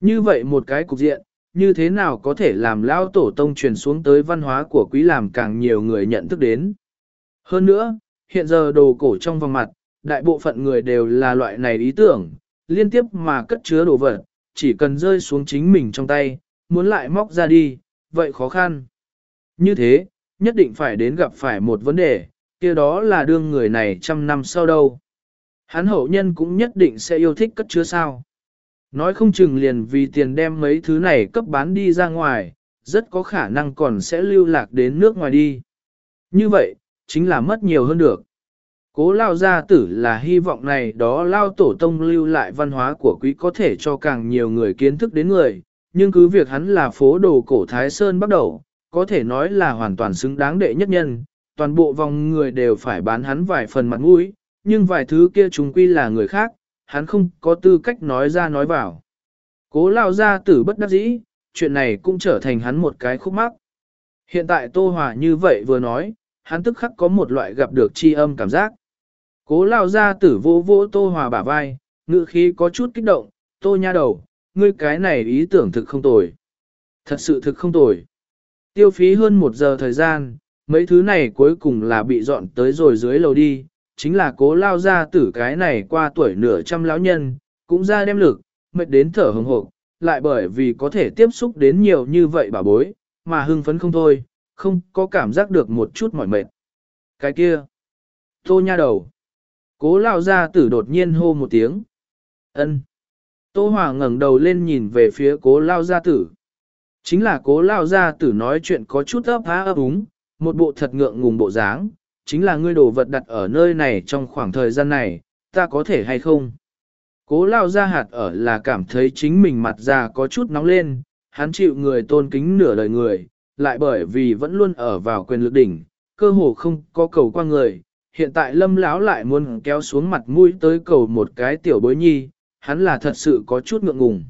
Như vậy một cái cục diện, như thế nào có thể làm lao tổ tông truyền xuống tới văn hóa của quý làm càng nhiều người nhận thức đến. Hơn nữa, hiện giờ đồ cổ trong vòng mặt, đại bộ phận người đều là loại này ý tưởng, liên tiếp mà cất chứa đồ vật, chỉ cần rơi xuống chính mình trong tay, muốn lại móc ra đi, vậy khó khăn. Như thế, nhất định phải đến gặp phải một vấn đề, kia đó là đương người này trăm năm sau đâu. Hắn hậu nhân cũng nhất định sẽ yêu thích cất chứa sao. Nói không chừng liền vì tiền đem mấy thứ này cấp bán đi ra ngoài, rất có khả năng còn sẽ lưu lạc đến nước ngoài đi. Như vậy, chính là mất nhiều hơn được. Cố lao gia tử là hy vọng này đó lao tổ tông lưu lại văn hóa của quý có thể cho càng nhiều người kiến thức đến người, nhưng cứ việc hắn là phố đồ cổ Thái Sơn bắt đầu, có thể nói là hoàn toàn xứng đáng đệ nhất nhân, toàn bộ vòng người đều phải bán hắn vài phần mặt mũi, nhưng vài thứ kia chúng quy là người khác, hắn không có tư cách nói ra nói vào. Cố lao gia tử bất đắc dĩ, chuyện này cũng trở thành hắn một cái khúc mắc. Hiện tại Tô Hòa như vậy vừa nói, hắn tức khắc có một loại gặp được chi âm cảm giác. Cố lao gia tử vô vô Tô Hòa bả vai, ngữ khí có chút kích động, Tô nha đầu, ngươi cái này ý tưởng thực không tồi. Thật sự thực không tồi. Tiêu phí hơn một giờ thời gian, mấy thứ này cuối cùng là bị dọn tới rồi dưới lầu đi, chính là cố lao ra tử cái này qua tuổi nửa trăm lão nhân, cũng ra đem lực, mệt đến thở hồng hộp, lại bởi vì có thể tiếp xúc đến nhiều như vậy bà bối, mà hưng phấn không thôi, không có cảm giác được một chút mỏi mệt. Cái kia, tô nha đầu, cố lao ra tử đột nhiên hô một tiếng, ân. Tô Hòa ngẩng đầu lên nhìn về phía cố lao gia tử. Chính là cố lao gia tử nói chuyện có chút ấp há ấp úng, một bộ thật ngượng ngùng bộ dáng, chính là ngươi đồ vật đặt ở nơi này trong khoảng thời gian này, ta có thể hay không? Cố lao ra hạt ở là cảm thấy chính mình mặt già có chút nóng lên, hắn chịu người tôn kính nửa đời người, lại bởi vì vẫn luôn ở vào quyền lực đỉnh, cơ hồ không có cầu qua người, hiện tại lâm lão lại muốn kéo xuống mặt mũi tới cầu một cái tiểu bối nhi, hắn là thật sự có chút ngượng ngùng.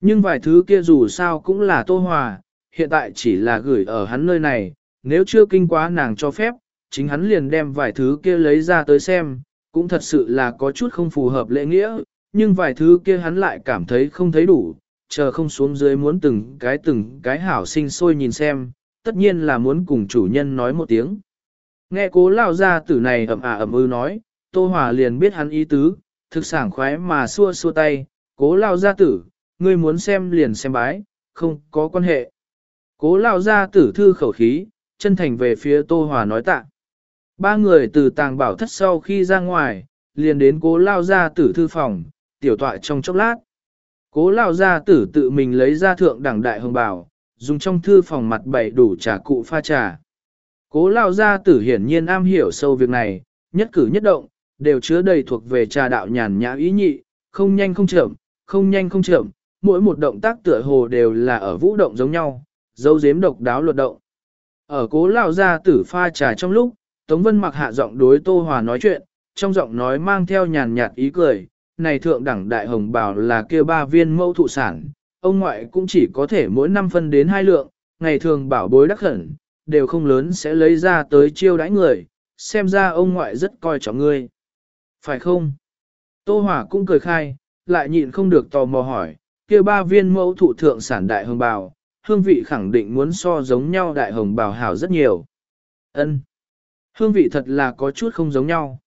Nhưng vài thứ kia dù sao cũng là tô hòa, hiện tại chỉ là gửi ở hắn nơi này, nếu chưa kinh quá nàng cho phép, chính hắn liền đem vài thứ kia lấy ra tới xem, cũng thật sự là có chút không phù hợp lễ nghĩa, nhưng vài thứ kia hắn lại cảm thấy không thấy đủ, chờ không xuống dưới muốn từng cái từng cái hảo sinh sôi nhìn xem, tất nhiên là muốn cùng chủ nhân nói một tiếng. Nghe cố lao ra tử này ẩm ả ẩm ư nói, Tô Hòa liền biết hắn ý tứ, thực sảng khoái mà xua xua tay, cố lao gia tử, ngươi muốn xem liền xem bái, không có quan hệ. Cố lao gia tử thư khẩu khí, chân thành về phía Tô Hòa nói tạ. Ba người từ tàng bảo thất sau khi ra ngoài, liền đến cố lao gia tử thư phòng, tiểu tọa trong chốc lát. Cố lao gia tử tự mình lấy ra thượng đẳng đại hồng bảo, dùng trong thư phòng mặt bày đủ trà cụ pha trà. Cố lao gia tử hiển nhiên am hiểu sâu việc này, nhất cử nhất động, đều chứa đầy thuộc về trà đạo nhàn nhã ý nhị, không nhanh không chậm, không nhanh không chậm, mỗi một động tác tựa hồ đều là ở vũ động giống nhau, dấu giếm độc đáo luật động. Ở cố lao gia tử pha trà trong lúc, Tống Vân mặc hạ giọng đối Tô Hòa nói chuyện, trong giọng nói mang theo nhàn nhạt ý cười, này thượng đẳng đại hồng bảo là kia ba viên mẫu thụ sản, ông ngoại cũng chỉ có thể mỗi năm phân đến hai lượng, ngày thường bảo bối đắc khẩn, đều không lớn sẽ lấy ra tới chiêu đãi người, xem ra ông ngoại rất coi trọng ngươi. Phải không? Tô Hòa cũng cười khai, lại nhịn không được tò mò hỏi, kia ba viên mẫu thụ thượng sản đại hồng bào, hương vị khẳng định muốn so giống nhau đại hồng bào hảo rất nhiều. Ân, Hương vị thật là có chút không giống nhau.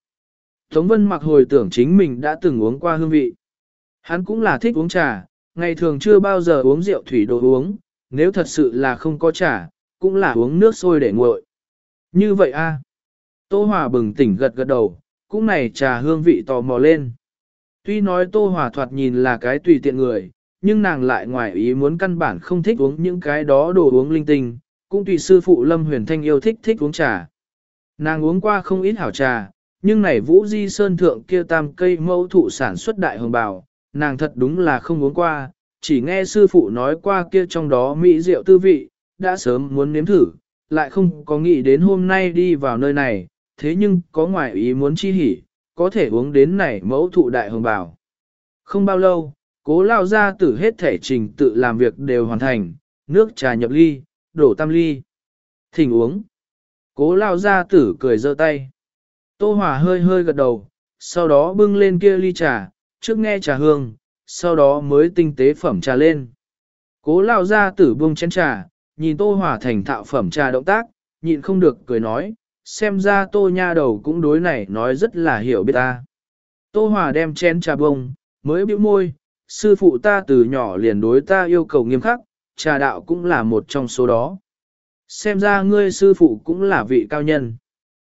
Tống Vân mặc hồi tưởng chính mình đã từng uống qua hương vị. Hắn cũng là thích uống trà, ngày thường chưa bao giờ uống rượu thủy đồ uống, nếu thật sự là không có trà, cũng là uống nước sôi để nguội. Như vậy a Tô Hòa bừng tỉnh gật gật đầu, cũng này trà hương vị tò mò lên. Tuy nói Tô Hòa thoạt nhìn là cái tùy tiện người, nhưng nàng lại ngoài ý muốn căn bản không thích uống những cái đó đồ uống linh tinh, cũng tùy sư phụ Lâm Huyền Thanh yêu thích thích uống trà. Nàng uống qua không ít hảo trà, nhưng này Vũ Di Sơn thượng kia tam cây mẫu thụ sản xuất đại hồng bào, nàng thật đúng là không uống qua, chỉ nghe sư phụ nói qua kia trong đó mỹ rượu tư vị, đã sớm muốn nếm thử, lại không có nghĩ đến hôm nay đi vào nơi này, thế nhưng có ngoại ý muốn chi hỉ, có thể uống đến này mẫu thụ đại hồng bào. Không bao lâu, cố lao ra tử hết thể trình tự làm việc đều hoàn thành, nước trà nhập ly, đổ tam ly. Thỉnh uống. Cố lao ra tử cười giơ tay. Tô Hòa hơi hơi gật đầu, sau đó bưng lên kia ly trà, trước nghe trà hương, sau đó mới tinh tế phẩm trà lên. Cố lao ra tử bưng chén trà, nhìn Tô Hòa thành thạo phẩm trà động tác, nhịn không được cười nói, xem ra Tô Nha đầu cũng đối này nói rất là hiểu biết ta. Tô Hòa đem chén trà bông, mới bĩu môi, sư phụ ta từ nhỏ liền đối ta yêu cầu nghiêm khắc, trà đạo cũng là một trong số đó. Xem ra ngươi sư phụ cũng là vị cao nhân.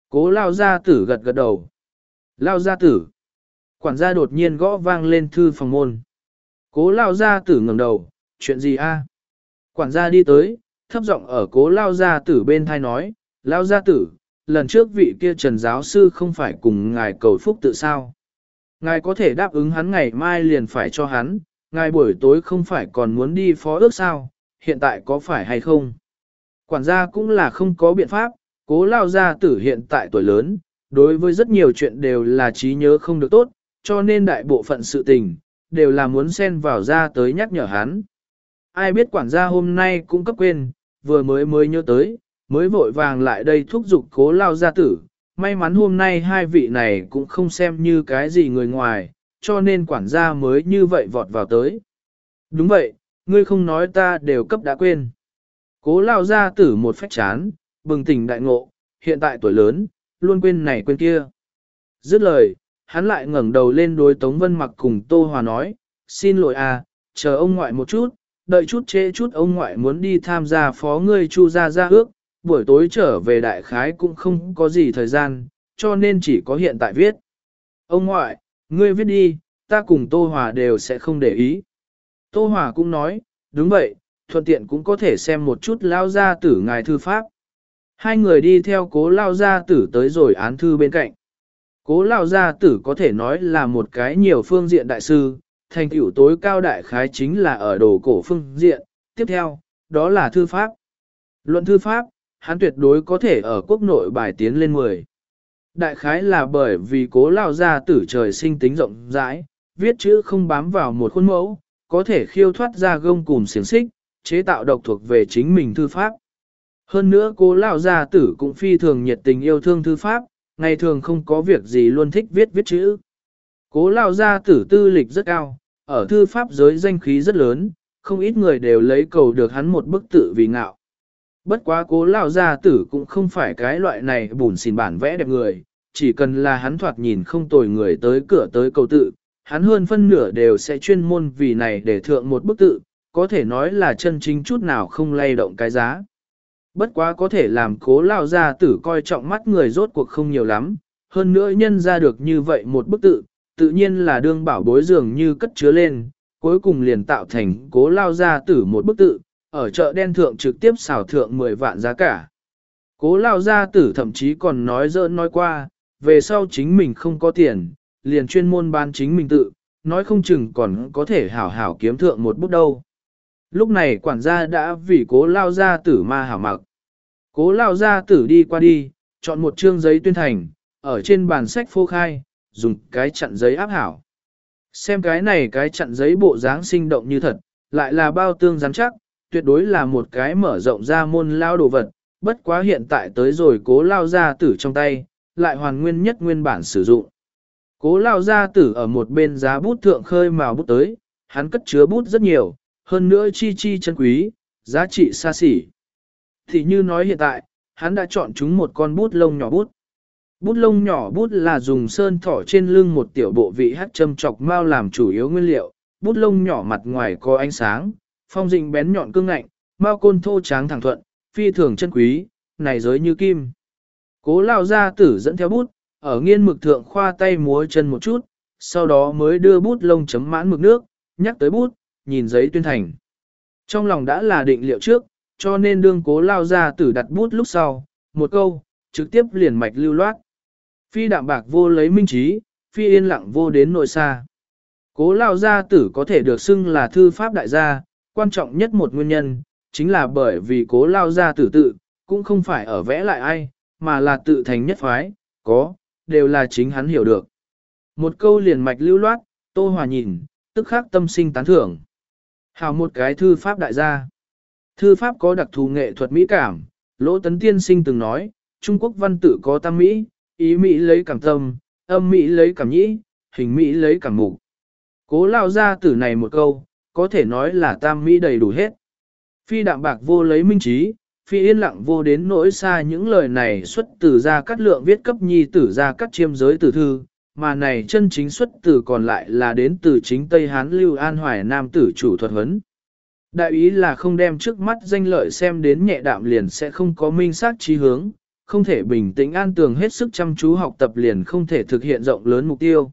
Cố lao gia tử gật gật đầu. Lao gia tử. Quản gia đột nhiên gõ vang lên thư phòng môn. Cố lao gia tử ngẩng đầu, chuyện gì a? Quản gia đi tới, thấp giọng ở cố lao gia tử bên thai nói, lao gia tử, lần trước vị kia trần giáo sư không phải cùng ngài cầu phúc tự sao. Ngài có thể đáp ứng hắn ngày mai liền phải cho hắn, ngài buổi tối không phải còn muốn đi phó ước sao, hiện tại có phải hay không? Quản gia cũng là không có biện pháp, cố lao gia tử hiện tại tuổi lớn, đối với rất nhiều chuyện đều là trí nhớ không được tốt, cho nên đại bộ phận sự tình, đều là muốn xen vào ra tới nhắc nhở hắn. Ai biết quản gia hôm nay cũng cấp quên, vừa mới mới nhớ tới, mới vội vàng lại đây thúc giục cố lao gia tử. May mắn hôm nay hai vị này cũng không xem như cái gì người ngoài, cho nên quản gia mới như vậy vọt vào tới. Đúng vậy, ngươi không nói ta đều cấp đã quên. Cố lao gia tử một phách chán, bừng tỉnh đại ngộ, hiện tại tuổi lớn, luôn quên này quên kia. Dứt lời, hắn lại ngẩng đầu lên đối Tống Vân Mặc cùng Tô Hòa nói, xin lỗi à, chờ ông ngoại một chút, đợi chút trễ chút ông ngoại muốn đi tham gia phó ngươi chu gia ra ước, buổi tối trở về đại khái cũng không có gì thời gian, cho nên chỉ có hiện tại viết. Ông ngoại, ngươi viết đi, ta cùng Tô Hòa đều sẽ không để ý. Tô Hòa cũng nói, đúng vậy, thuận tiện cũng có thể xem một chút lao gia tử ngài thư pháp. Hai người đi theo cố lao gia tử tới rồi án thư bên cạnh. Cố lao gia tử có thể nói là một cái nhiều phương diện đại sư, thành tựu tối cao đại khái chính là ở đồ cổ phương diện, tiếp theo, đó là thư pháp. Luận thư pháp, hắn tuyệt đối có thể ở quốc nội bài tiến lên 10. Đại khái là bởi vì cố lao gia tử trời sinh tính rộng rãi, viết chữ không bám vào một khuôn mẫu, có thể khiêu thoát ra gông cùng xiềng xích, chế tạo độc thuộc về chính mình thư pháp. Hơn nữa cố lão gia tử cũng phi thường nhiệt tình yêu thương thư pháp, ngày thường không có việc gì luôn thích viết viết chữ. Cố lão gia tử tư lịch rất cao, ở thư pháp giới danh khí rất lớn, không ít người đều lấy cầu được hắn một bức tự vì ngạo. Bất quá cố lão gia tử cũng không phải cái loại này bùn xỉn bản vẽ đẹp người, chỉ cần là hắn thoạt nhìn không tồi người tới cửa tới cầu tự, hắn hơn phân nửa đều sẽ chuyên môn vì này để thượng một bức tự, có thể nói là chân chính chút nào không lay động cái giá. Bất quá có thể làm cố lao gia tử coi trọng mắt người rốt cuộc không nhiều lắm, hơn nữa nhân ra được như vậy một bức tự, tự nhiên là đương bảo bối dường như cất chứa lên, cuối cùng liền tạo thành cố lao gia tử một bức tự, ở chợ đen thượng trực tiếp xào thượng 10 vạn giá cả. Cố lao gia tử thậm chí còn nói dỡn nói qua, về sau chính mình không có tiền, liền chuyên môn bán chính mình tự, nói không chừng còn có thể hảo hảo kiếm thượng một bút đâu. Lúc này quản gia đã vì cố lao gia tử ma hảo mặc. Cố lao gia tử đi qua đi, chọn một chương giấy tuyên thành, ở trên bàn sách phô khai, dùng cái chặn giấy áp hảo. Xem cái này cái chặn giấy bộ dáng sinh động như thật, lại là bao tương rắn chắc, tuyệt đối là một cái mở rộng ra môn lao đồ vật, bất quá hiện tại tới rồi cố lao gia tử trong tay, lại hoàn nguyên nhất nguyên bản sử dụng. Cố lao gia tử ở một bên giá bút thượng khơi màu bút tới, hắn cất chứa bút rất nhiều, hơn nữa chi chi chân quý, giá trị xa xỉ. Thì như nói hiện tại, hắn đã chọn chúng một con bút lông nhỏ bút. Bút lông nhỏ bút là dùng sơn thỏ trên lưng một tiểu bộ vị hát châm chọc mao làm chủ yếu nguyên liệu, bút lông nhỏ mặt ngoài có ánh sáng, phong dịnh bén nhọn cương ngạnh, mao côn thô tráng thẳng thuận, phi thường chân quý, này giới như kim. Cố lao ra tử dẫn theo bút, ở nghiên mực thượng khoa tay múa chân một chút, sau đó mới đưa bút lông chấm mãn mực nước, nhắc tới bút, nhìn giấy tuyên thành. Trong lòng đã là định liệu trước, cho nên đương cố lao gia tử đặt bút lúc sau, một câu, trực tiếp liền mạch lưu loát. Phi đạm bạc vô lấy minh trí, phi yên lặng vô đến nội xa. Cố lao gia tử có thể được xưng là thư pháp đại gia, quan trọng nhất một nguyên nhân, chính là bởi vì cố lao gia tử tự, cũng không phải ở vẽ lại ai, mà là tự thành nhất phái, có, đều là chính hắn hiểu được. Một câu liền mạch lưu loát, tô hòa nhìn, tức khắc tâm sinh tán thưởng. Hào một cái thư pháp đại gia. Thư pháp có đặc thù nghệ thuật mỹ cảm, Lỗ Tấn Tiên Sinh từng nói, Trung Quốc văn tự có tam mỹ, ý mỹ lấy cảm tâm, âm mỹ lấy cảm nhĩ, hình mỹ lấy cảm mục. Cố lao ra từ này một câu, có thể nói là tam mỹ đầy đủ hết. Phi đạm bạc vô lấy minh trí, phi yên lặng vô đến nỗi xa những lời này xuất từ ra cắt lượng viết cấp nhi tử ra cắt chiêm giới tử thư, mà này chân chính xuất từ còn lại là đến từ chính Tây Hán Lưu An Hoài Nam tử chủ thuật huấn. Đại ý là không đem trước mắt danh lợi xem đến nhẹ đạm liền sẽ không có minh sát trí hướng, không thể bình tĩnh an tường hết sức chăm chú học tập liền không thể thực hiện rộng lớn mục tiêu.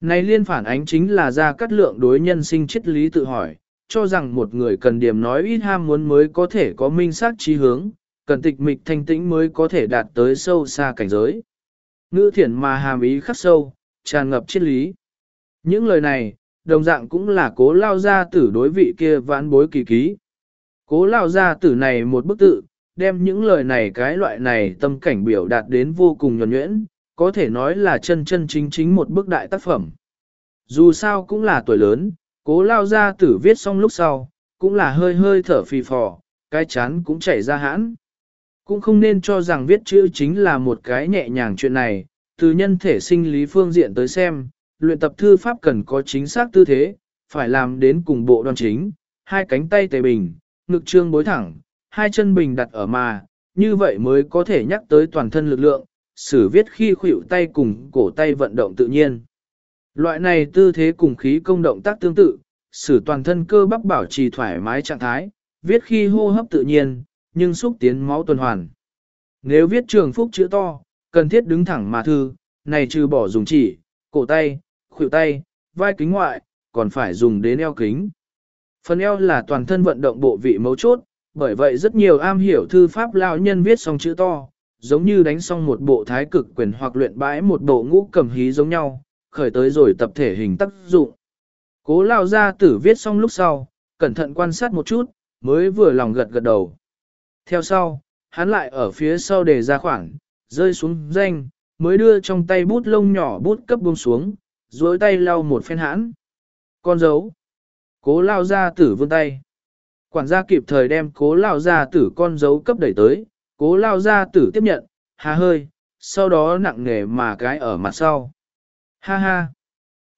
Này liên phản ánh chính là ra cắt lượng đối nhân sinh triết lý tự hỏi, cho rằng một người cần điểm nói ít ham muốn mới có thể có minh sát trí hướng, cần tịch mịch thanh tĩnh mới có thể đạt tới sâu xa cảnh giới. Ngữ thiển mà hàm ý khắc sâu, tràn ngập triết lý. Những lời này, đồng dạng cũng là cố lao gia tử đối vị kia vãn bối kỳ ký. Cố lao gia tử này một bức tự, đem những lời này cái loại này tâm cảnh biểu đạt đến vô cùng nhuẩn nhuyễn, có thể nói là chân chân chính chính một bức đại tác phẩm. Dù sao cũng là tuổi lớn, cố lao gia tử viết xong lúc sau, cũng là hơi hơi thở phì phò, cái chán cũng chảy ra hãn. Cũng không nên cho rằng viết chữ chính là một cái nhẹ nhàng chuyện này, từ nhân thể sinh lý phương diện tới xem, luyện tập thư pháp cần có chính xác tư thế, phải làm đến cùng bộ đoan chính, hai cánh tay tề bình, ngực trương bối thẳng, hai chân bình đặt ở mà, như vậy mới có thể nhắc tới toàn thân lực lượng, sử viết khi khuỷu tay cùng cổ tay vận động tự nhiên. Loại này tư thế cùng khí công động tác tương tự, sử toàn thân cơ bắp bảo trì thoải mái trạng thái, viết khi hô hấp tự nhiên, nhưng xúc tiến máu tuần hoàn. Nếu viết trường phúc chữ to, cần thiết đứng thẳng mà thư, này trừ bỏ dùng chỉ, cổ tay, khuỷu tay, vai kính ngoại, còn phải dùng đến eo kính. Phần eo là toàn thân vận động bộ vị mấu chốt, bởi vậy rất nhiều am hiểu thư pháp lao nhân viết xong chữ to, giống như đánh xong một bộ thái cực quyền hoặc luyện bãi một bộ ngũ cầm hí giống nhau, khởi tới rồi tập thể hình tác dụng. Cố lao ra tử viết xong lúc sau, cẩn thận quan sát một chút, mới vừa lòng gật gật đầu. Theo sau, hắn lại ở phía sau để ra khoảng, rơi xuống danh, mới đưa trong tay bút lông nhỏ bút cấp buông xuống, dối tay lau một phen hãn. Con dấu. Cố lao ra tử vươn tay. Quản gia kịp thời đem cố lao ra tử con dấu cấp đẩy tới, cố lao ra tử tiếp nhận, hà hơi, sau đó nặng nề mà cái ở mặt sau. Ha ha!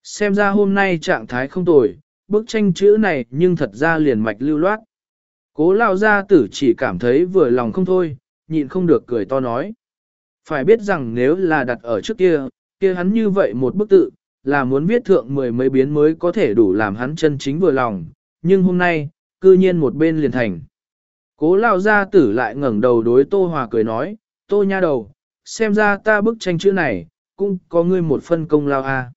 Xem ra hôm nay trạng thái không tồi, bức tranh chữ này nhưng thật ra liền mạch lưu loát. Cố lao gia tử chỉ cảm thấy vừa lòng không thôi, nhịn không được cười to nói. Phải biết rằng nếu là đặt ở trước kia, kia hắn như vậy một bức tự, là muốn viết thượng mười mấy biến mới có thể đủ làm hắn chân chính vừa lòng, nhưng hôm nay, cư nhiên một bên liền thành. Cố lao gia tử lại ngẩng đầu đối Tô Hòa cười nói, Tô nha đầu, xem ra ta bức tranh chữ này, cũng có ngươi một phân công lao a. À.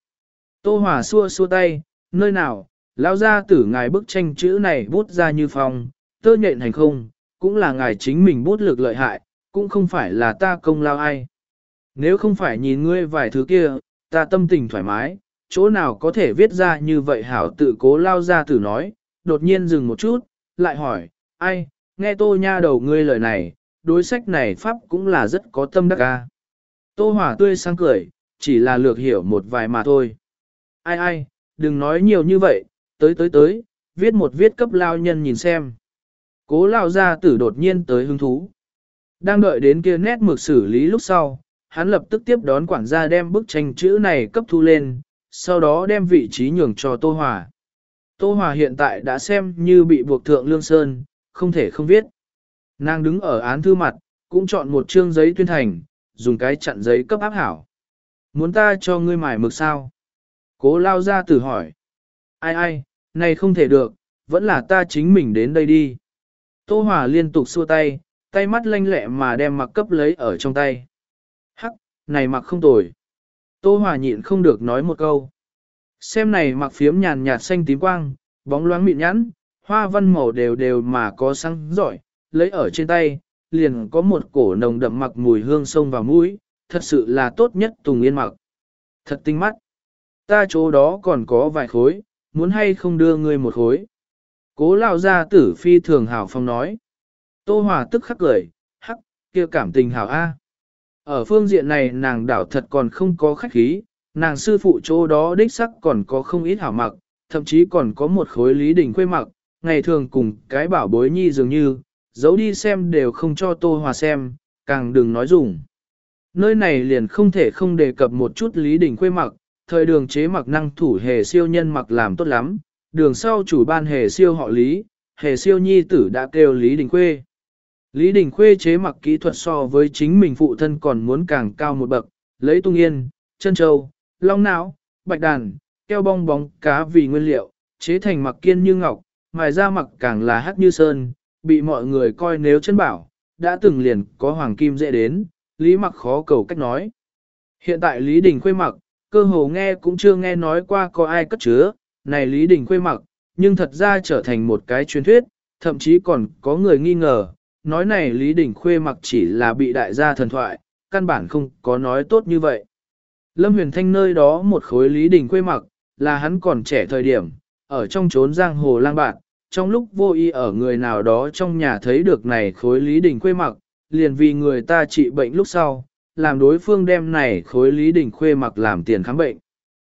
Tô Hòa xua xua tay, nơi nào, lao gia tử ngài bức tranh chữ này bút ra như phong, tơ nhện hành không, cũng là ngài chính mình bút lực lợi hại, cũng không phải là ta công lao ai. Nếu không phải nhìn ngươi vài thứ kia, ta tâm tình thoải mái, chỗ nào có thể viết ra như vậy hảo tự cố lao ra tử nói, đột nhiên dừng một chút, lại hỏi, ai, nghe tô nha đầu ngươi lời này, đối sách này pháp cũng là rất có tâm đắc ca. Tô hỏa tươi sáng cười, chỉ là lược hiểu một vài mà thôi. Ai ai, đừng nói nhiều như vậy, tới tới tới, viết một viết cấp lao nhân nhìn xem. Cố lao ra tử đột nhiên tới hứng thú. Đang đợi đến kia nét mực xử lý lúc sau, hắn lập tức tiếp đón quản gia đem bức tranh chữ này cấp thu lên, sau đó đem vị trí nhường cho Tô Hòa. Tô Hòa hiện tại đã xem như bị buộc thượng lương sơn, không thể không viết. Nàng đứng ở án thư mặt, cũng chọn một chương giấy tuyên thành, dùng cái chặn giấy cấp áp hảo. Muốn ta cho ngươi mải mực sao? Cố lao ra tử hỏi. Ai ai, này không thể được, vẫn là ta chính mình đến đây đi. Tô Hòa liên tục xua tay, tay mắt lanh lẹ mà đem mặc cấp lấy ở trong tay. Hắc, này mặc không tồi. Tô Hòa nhịn không được nói một câu. Xem này mặc phiếm nhàn nhạt xanh tím quang, bóng loáng mịn nhẵn, hoa văn màu đều đều mà có sáng giỏi, lấy ở trên tay, liền có một cổ nồng đậm mặc mùi hương sông vào mũi, thật sự là tốt nhất Tùng Yên mặc. Thật tinh mắt. Ta chỗ đó còn có vài khối, muốn hay không đưa ngươi một khối. Cố lao ra tử phi thường hào phong nói. Tô Hòa tức khắc cười, hắc, kia cảm tình hảo A. Ở phương diện này nàng đảo thật còn không có khách khí, nàng sư phụ chỗ đó đích sắc còn có không ít hảo mặc, thậm chí còn có một khối lý đỉnh quê mặc, ngày thường cùng cái bảo bối nhi dường như, giấu đi xem đều không cho Tô Hòa xem, càng đừng nói dùng. Nơi này liền không thể không đề cập một chút lý đỉnh quê mặc, thời đường chế mặc năng thủ hề siêu nhân mặc làm tốt lắm, đường sau chủ ban hề siêu họ lý, hề siêu nhi tử đã kêu lý đình khuê Lý Đình Khuê chế mặc kỹ thuật so với chính mình phụ thân còn muốn càng cao một bậc, lấy tung yên, chân châu, long não, bạch đàn, keo bong bóng cá vì nguyên liệu, chế thành mặc kiên như ngọc, mài ra mặc càng là hắc như sơn, bị mọi người coi nếu chân bảo, đã từng liền có hoàng kim dễ đến, Lý mặc khó cầu cách nói. Hiện tại Lý Đình Khuê mặc, cơ hồ nghe cũng chưa nghe nói qua có ai cất chứa, này Lý Đình Khuê mặc, nhưng thật ra trở thành một cái truyền thuyết, thậm chí còn có người nghi ngờ, nói này Lý Đình Khuê mặc chỉ là bị đại gia thần thoại, căn bản không có nói tốt như vậy. Lâm Huyền Thanh nơi đó một khối Lý Đình Khuê mặc, là hắn còn trẻ thời điểm, ở trong trốn giang hồ lang bạn, trong lúc vô ý ở người nào đó trong nhà thấy được này khối Lý Đình Khuê mặc, liền vì người ta trị bệnh lúc sau, làm đối phương đem này khối Lý Đình Khuê mặc làm tiền khám bệnh.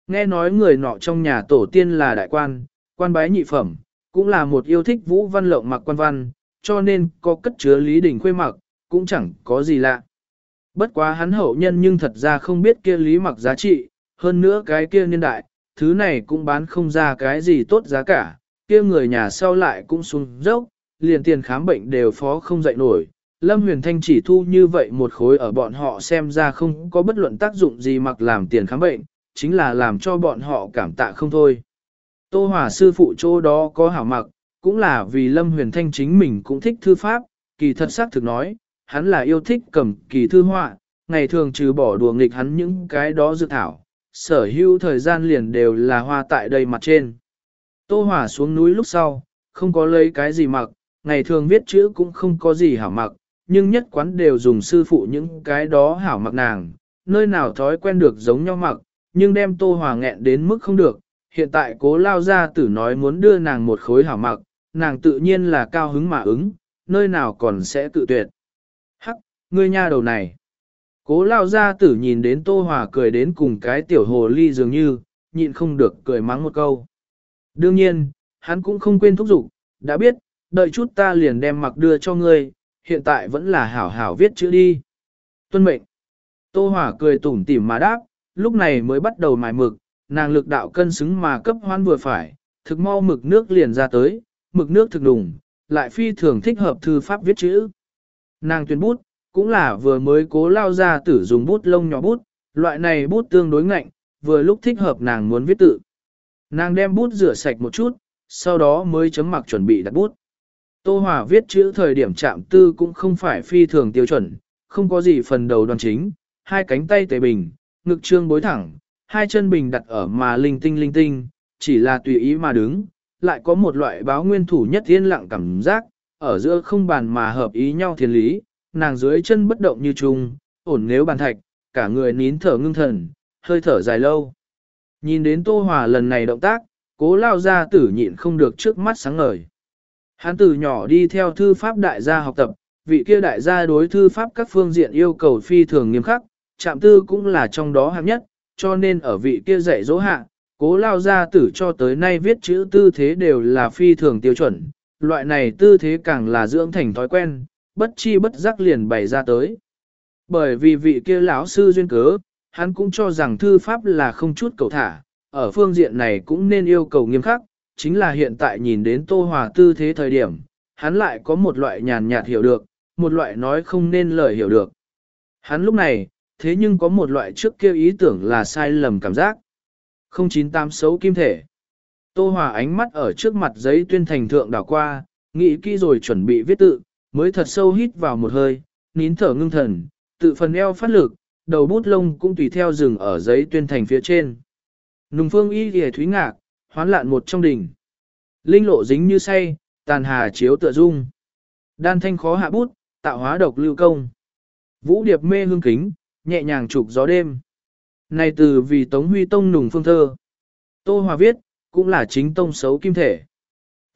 Nghe nói người nọ trong nhà tổ tiên là đại quan, quan bái nhị phẩm, cũng là một yêu thích vũ văn lộng mặc quan văn, cho nên có cất chứa Lý Đình Khuê mặc, cũng chẳng có gì lạ. Bất quá hắn hậu nhân nhưng thật ra không biết kia Lý mặc giá trị, hơn nữa cái kia niên đại, thứ này cũng bán không ra cái gì tốt giá cả, kia người nhà sau lại cũng xuống dốc, liền tiền khám bệnh đều phó không dậy nổi. Lâm Huyền Thanh chỉ thu như vậy một khối ở bọn họ xem ra không có bất luận tác dụng gì mặc làm tiền khám bệnh, chính là làm cho bọn họ cảm tạ không thôi. Tô Hòa sư phụ chỗ đó có hảo mặc, cũng là vì Lâm Huyền Thanh chính mình cũng thích thư pháp, kỳ thật xác thực nói, hắn là yêu thích cầm kỳ thư họa, ngày thường trừ bỏ đùa nghịch hắn những cái đó dự thảo, sở hữu thời gian liền đều là hoa tại đây mặt trên. Tô Hòa xuống núi lúc sau, không có lấy cái gì mặc, ngày thường viết chữ cũng không có gì hảo mặc, nhưng nhất quán đều dùng sư phụ những cái đó hảo mặc nàng, nơi nào thói quen được giống nhau mặc, nhưng đem Tô Hòa nghẹn đến mức không được. Hiện tại cố lao ra tử nói muốn đưa nàng một khối hảo mặc, nàng tự nhiên là cao hứng mà ứng, nơi nào còn sẽ tự tuyệt. Hắc, ngươi nha đầu này. Cố lao gia tử nhìn đến Tô Hòa cười đến cùng cái tiểu hồ ly dường như, nhịn không được cười mắng một câu. Đương nhiên, hắn cũng không quên thúc giục, đã biết, đợi chút ta liền đem mặc đưa cho ngươi, hiện tại vẫn là hảo hảo viết chữ đi. Tuân mệnh. Tô Hòa cười tủm tỉm mà đáp, lúc này mới bắt đầu mài mực, nàng lực đạo cân xứng mà cấp hoan vừa phải, thực mau mực nước liền ra tới, mực nước thực đủng, lại phi thường thích hợp thư pháp viết chữ. Nàng tuyển bút, cũng là vừa mới cố lao ra tử dùng bút lông nhỏ bút, loại này bút tương đối ngạnh, vừa lúc thích hợp nàng muốn viết tự. Nàng đem bút rửa sạch một chút, sau đó mới chấm mặc chuẩn bị đặt bút. Tô Hòa viết chữ thời điểm chạm tư cũng không phải phi thường tiêu chuẩn, không có gì phần đầu đoàn chính, hai cánh tay tề bình, ngực trương bối thẳng, hai chân bình đặt ở mà linh tinh linh tinh, chỉ là tùy ý mà đứng, lại có một loại báo nguyên thủ nhất yên lặng cảm giác, ở giữa không bàn mà hợp ý nhau thiên lý, nàng dưới chân bất động như trùng, ổn nếu bàn thạch, cả người nín thở ngưng thần, hơi thở dài lâu. Nhìn đến Tô Hòa lần này động tác, cố lao ra tử nhịn không được trước mắt sáng ngời. Hắn từ nhỏ đi theo thư pháp đại gia học tập, vị kia đại gia đối thư pháp các phương diện yêu cầu phi thường nghiêm khắc, Trạm tư cũng là trong đó hạng nhất, cho nên ở vị kia dạy dỗ hạ, cố lao gia tử cho tới nay viết chữ tư thế đều là phi thường tiêu chuẩn, loại này tư thế càng là dưỡng thành thói quen, bất chi bất giác liền bày ra tới. Bởi vì vị kia lão sư duyên cớ, hắn cũng cho rằng thư pháp là không chút cầu thả, ở phương diện này cũng nên yêu cầu nghiêm khắc, chính là hiện tại nhìn đến Tô Hòa tư thế thời điểm, hắn lại có một loại nhàn nhạt hiểu được, một loại nói không nên lời hiểu được. Hắn lúc này, thế nhưng có một loại trước kia ý tưởng là sai lầm cảm giác. 098 xấu kim thể. Tô Hòa ánh mắt ở trước mặt giấy tuyên thành thượng đảo qua, nghĩ kỹ rồi chuẩn bị viết tự, mới thật sâu hít vào một hơi, nín thở ngưng thần, tự phần eo phát lực, đầu bút lông cũng tùy theo rừng ở giấy tuyên thành phía trên. Nùng phương y ghề thúy ngạc, hoán lạn một trong đỉnh. Linh lộ dính như say, tàn hà chiếu tựa dung. Đan thanh khó hạ bút, tạo hóa độc lưu công. Vũ điệp mê hương kính, nhẹ nhàng trục gió đêm. Này từ vì Tống Huy Tông nùng phương thơ. Tô Hòa viết, cũng là chính tông xấu kim thể.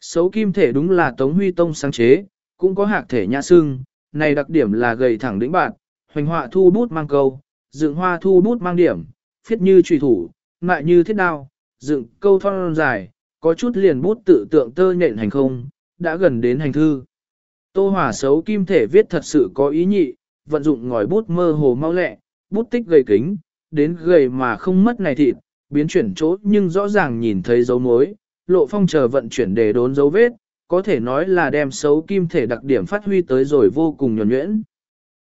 Xấu kim thể đúng là Tống Huy Tông sáng chế, cũng có hạc thể nhã sưng, này đặc điểm là gầy thẳng đỉnh bạn, hoành họa thu bút mang câu, dựng hoa thu bút mang điểm, phiết như trùy thủ, mại như thiết đao, dựng câu thon dài, có chút liền bút tự tượng tơ nhện hành không, đã gần đến hành thư. Tô Hòa xấu kim thể viết thật sự có ý nhị, vận dụng ngòi bút mơ hồ mau lẹ, bút tích gầy kính, đến gầy mà không mất này thịt, biến chuyển chỗ nhưng rõ ràng nhìn thấy dấu mối, lộ phong chờ vận chuyển để đốn dấu vết, có thể nói là đem xấu kim thể đặc điểm phát huy tới rồi vô cùng nhuẩn nhuyễn.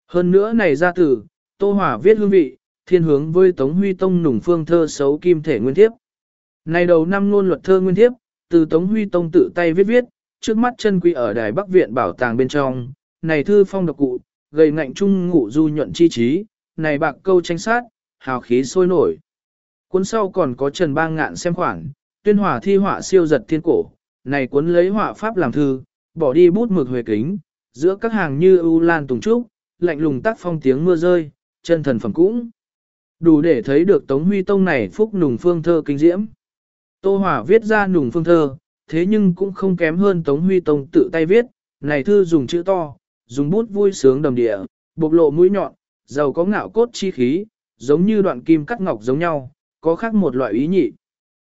Hơn nữa này ra từ, Tô Hòa viết hương vị, thiên hướng với Tống Huy Tông nùng phương thơ xấu kim thể nguyên thiếp. Này đầu năm luôn luật thơ nguyên thiếp, từ Tống Huy Tông tự tay viết viết, trước mắt chân quý ở Đài Bắc Viện bảo tàng bên trong, này thư phong độc cụ, gầy ngạnh trung ngụ du nhuận chi trí, này bạc câu tranh sát, hào khí sôi nổi. Cuốn sau còn có Trần Bang Ngạn xem khoản, tuyên hỏa thi họa siêu giật thiên cổ, này cuốn lấy họa pháp làm thư, bỏ đi bút mực huề kính, giữa các hàng như ưu lan tùng trúc, lạnh lùng tác phong tiếng mưa rơi, chân thần phẩm cũng. Đủ để thấy được Tống Huy Tông này phúc nùng phương thơ kinh diễm. Tô Hòa viết ra nùng phương thơ, thế nhưng cũng không kém hơn Tống Huy Tông tự tay viết, này thư dùng chữ to, dùng bút vui sướng đầm địa, bộc lộ mũi nhọn, giàu có ngạo cốt chi khí, giống như đoạn kim cắt ngọc giống nhau, có khác một loại ý nhị.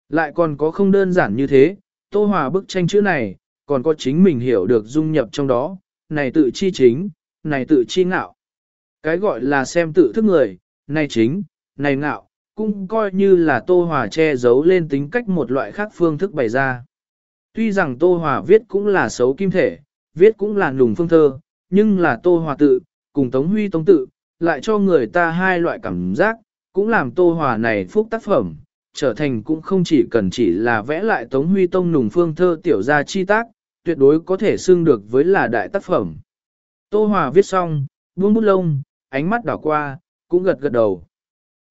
Lại còn có không đơn giản như thế, Tô Hòa bức tranh chữ này, còn có chính mình hiểu được dung nhập trong đó, này tự chi chính, này tự chi ngạo. Cái gọi là xem tự thức người, này chính, này ngạo, cũng coi như là Tô Hòa che giấu lên tính cách một loại khác phương thức bày ra. Tuy rằng Tô Hòa viết cũng là xấu kim thể, viết cũng là nùng phương thơ, nhưng là Tô Hòa tự, cùng Tống Huy Tống tự, lại cho người ta hai loại cảm giác, cũng làm Tô Hòa này phúc tác phẩm, trở thành cũng không chỉ cần chỉ là vẽ lại Tống Huy Tông nùng phương thơ tiểu gia chi tác, tuyệt đối có thể xưng được với là đại tác phẩm. Tô Hòa viết xong, buông bút lông, ánh mắt đảo qua, cũng gật gật đầu.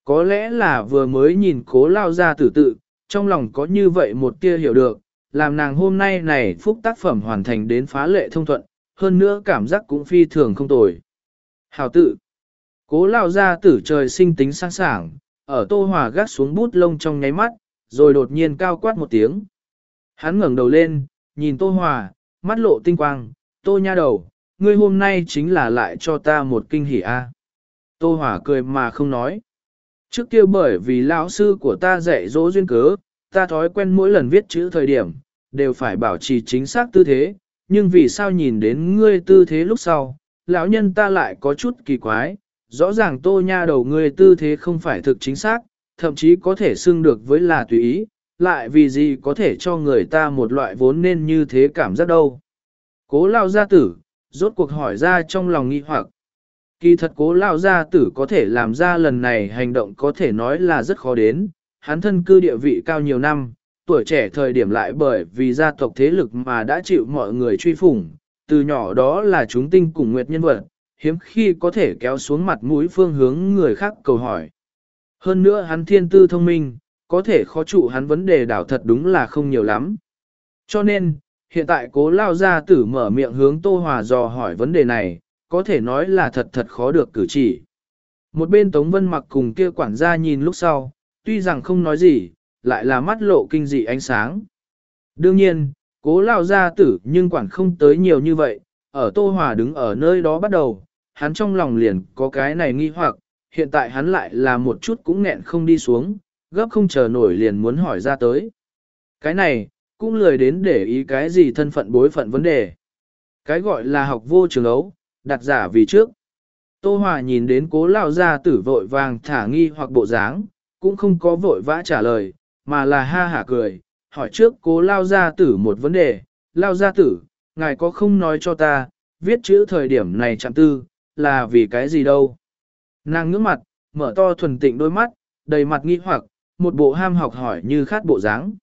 Có lẽ là vừa mới nhìn cố lao ra tử tự, trong lòng có như vậy một tia hiểu được, làm nàng hôm nay này phúc tác phẩm hoàn thành đến phá lệ thông thuận, hơn nữa cảm giác cũng phi thường không tồi. Hào tự, cố lao ra tử trời sinh tính sáng sảng, ở tô hòa gác xuống bút lông trong nháy mắt, rồi đột nhiên cao quát một tiếng. Hắn ngẩng đầu lên, nhìn tô hòa, mắt lộ tinh quang, tô nha đầu, ngươi hôm nay chính là lại cho ta một kinh hỉ a. Tô Hỏa cười mà không nói. Trước kia bởi vì lão sư của ta dạy dỗ duyên cớ, ta thói quen mỗi lần viết chữ thời điểm, đều phải bảo trì chính xác tư thế, nhưng vì sao nhìn đến ngươi tư thế lúc sau, lão nhân ta lại có chút kỳ quái, rõ ràng tô nha đầu ngươi tư thế không phải thực chính xác, thậm chí có thể xưng được với là tùy ý, lại vì gì có thể cho người ta một loại vốn nên như thế cảm giác đâu. Cố lao gia tử, rốt cuộc hỏi ra trong lòng nghi hoặc. Kỳ thật cố lao gia tử có thể làm ra lần này hành động có thể nói là rất khó đến, hắn thân cư địa vị cao nhiều năm, tuổi trẻ thời điểm lại bởi vì gia tộc thế lực mà đã chịu mọi người truy phủng, từ nhỏ đó là chúng tinh cùng nguyệt nhân vật, hiếm khi có thể kéo xuống mặt mũi phương hướng người khác cầu hỏi. Hơn nữa hắn thiên tư thông minh, có thể khó trụ hắn vấn đề đảo thật đúng là không nhiều lắm. Cho nên, hiện tại cố lao gia tử mở miệng hướng Tô Hòa dò hỏi vấn đề này, có thể nói là thật thật khó được cử chỉ. Một bên Tống Vân mặc cùng kia quản gia nhìn lúc sau, tuy rằng không nói gì, lại là mắt lộ kinh dị ánh sáng. Đương nhiên, cố lao gia tử nhưng quản không tới nhiều như vậy, ở Tô Hòa đứng ở nơi đó bắt đầu, hắn trong lòng liền có cái này nghi hoặc, hiện tại hắn lại là một chút cũng nghẹn không đi xuống, gấp không chờ nổi liền muốn hỏi ra tới. Cái này, cũng lười đến để ý cái gì thân phận bối phận vấn đề. Cái gọi là học vô trường ấu, đặt giả vì trước. Tô Hòa nhìn đến cố lao gia tử vội vàng thả nghi hoặc bộ dáng, cũng không có vội vã trả lời, mà là ha hả cười, hỏi trước cố lao gia tử một vấn đề, lao gia tử, ngài có không nói cho ta, viết chữ thời điểm này chạm tư, là vì cái gì đâu. Nàng ngước mặt, mở to thuần tịnh đôi mắt, đầy mặt nghi hoặc, một bộ ham học hỏi như khát bộ dáng.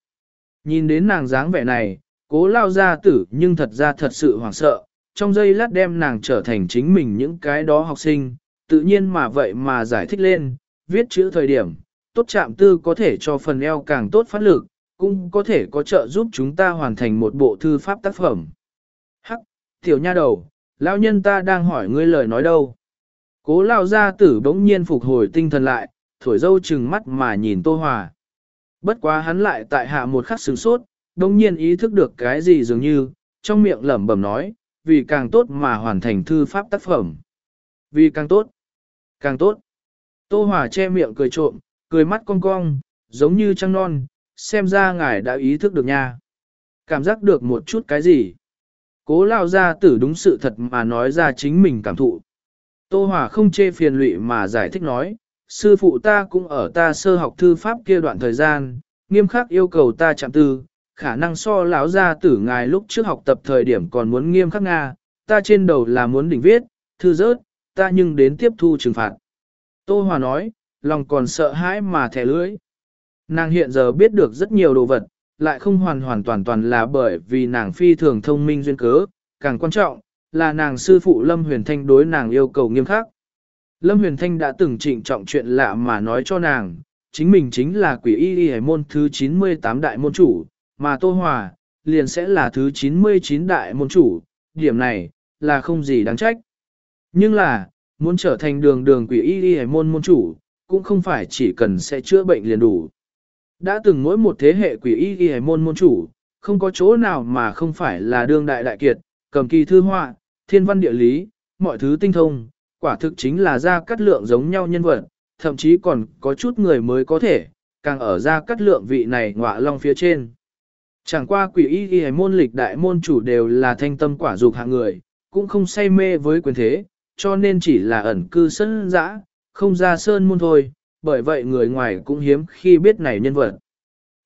Nhìn đến nàng dáng vẻ này, cố lao gia tử nhưng thật ra thật sự hoảng sợ, trong giây lát đem nàng trở thành chính mình những cái đó học sinh, tự nhiên mà vậy mà giải thích lên, viết chữ thời điểm, tốt chạm tư có thể cho phần eo càng tốt phát lực, cũng có thể có trợ giúp chúng ta hoàn thành một bộ thư pháp tác phẩm. Hắc, tiểu nha đầu, lão nhân ta đang hỏi ngươi lời nói đâu. Cố lao gia tử bỗng nhiên phục hồi tinh thần lại, thổi dâu chừng mắt mà nhìn Tô Hòa. Bất quá hắn lại tại hạ một khắc sửng sốt, bỗng nhiên ý thức được cái gì dường như, trong miệng lẩm bẩm nói, vì càng tốt mà hoàn thành thư pháp tác phẩm. Vì càng tốt, càng tốt. Tô Hòa che miệng cười trộm, cười mắt cong cong, giống như trăng non, xem ra ngài đã ý thức được nha. Cảm giác được một chút cái gì? Cố lao ra tử đúng sự thật mà nói ra chính mình cảm thụ. Tô Hòa không chê phiền lụy mà giải thích nói, sư phụ ta cũng ở ta sơ học thư pháp kia đoạn thời gian, nghiêm khắc yêu cầu ta chạm tư, khả năng so lão gia tử ngài lúc trước học tập thời điểm còn muốn nghiêm khắc Nga, ta trên đầu là muốn đỉnh viết, thư rớt, ta nhưng đến tiếp thu trừng phạt. Tô Hòa nói, lòng còn sợ hãi mà thẻ lưỡi. Nàng hiện giờ biết được rất nhiều đồ vật, lại không hoàn hoàn toàn toàn là bởi vì nàng phi thường thông minh duyên cớ, càng quan trọng, là nàng sư phụ Lâm Huyền Thanh đối nàng yêu cầu nghiêm khắc. Lâm Huyền Thanh đã từng trịnh trọng chuyện lạ mà nói cho nàng, chính mình chính là quỷ y y hải môn thứ 98 đại môn chủ, mà Tô Hòa, liền sẽ là thứ 99 đại môn chủ, điểm này, là không gì đáng trách. Nhưng là, muốn trở thành đường đường quỷ y y hải môn môn chủ, cũng không phải chỉ cần sẽ chữa bệnh liền đủ. Đã từng mỗi một thế hệ quỷ y y môn môn chủ, không có chỗ nào mà không phải là đương đại đại kiệt, cầm kỳ thư họa, thiên văn địa lý, mọi thứ tinh thông, quả thực chính là ra cắt lượng giống nhau nhân vật, thậm chí còn có chút người mới có thể, càng ở ra cắt lượng vị này ngọa long phía trên. Chẳng qua quỷ y y môn lịch đại môn chủ đều là thanh tâm quả dục hạng người, cũng không say mê với quyền thế, cho nên chỉ là ẩn cư sân dã, không ra sơn môn thôi, bởi vậy người ngoài cũng hiếm khi biết này nhân vật.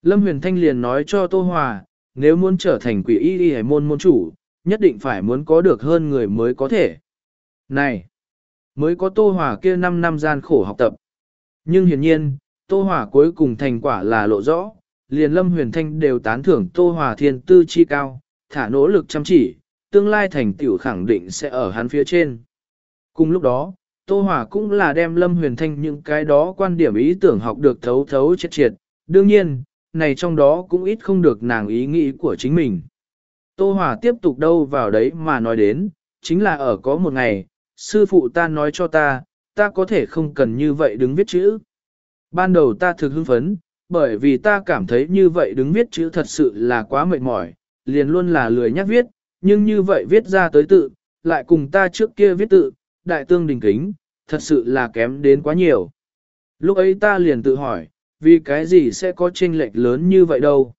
Lâm Huyền Thanh liền nói cho Tô Hòa, nếu muốn trở thành quỷ y y môn môn chủ, nhất định phải muốn có được hơn người mới có thể. Này, mới có Tô Hòa kia 5 năm gian khổ học tập. Nhưng hiển nhiên, Tô Hòa cuối cùng thành quả là lộ rõ, liền Lâm Huyền Thanh đều tán thưởng Tô Hòa thiên tư chi cao, thả nỗ lực chăm chỉ, tương lai thành tựu khẳng định sẽ ở hắn phía trên. Cùng lúc đó, Tô Hòa cũng là đem Lâm Huyền Thanh những cái đó quan điểm ý tưởng học được thấu thấu triệt triệt, đương nhiên, này trong đó cũng ít không được nàng ý nghĩ của chính mình. Tô Hòa tiếp tục đâu vào đấy mà nói đến, chính là ở có một ngày, sư phụ ta nói cho ta, ta có thể không cần như vậy đứng viết chữ. Ban đầu ta thực hưng phấn, bởi vì ta cảm thấy như vậy đứng viết chữ thật sự là quá mệt mỏi, liền luôn là lười nhắc viết, nhưng như vậy viết ra tới tự, lại cùng ta trước kia viết tự, đại tương đình kính, thật sự là kém đến quá nhiều. Lúc ấy ta liền tự hỏi, vì cái gì sẽ có chênh lệch lớn như vậy đâu.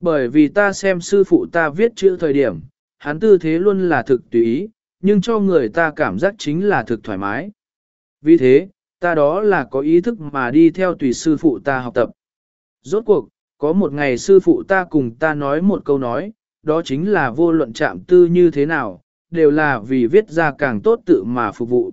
Bởi vì ta xem sư phụ ta viết chữ thời điểm, hắn tư thế luôn là thực tùy ý, nhưng cho người ta cảm giác chính là thực thoải mái. Vì thế, ta đó là có ý thức mà đi theo tùy sư phụ ta học tập. Rốt cuộc, có một ngày sư phụ ta cùng ta nói một câu nói, đó chính là vô luận chạm tư như thế nào, đều là vì viết ra càng tốt tự mà phục vụ.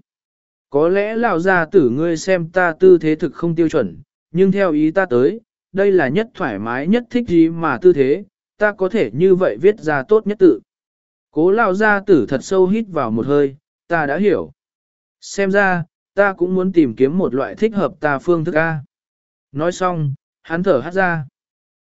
Có lẽ lão gia tử ngươi xem ta tư thế thực không tiêu chuẩn, nhưng theo ý ta tới, đây là nhất thoải mái nhất thích gì mà tư thế, ta có thể như vậy viết ra tốt nhất tự. Cố lão gia tử thật sâu hít vào một hơi, ta đã hiểu. Xem ra, ta cũng muốn tìm kiếm một loại thích hợp ta phương thức A. Nói xong, hắn thở hát ra.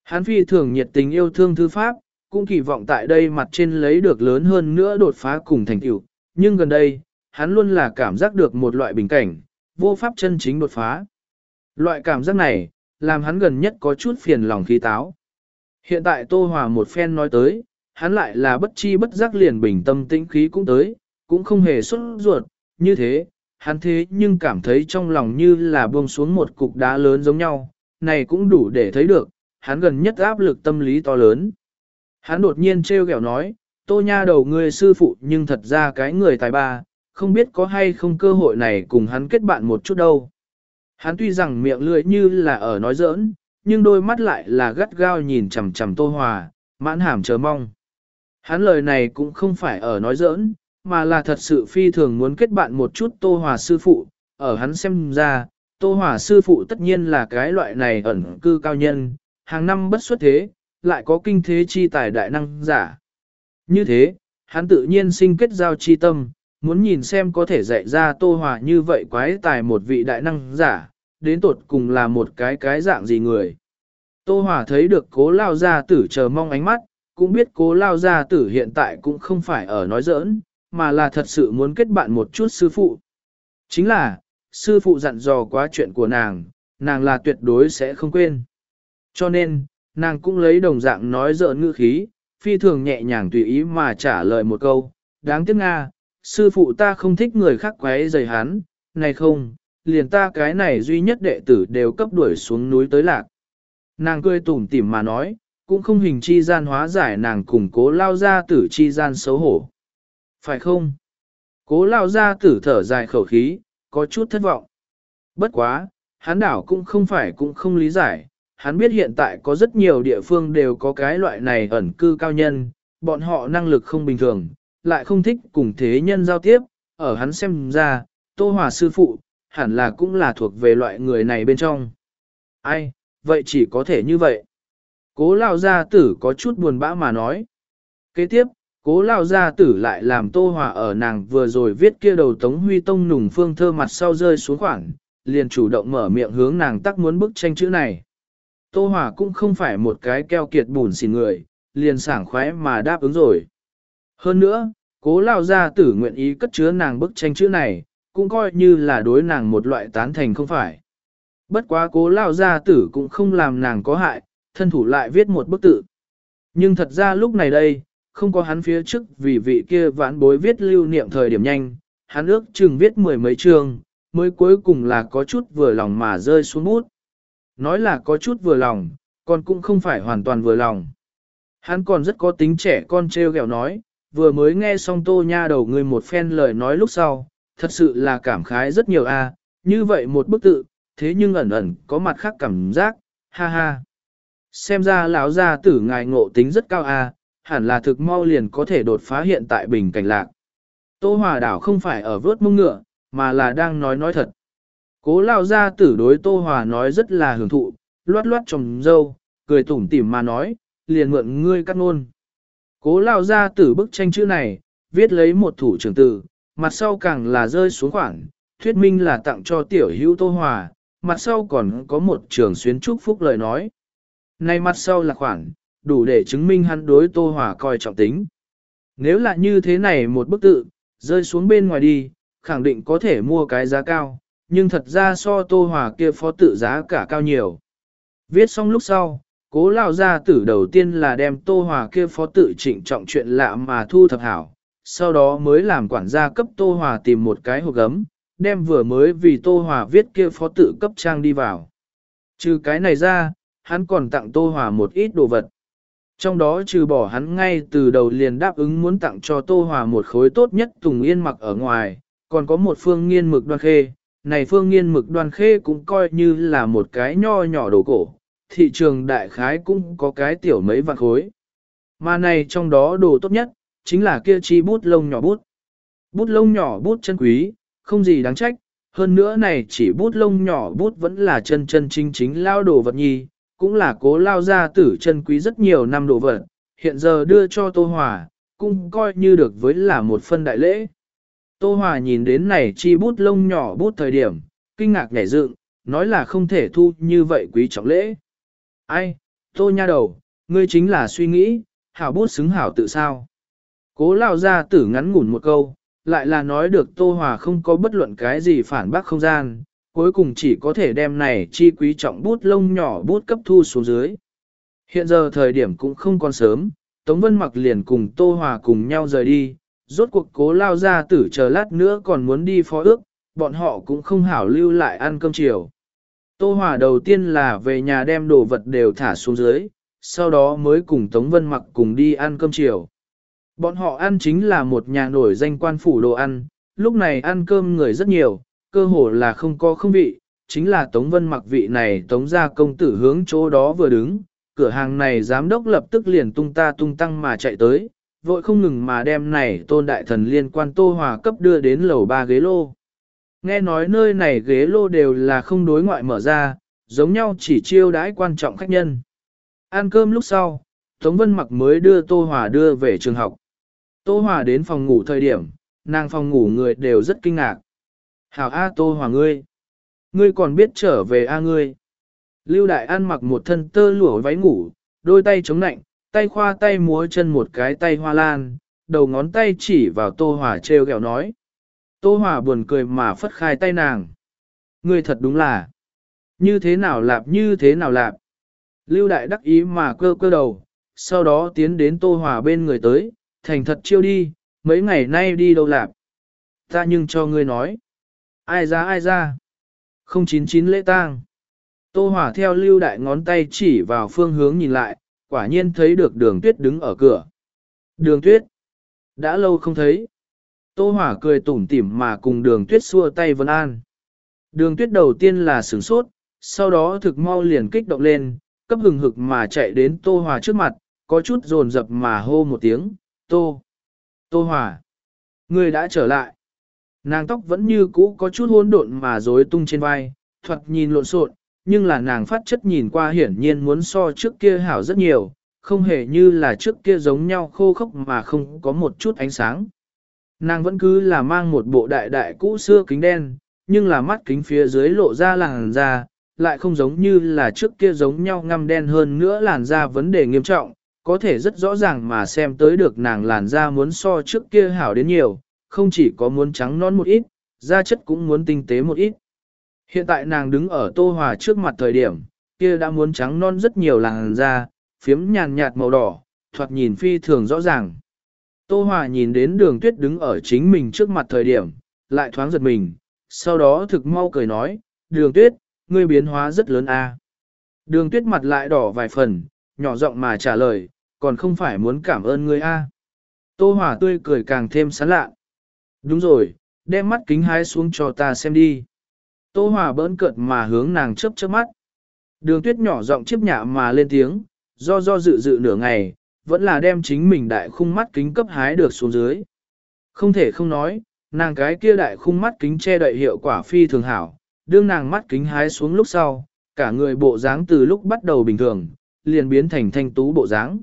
Hắn phi thường nhiệt tình yêu thương thư pháp, cũng kỳ vọng tại đây mặt trên lấy được lớn hơn nữa đột phá cùng thành tựu. Nhưng gần đây, hắn luôn là cảm giác được một loại bình cảnh, vô pháp chân chính đột phá. Loại cảm giác này, làm hắn gần nhất có chút phiền lòng khí táo. Hiện tại Tô Hòa một phen nói tới, hắn lại là bất chi bất giác liền bình tâm tĩnh khí cũng tới, cũng không hề xuất ruột, như thế, hắn thế nhưng cảm thấy trong lòng như là buông xuống một cục đá lớn giống nhau, này cũng đủ để thấy được, hắn gần nhất áp lực tâm lý to lớn. Hắn đột nhiên trêu ghẹo nói, tô nha đầu người sư phụ nhưng thật ra cái người tài ba, không biết có hay không cơ hội này cùng hắn kết bạn một chút đâu. Hắn tuy rằng miệng lưỡi như là ở nói giỡn, nhưng đôi mắt lại là gắt gao nhìn chằm chằm tô hòa, mãn hàm chờ mong. Hắn lời này cũng không phải ở nói giỡn, mà là thật sự phi thường muốn kết bạn một chút tô hòa sư phụ, ở hắn xem ra, tô hòa sư phụ tất nhiên là cái loại này ẩn cư cao nhân, hàng năm bất xuất thế, lại có kinh thế chi tài đại năng giả. Như thế, hắn tự nhiên sinh kết giao chi tâm, muốn nhìn xem có thể dạy ra tô hòa như vậy quái tài một vị đại năng giả, đến tột cùng là một cái cái dạng gì người. Tô hòa thấy được cố lao gia tử chờ mong ánh mắt, cũng biết cố lao gia tử hiện tại cũng không phải ở nói giỡn, mà là thật sự muốn kết bạn một chút sư phụ. Chính là, sư phụ dặn dò quá chuyện của nàng, nàng là tuyệt đối sẽ không quên. Cho nên, nàng cũng lấy đồng dạng nói giỡn ngữ khí, phi thường nhẹ nhàng tùy ý mà trả lời một câu, đáng tiếc Nga, sư phụ ta không thích người khác quấy rầy hắn, này không, liền ta cái này duy nhất đệ tử đều cấp đuổi xuống núi tới lạc. Nàng cười tủm tỉm mà nói, cũng không hình chi gian hóa giải nàng cùng cố lao ra tử chi gian xấu hổ. Phải không? Cố lao ra tử thở dài khẩu khí, có chút thất vọng. Bất quá, hắn đảo cũng không phải cũng không lý giải, hắn biết hiện tại có rất nhiều địa phương đều có cái loại này ẩn cư cao nhân, bọn họ năng lực không bình thường, lại không thích cùng thế nhân giao tiếp, ở hắn xem ra, Tô Hòa sư phụ, hẳn là cũng là thuộc về loại người này bên trong. Ai, vậy chỉ có thể như vậy. Cố lao gia tử có chút buồn bã mà nói. Kế tiếp, cố lao gia tử lại làm Tô Hòa ở nàng vừa rồi viết kia đầu Tống Huy Tông nùng phương thơ mặt sau rơi xuống khoảng, liền chủ động mở miệng hướng nàng tắc muốn bức tranh chữ này. Tô Hòa cũng không phải một cái keo kiệt bùn xỉn người, liền sảng khoái mà đáp ứng rồi. Hơn nữa, cố lao gia tử nguyện ý cất chứa nàng bức tranh chữ này, cũng coi như là đối nàng một loại tán thành không phải. Bất quá cố lao gia tử cũng không làm nàng có hại, thân thủ lại viết một bức tự. Nhưng thật ra lúc này đây, không có hắn phía trước vì vị kia vãn bối viết lưu niệm thời điểm nhanh, hắn ước chừng viết mười mấy chương, mới cuối cùng là có chút vừa lòng mà rơi xuống bút. Nói là có chút vừa lòng, còn cũng không phải hoàn toàn vừa lòng. Hắn còn rất có tính trẻ con treo gẹo nói, vừa mới nghe xong tô nha đầu người một phen lời nói lúc sau, thật sự là cảm khái rất nhiều a. À. như vậy một bức tự, thế nhưng ẩn ẩn có mặt khác cảm giác, ha ha. Xem ra lão gia tử ngài ngộ tính rất cao a, à. hẳn là thực mau liền có thể đột phá hiện tại bình cảnh lạc. Tô Hòa đảo không phải ở vớt mông ngựa, mà là đang nói nói thật. Cố lao gia tử đối Tô Hòa nói rất là hưởng thụ, loát loát trồng dâu, cười tủm tỉm mà nói, liền mượn ngươi cắt ngôn. Cố lao gia tử bức tranh chữ này, viết lấy một thủ trưởng tử, mặt sau càng là rơi xuống khoảng, thuyết minh là tặng cho tiểu hữu Tô Hòa, mặt sau còn có một trường xuyến chúc phúc lời nói. Này mặt sau là khoảng, đủ để chứng minh hắn đối Tô Hòa coi trọng tính. Nếu là như thế này một bức tự, rơi xuống bên ngoài đi, khẳng định có thể mua cái giá cao, nhưng thật ra so Tô Hòa kia phó tự giá cả cao nhiều. Viết xong lúc sau, cố lao gia tử đầu tiên là đem Tô Hòa kia phó tự trịnh trọng chuyện lạ mà thu thập hảo, sau đó mới làm quản gia cấp Tô Hòa tìm một cái hộp gấm, đem vừa mới vì Tô Hòa viết kia phó tự cấp trang đi vào. Trừ cái này ra, hắn còn tặng Tô Hòa một ít đồ vật. Trong đó trừ bỏ hắn ngay từ đầu liền đáp ứng muốn tặng cho Tô Hòa một khối tốt nhất Tùng Yên mặc ở ngoài, còn có một phương nghiên mực đoan khê. Này phương nghiên mực đoan khê cũng coi như là một cái nho nhỏ đồ cổ, thị trường đại khái cũng có cái tiểu mấy vạn khối. Mà này trong đó đồ tốt nhất, chính là kia chi bút lông nhỏ bút. Bút lông nhỏ bút chân quý, không gì đáng trách, hơn nữa này chỉ bút lông nhỏ bút vẫn là chân chân chính chính lao đồ vật nhi, cũng là cố lao ra tử chân quý rất nhiều năm đồ vật, hiện giờ đưa cho Tô Hòa, cũng coi như được với là một phân đại lễ. Tô Hòa nhìn đến này chi bút lông nhỏ bút thời điểm, kinh ngạc nhảy dựng, nói là không thể thu như vậy quý trọng lễ. Ai, Tô nha đầu, ngươi chính là suy nghĩ, hảo bút xứng hảo tự sao. Cố lao ra tử ngắn ngủn một câu, lại là nói được Tô Hòa không có bất luận cái gì phản bác không gian, cuối cùng chỉ có thể đem này chi quý trọng bút lông nhỏ bút cấp thu xuống dưới. Hiện giờ thời điểm cũng không còn sớm, Tống Vân mặc liền cùng Tô Hòa cùng nhau rời đi, rốt cuộc cố lao ra tử chờ lát nữa còn muốn đi phó ước, bọn họ cũng không hảo lưu lại ăn cơm chiều. Tô Hòa đầu tiên là về nhà đem đồ vật đều thả xuống dưới, sau đó mới cùng Tống Vân mặc cùng đi ăn cơm chiều. Bọn họ ăn chính là một nhà nổi danh quan phủ đồ ăn, lúc này ăn cơm người rất nhiều, cơ hồ là không có không vị, chính là Tống Vân mặc vị này Tống gia công tử hướng chỗ đó vừa đứng, cửa hàng này giám đốc lập tức liền tung ta tung tăng mà chạy tới, vội không ngừng mà đem này tôn đại thần liên quan tô hòa cấp đưa đến lầu ba ghế lô. Nghe nói nơi này ghế lô đều là không đối ngoại mở ra, giống nhau chỉ chiêu đãi quan trọng khách nhân. Ăn cơm lúc sau, Tống Vân mặc mới đưa Tô Hòa đưa về trường học. Tô Hòa đến phòng ngủ thời điểm, nàng phòng ngủ người đều rất kinh ngạc. Hảo A Tô Hòa ngươi. Ngươi còn biết trở về A ngươi. Lưu Đại An mặc một thân tơ lụa váy ngủ, đôi tay chống nạnh, tay khoa tay múa chân một cái tay hoa lan, đầu ngón tay chỉ vào Tô Hòa treo gẹo nói. Tô Hòa buồn cười mà phất khai tay nàng. Ngươi thật đúng là. Như thế nào lạp như thế nào lạp. Lưu Đại đắc ý mà cơ cơ đầu, sau đó tiến đến Tô Hòa bên người tới, thành thật chiêu đi, mấy ngày nay đi đâu lạp. Ta nhưng cho ngươi nói. Ai ra ai ra. 099 lễ tang. Tô Hỏa theo lưu đại ngón tay chỉ vào phương hướng nhìn lại, quả nhiên thấy được đường tuyết đứng ở cửa. Đường tuyết. Đã lâu không thấy. Tô Hỏa cười tủm tỉm mà cùng đường tuyết xua tay vân an. Đường tuyết đầu tiên là sửng sốt, sau đó thực mau liền kích động lên, cấp hừng hực mà chạy đến Tô Hỏa trước mặt, có chút rồn rập mà hô một tiếng, Tô. Tô Hỏa. Người đã trở lại. Nàng tóc vẫn như cũ có chút hỗn độn mà rối tung trên vai, thoạt nhìn lộn xộn, nhưng là nàng phát chất nhìn qua hiển nhiên muốn so trước kia hảo rất nhiều, không hề như là trước kia giống nhau khô khốc mà không có một chút ánh sáng. Nàng vẫn cứ là mang một bộ đại đại cũ xưa kính đen, nhưng là mắt kính phía dưới lộ ra làn da, lại không giống như là trước kia giống nhau ngăm đen hơn nữa làn da vấn đề nghiêm trọng, có thể rất rõ ràng mà xem tới được nàng làn da muốn so trước kia hảo đến nhiều, không chỉ có muốn trắng non một ít, da chất cũng muốn tinh tế một ít. Hiện tại nàng đứng ở Tô Hòa trước mặt thời điểm, kia đã muốn trắng non rất nhiều làn da, phiếm nhàn nhạt màu đỏ, thoạt nhìn phi thường rõ ràng. Tô Hòa nhìn đến đường tuyết đứng ở chính mình trước mặt thời điểm, lại thoáng giật mình, sau đó thực mau cười nói, đường tuyết, ngươi biến hóa rất lớn a. Đường tuyết mặt lại đỏ vài phần, nhỏ giọng mà trả lời, còn không phải muốn cảm ơn ngươi a. Tô Hòa tươi cười càng thêm sán lạ. Đúng rồi, đem mắt kính hái xuống cho ta xem đi. Tô Hòa bỡn cợt mà hướng nàng chớp chớp mắt. Đường tuyết nhỏ giọng chiếp nhạ mà lên tiếng, do do dự dự nửa ngày, vẫn là đem chính mình đại khung mắt kính cấp hái được xuống dưới. Không thể không nói, nàng cái kia đại khung mắt kính che đậy hiệu quả phi thường hảo, đương nàng mắt kính hái xuống lúc sau, cả người bộ dáng từ lúc bắt đầu bình thường, liền biến thành thanh tú bộ dáng.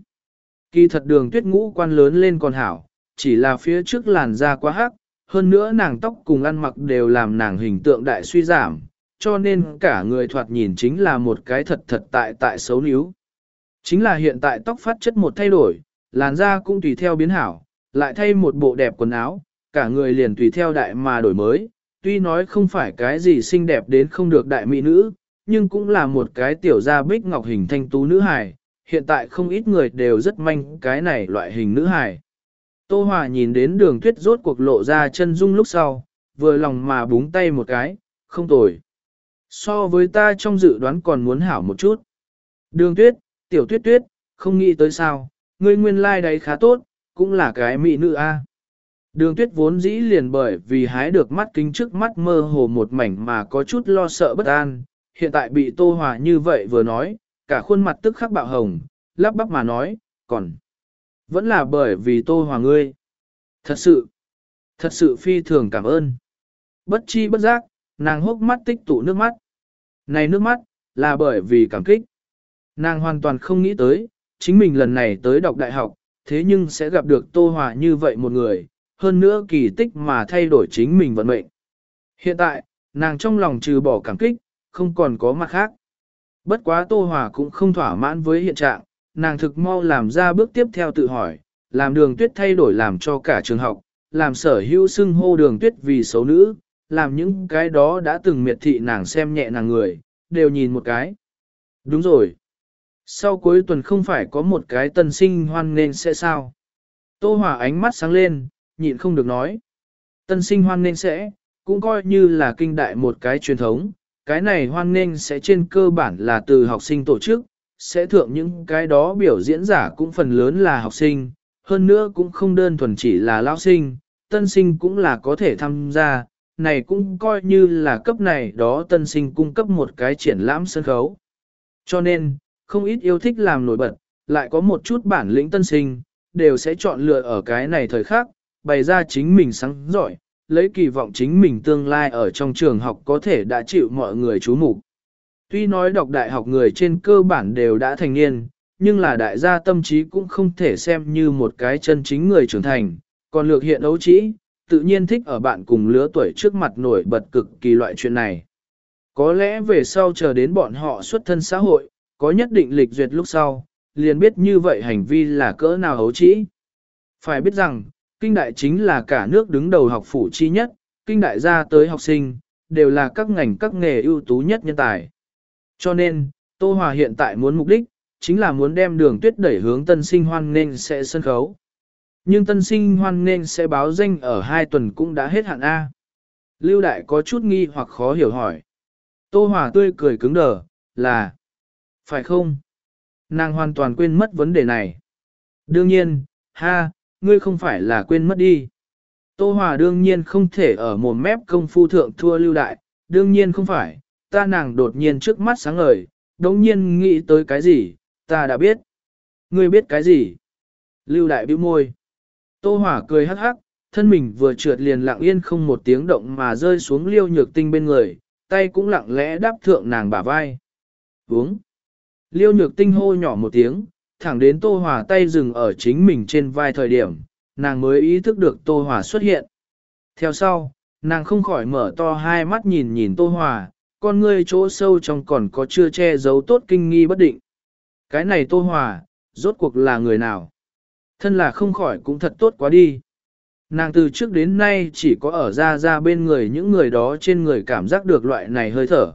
Kỳ thật đường tuyết ngũ quan lớn lên còn hảo, chỉ là phía trước làn da quá hắc, hơn nữa nàng tóc cùng ăn mặc đều làm nàng hình tượng đại suy giảm, cho nên cả người thoạt nhìn chính là một cái thật thật tại tại xấu níu. Chính là hiện tại tóc phát chất một thay đổi, làn da cũng tùy theo biến hảo, lại thay một bộ đẹp quần áo, cả người liền tùy theo đại mà đổi mới, tuy nói không phải cái gì xinh đẹp đến không được đại mỹ nữ, nhưng cũng là một cái tiểu gia bích ngọc hình thanh tú nữ hài, hiện tại không ít người đều rất manh cái này loại hình nữ hài. Tô Hòa nhìn đến đường tuyết rốt cuộc lộ ra chân dung lúc sau, vừa lòng mà búng tay một cái, không tồi. So với ta trong dự đoán còn muốn hảo một chút. Đường tuyết, tiểu tuyết tuyết, không nghĩ tới sao, ngươi nguyên lai like đấy khá tốt, cũng là cái mỹ nữ a. Đường tuyết vốn dĩ liền bởi vì hái được mắt kính trước mắt mơ hồ một mảnh mà có chút lo sợ bất an, hiện tại bị tô hòa như vậy vừa nói, cả khuôn mặt tức khắc bạo hồng, lắp bắp mà nói, còn vẫn là bởi vì tô hòa ngươi. Thật sự, thật sự phi thường cảm ơn. Bất chi bất giác, nàng hốc mắt tích tụ nước mắt. Này nước mắt, là bởi vì cảm kích. Nàng hoàn toàn không nghĩ tới, chính mình lần này tới đọc đại học, thế nhưng sẽ gặp được Tô Hòa như vậy một người, hơn nữa kỳ tích mà thay đổi chính mình vận mệnh. Hiện tại, nàng trong lòng trừ bỏ cảm kích, không còn có mặt khác. Bất quá Tô Hòa cũng không thỏa mãn với hiện trạng, nàng thực mau làm ra bước tiếp theo tự hỏi, làm đường tuyết thay đổi làm cho cả trường học, làm sở hữu xưng hô đường tuyết vì xấu nữ, làm những cái đó đã từng miệt thị nàng xem nhẹ nàng người, đều nhìn một cái. Đúng rồi. Sau cuối tuần không phải có một cái tân sinh hoan nên sẽ sao? Tô Hòa ánh mắt sáng lên, nhịn không được nói. Tân sinh hoan nên sẽ, cũng coi như là kinh đại một cái truyền thống, cái này hoan nên sẽ trên cơ bản là từ học sinh tổ chức, sẽ thượng những cái đó biểu diễn giả cũng phần lớn là học sinh, hơn nữa cũng không đơn thuần chỉ là lao sinh, tân sinh cũng là có thể tham gia, này cũng coi như là cấp này đó tân sinh cung cấp một cái triển lãm sân khấu. Cho nên, không ít yêu thích làm nổi bật, lại có một chút bản lĩnh tân sinh, đều sẽ chọn lựa ở cái này thời khắc, bày ra chính mình sáng giỏi, lấy kỳ vọng chính mình tương lai ở trong trường học có thể đã chịu mọi người chú mục. Tuy nói đọc đại học người trên cơ bản đều đã thành niên, nhưng là đại gia tâm trí cũng không thể xem như một cái chân chính người trưởng thành, còn lược hiện ấu trĩ, tự nhiên thích ở bạn cùng lứa tuổi trước mặt nổi bật cực kỳ loại chuyện này. Có lẽ về sau chờ đến bọn họ xuất thân xã hội, có nhất định lịch duyệt lúc sau, liền biết như vậy hành vi là cỡ nào hấu trĩ. Phải biết rằng, kinh đại chính là cả nước đứng đầu học phủ chi nhất, kinh đại gia tới học sinh, đều là các ngành các nghề ưu tú nhất nhân tài. Cho nên, Tô Hòa hiện tại muốn mục đích, chính là muốn đem đường tuyết đẩy hướng tân sinh hoan nên sẽ sân khấu. Nhưng tân sinh hoan nên sẽ báo danh ở hai tuần cũng đã hết hạn A. Lưu Đại có chút nghi hoặc khó hiểu hỏi. Tô Hòa tươi cười cứng đờ, là phải không? Nàng hoàn toàn quên mất vấn đề này. Đương nhiên, ha, ngươi không phải là quên mất đi. Tô Hòa đương nhiên không thể ở một mép công phu thượng thua lưu đại, đương nhiên không phải, ta nàng đột nhiên trước mắt sáng ngời, đống nhiên nghĩ tới cái gì, ta đã biết. Ngươi biết cái gì? Lưu đại bĩu môi. Tô hỏa cười hắc hắc, thân mình vừa trượt liền lặng yên không một tiếng động mà rơi xuống liêu nhược tinh bên người, tay cũng lặng lẽ đáp thượng nàng bả vai. Uống. Liêu nhược tinh hô nhỏ một tiếng, thẳng đến Tô hỏa tay dừng ở chính mình trên vai thời điểm, nàng mới ý thức được Tô hỏa xuất hiện. Theo sau, nàng không khỏi mở to hai mắt nhìn nhìn Tô hỏa, con ngươi chỗ sâu trong còn có chưa che giấu tốt kinh nghi bất định. Cái này Tô Hòa, rốt cuộc là người nào? Thân là không khỏi cũng thật tốt quá đi. Nàng từ trước đến nay chỉ có ở ra ra bên người những người đó trên người cảm giác được loại này hơi thở.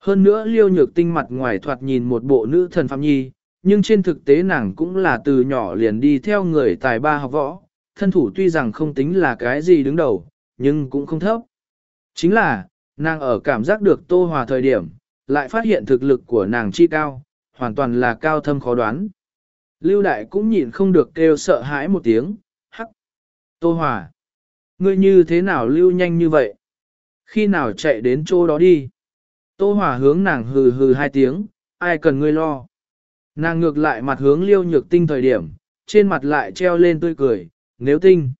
Hơn nữa liêu nhược tinh mặt ngoài thoạt nhìn một bộ nữ thần phạm nhi, nhưng trên thực tế nàng cũng là từ nhỏ liền đi theo người tài ba học võ, thân thủ tuy rằng không tính là cái gì đứng đầu, nhưng cũng không thấp. Chính là, nàng ở cảm giác được tô hòa thời điểm, lại phát hiện thực lực của nàng chi cao, hoàn toàn là cao thâm khó đoán. Lưu đại cũng nhịn không được kêu sợ hãi một tiếng, hắc. Tô hòa, ngươi như thế nào lưu nhanh như vậy? Khi nào chạy đến chỗ đó đi? Tô Hòa hướng nàng hừ hừ hai tiếng, ai cần ngươi lo. Nàng ngược lại mặt hướng liêu nhược tinh thời điểm, trên mặt lại treo lên tươi cười, nếu tinh.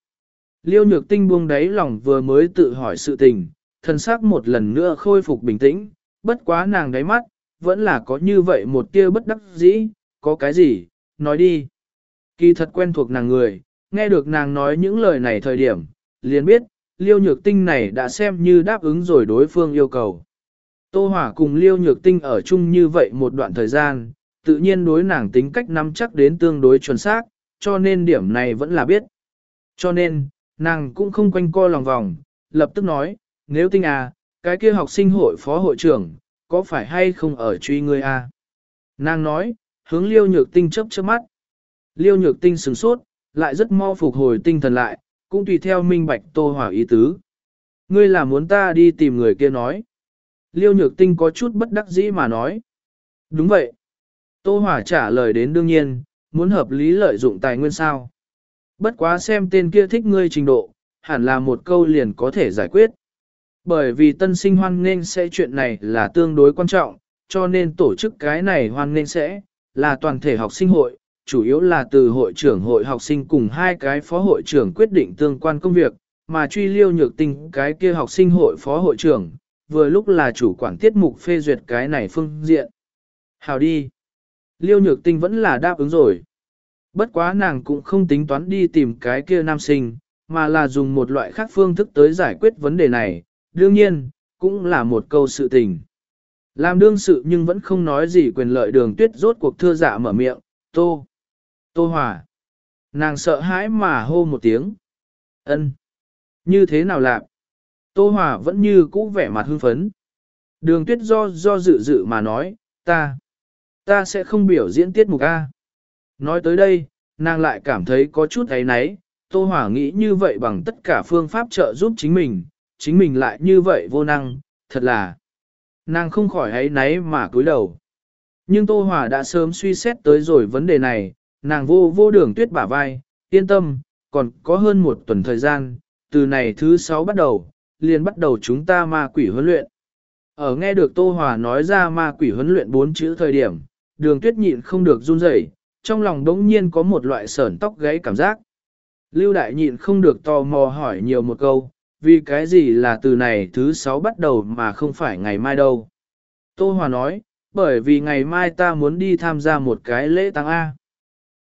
Liêu nhược tinh buông đáy lòng vừa mới tự hỏi sự tình, Thần sắc một lần nữa khôi phục bình tĩnh, bất quá nàng đáy mắt, vẫn là có như vậy một tia bất đắc dĩ, có cái gì, nói đi. Kỳ thật quen thuộc nàng người, nghe được nàng nói những lời này thời điểm, liền biết, liêu nhược tinh này đã xem như đáp ứng rồi đối phương yêu cầu. Tô Hỏa cùng Liêu Nhược Tinh ở chung như vậy một đoạn thời gian, tự nhiên đối nàng tính cách nắm chắc đến tương đối chuẩn xác, cho nên điểm này vẫn là biết. Cho nên, nàng cũng không quanh co lòng vòng, lập tức nói, nếu Tinh à, cái kia học sinh hội phó hội trưởng, có phải hay không ở truy ngươi à? Nàng nói, hướng Liêu Nhược Tinh chớp chớp mắt. Liêu Nhược Tinh sửng sốt, lại rất mau phục hồi tinh thần lại, cũng tùy theo minh bạch Tô hỏa ý tứ. Ngươi là muốn ta đi tìm người kia nói. Liêu nhược tinh có chút bất đắc dĩ mà nói. Đúng vậy. Tô hỏa trả lời đến đương nhiên, muốn hợp lý lợi dụng tài nguyên sao. Bất quá xem tên kia thích ngươi trình độ, hẳn là một câu liền có thể giải quyết. Bởi vì tân sinh hoan nên sẽ chuyện này là tương đối quan trọng, cho nên tổ chức cái này hoan nên sẽ là toàn thể học sinh hội, chủ yếu là từ hội trưởng hội học sinh cùng hai cái phó hội trưởng quyết định tương quan công việc, mà truy liêu nhược tinh cái kia học sinh hội phó hội trưởng, vừa lúc là chủ quản tiết mục phê duyệt cái này phương diện. Hào đi. Liêu nhược tinh vẫn là đáp ứng rồi. Bất quá nàng cũng không tính toán đi tìm cái kia nam sinh, mà là dùng một loại khác phương thức tới giải quyết vấn đề này, đương nhiên, cũng là một câu sự tình. Làm đương sự nhưng vẫn không nói gì quyền lợi đường tuyết rốt cuộc thưa dạ mở miệng, tô, tô hòa. Nàng sợ hãi mà hô một tiếng. ân Như thế nào lạc? Tô hòa vẫn như cũ vẻ mặt hưng phấn. Đường tuyết do do dự dự mà nói, ta, ta sẽ không biểu diễn tiết mục A. Nói tới đây, nàng lại cảm thấy có chút ấy náy, Tô Hòa nghĩ như vậy bằng tất cả phương pháp trợ giúp chính mình, chính mình lại như vậy vô năng, thật là nàng không khỏi ấy náy mà cúi đầu. Nhưng Tô Hòa đã sớm suy xét tới rồi vấn đề này, nàng vô vô đường tuyết bả vai, yên tâm, còn có hơn một tuần thời gian, từ này thứ sáu bắt đầu, liền bắt đầu chúng ta ma quỷ huấn luyện. Ở nghe được Tô Hòa nói ra ma quỷ huấn luyện bốn chữ thời điểm, đường tuyết nhịn không được run rẩy, trong lòng đống nhiên có một loại sởn tóc gáy cảm giác. Lưu đại nhịn không được tò mò hỏi nhiều một câu, vì cái gì là từ này thứ sáu bắt đầu mà không phải ngày mai đâu. Tô Hòa nói, bởi vì ngày mai ta muốn đi tham gia một cái lễ tang A.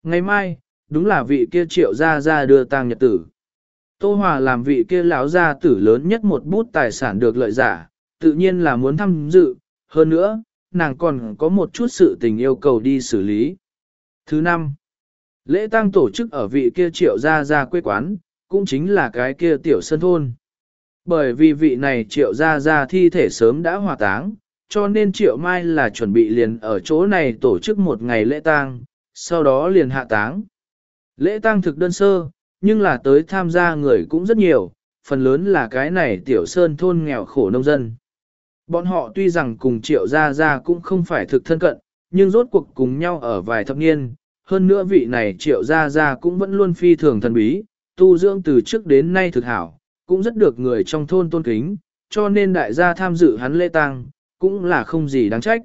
Ngày mai, đúng là vị kia triệu gia gia đưa tang nhật tử. Tô Hòa làm vị kia lão gia tử lớn nhất một bút tài sản được lợi giả, tự nhiên là muốn tham dự, hơn nữa, nàng còn có một chút sự tình yêu cầu đi xử lý. Thứ năm, lễ tang tổ chức ở vị kia triệu gia gia quê quán, cũng chính là cái kia tiểu sân thôn. Bởi vì vị này triệu gia gia thi thể sớm đã hòa táng, cho nên triệu mai là chuẩn bị liền ở chỗ này tổ chức một ngày lễ tang, sau đó liền hạ táng. Lễ tang thực đơn sơ, nhưng là tới tham gia người cũng rất nhiều, phần lớn là cái này tiểu sơn thôn nghèo khổ nông dân. Bọn họ tuy rằng cùng triệu gia gia cũng không phải thực thân cận, nhưng rốt cuộc cùng nhau ở vài thập niên, hơn nữa vị này triệu gia gia cũng vẫn luôn phi thường thần bí, tu dưỡng từ trước đến nay thực hảo, cũng rất được người trong thôn tôn kính, cho nên đại gia tham dự hắn lễ tang, cũng là không gì đáng trách.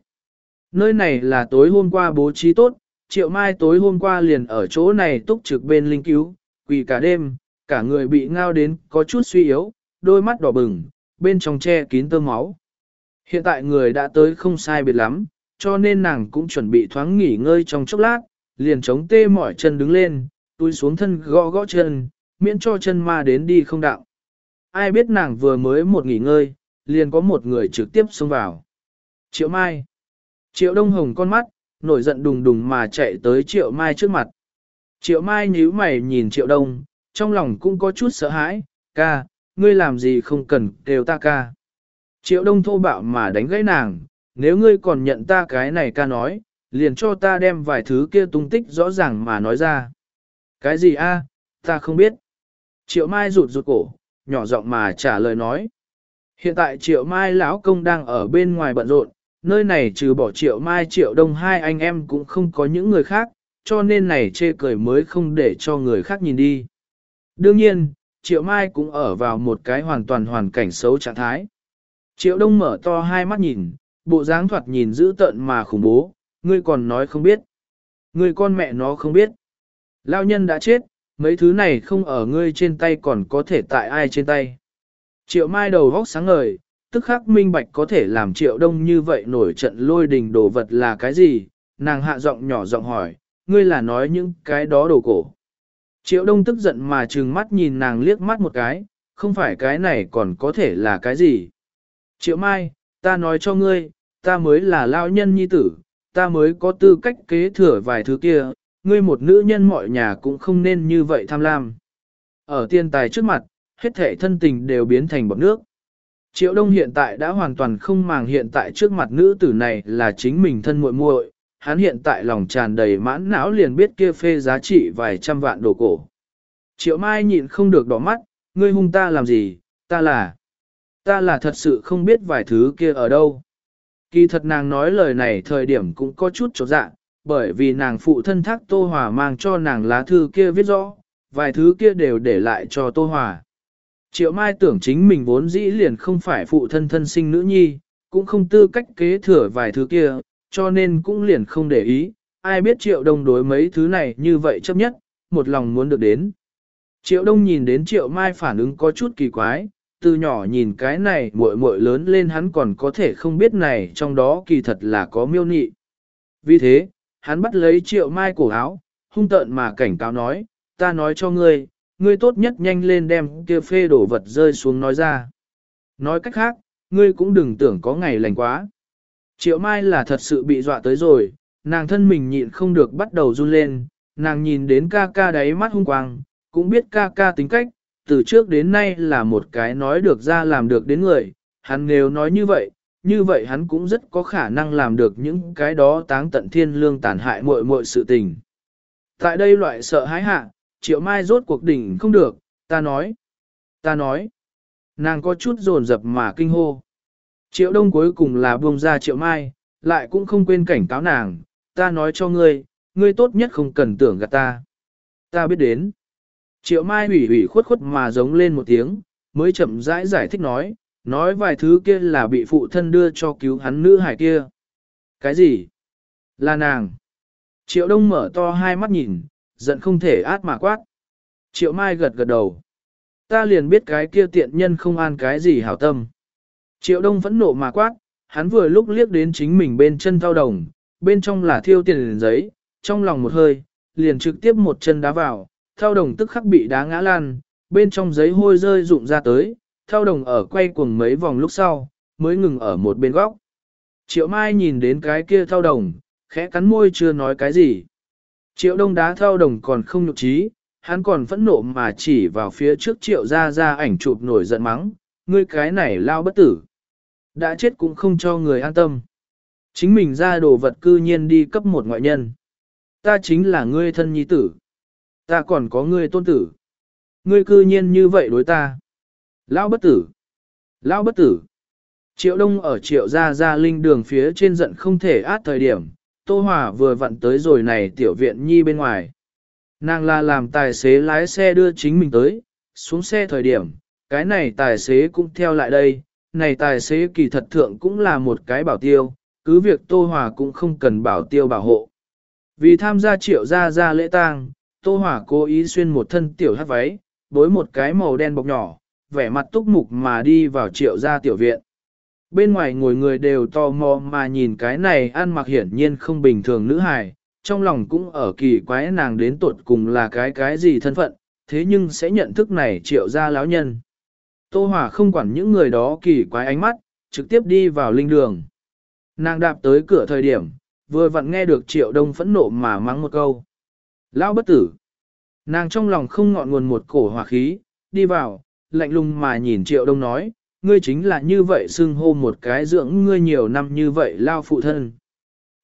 Nơi này là tối hôm qua bố trí tốt, triệu mai tối hôm qua liền ở chỗ này túc trực bên linh cứu, quỳ cả đêm, cả người bị ngao đến có chút suy yếu, đôi mắt đỏ bừng, bên trong che kín tơ máu. Hiện tại người đã tới không sai biệt lắm, cho nên nàng cũng chuẩn bị thoáng nghỉ ngơi trong chốc lát, liền chống tê mỏi chân đứng lên, túi xuống thân gõ gõ chân, miễn cho chân ma đến đi không đạo. Ai biết nàng vừa mới một nghỉ ngơi, liền có một người trực tiếp xông vào. Triệu Mai. Triệu Đông Hồng con mắt, nổi giận đùng đùng mà chạy tới Triệu Mai trước mặt. Triệu Mai nhíu mày nhìn Triệu Đông, trong lòng cũng có chút sợ hãi, ca, ngươi làm gì không cần kêu ta ca. Triệu Đông thô bạo mà đánh gãy nàng, nếu ngươi còn nhận ta cái này ca nói, liền cho ta đem vài thứ kia tung tích rõ ràng mà nói ra. Cái gì a? ta không biết. Triệu Mai rụt rụt cổ, nhỏ giọng mà trả lời nói. Hiện tại Triệu Mai lão công đang ở bên ngoài bận rộn, nơi này trừ bỏ Triệu Mai Triệu Đông hai anh em cũng không có những người khác, cho nên này chê cười mới không để cho người khác nhìn đi. Đương nhiên, Triệu Mai cũng ở vào một cái hoàn toàn hoàn cảnh xấu trạng thái. Triệu Đông mở to hai mắt nhìn, bộ dáng thoạt nhìn dữ tợn mà khủng bố, ngươi còn nói không biết. Ngươi con mẹ nó không biết. Lao nhân đã chết, mấy thứ này không ở ngươi trên tay còn có thể tại ai trên tay. Triệu Mai đầu góc sáng ngời, tức khắc minh bạch có thể làm Triệu Đông như vậy nổi trận lôi đình đồ vật là cái gì, nàng hạ giọng nhỏ giọng hỏi, ngươi là nói những cái đó đồ cổ. Triệu Đông tức giận mà trừng mắt nhìn nàng liếc mắt một cái, không phải cái này còn có thể là cái gì. Triệu Mai, ta nói cho ngươi, ta mới là lao nhân nhi tử, ta mới có tư cách kế thừa vài thứ kia, ngươi một nữ nhân mọi nhà cũng không nên như vậy tham lam. Ở tiên tài trước mặt, hết thể thân tình đều biến thành bọt nước. Triệu Đông hiện tại đã hoàn toàn không màng hiện tại trước mặt nữ tử này là chính mình thân muội muội, hắn hiện tại lòng tràn đầy mãn não liền biết kia phê giá trị vài trăm vạn đồ cổ. Triệu Mai nhịn không được đỏ mắt, ngươi hung ta làm gì, ta là, ta là thật sự không biết vài thứ kia ở đâu. Kỳ thật nàng nói lời này thời điểm cũng có chút trột dạ, bởi vì nàng phụ thân thác Tô Hòa mang cho nàng lá thư kia viết rõ, vài thứ kia đều để lại cho Tô Hòa. Triệu Mai tưởng chính mình vốn dĩ liền không phải phụ thân thân sinh nữ nhi, cũng không tư cách kế thừa vài thứ kia, cho nên cũng liền không để ý, ai biết Triệu Đông đối mấy thứ này như vậy chấp nhất, một lòng muốn được đến. Triệu Đông nhìn đến Triệu Mai phản ứng có chút kỳ quái, từ nhỏ nhìn cái này muội muội lớn lên hắn còn có thể không biết này trong đó kỳ thật là có miêu nị. Vì thế, hắn bắt lấy Triệu Mai cổ áo, hung tợn mà cảnh cáo nói, ta nói cho ngươi, ngươi tốt nhất nhanh lên đem kia phê đổ vật rơi xuống nói ra. Nói cách khác, ngươi cũng đừng tưởng có ngày lành quá. Triệu Mai là thật sự bị dọa tới rồi, nàng thân mình nhịn không được bắt đầu run lên, nàng nhìn đến ca ca đáy mắt hung quang, cũng biết ca ca tính cách, từ trước đến nay là một cái nói được ra làm được đến người, hắn nếu nói như vậy, như vậy hắn cũng rất có khả năng làm được những cái đó táng tận thiên lương tàn hại muội muội sự tình. Tại đây loại sợ hãi hạ, triệu mai rốt cuộc đỉnh không được, ta nói, ta nói, nàng có chút dồn dập mà kinh hô. Triệu đông cuối cùng là buông ra triệu mai, lại cũng không quên cảnh cáo nàng, ta nói cho ngươi, ngươi tốt nhất không cần tưởng gạt ta. Ta biết đến. Triệu mai hủy hủy khuất khuất mà giống lên một tiếng, mới chậm rãi giải, giải thích nói, nói vài thứ kia là bị phụ thân đưa cho cứu hắn nữ hải kia. Cái gì? Là nàng. Triệu đông mở to hai mắt nhìn, giận không thể át mà quát. Triệu mai gật gật đầu. Ta liền biết cái kia tiện nhân không an cái gì hảo tâm. Triệu đông vẫn nộ mà quát, hắn vừa lúc liếc đến chính mình bên chân thao đồng, bên trong là thiêu tiền giấy, trong lòng một hơi, liền trực tiếp một chân đá vào, thao đồng tức khắc bị đá ngã lan, bên trong giấy hôi rơi rụng ra tới, thao đồng ở quay cuồng mấy vòng lúc sau, mới ngừng ở một bên góc. Triệu Mai nhìn đến cái kia thao đồng, khẽ cắn môi chưa nói cái gì. Triệu đông đá thao đồng còn không nhục trí, hắn còn phẫn nộ mà chỉ vào phía trước triệu ra ra ảnh chụp nổi giận mắng, ngươi cái này lao bất tử. Đã chết cũng không cho người an tâm. Chính mình ra đồ vật cư nhiên đi cấp một ngoại nhân. Ta chính là ngươi thân nhi tử. Ta còn có ngươi tôn tử. Ngươi cư nhiên như vậy đối ta. Lão bất tử. Lão bất tử. Triệu đông ở triệu gia gia linh đường phía trên giận không thể át thời điểm. Tô Hòa vừa vặn tới rồi này tiểu viện nhi bên ngoài. Nàng là làm tài xế lái xe đưa chính mình tới, xuống xe thời điểm, cái này tài xế cũng theo lại đây, này tài xế kỳ thật thượng cũng là một cái bảo tiêu, cứ việc Tô Hòa cũng không cần bảo tiêu bảo hộ. Vì tham gia triệu gia gia lễ tang, Tô Hòa cố ý xuyên một thân tiểu hát váy, bối một cái màu đen bọc nhỏ, vẻ mặt túc mục mà đi vào triệu gia tiểu viện. Bên ngoài ngồi người đều tò mò mà nhìn cái này ăn mặc hiển nhiên không bình thường nữ hài, trong lòng cũng ở kỳ quái nàng đến tuột cùng là cái cái gì thân phận, thế nhưng sẽ nhận thức này triệu gia lão nhân. Tô Hòa không quản những người đó kỳ quái ánh mắt, trực tiếp đi vào linh đường. Nàng đạp tới cửa thời điểm, vừa vặn nghe được triệu đông phẫn nộ mà mắng một câu. Lão bất tử. Nàng trong lòng không ngọn nguồn một cổ hỏa khí, đi vào, lạnh lùng mà nhìn triệu đông nói, ngươi chính là như vậy xưng hô một cái dưỡng ngươi nhiều năm như vậy lao phụ thân.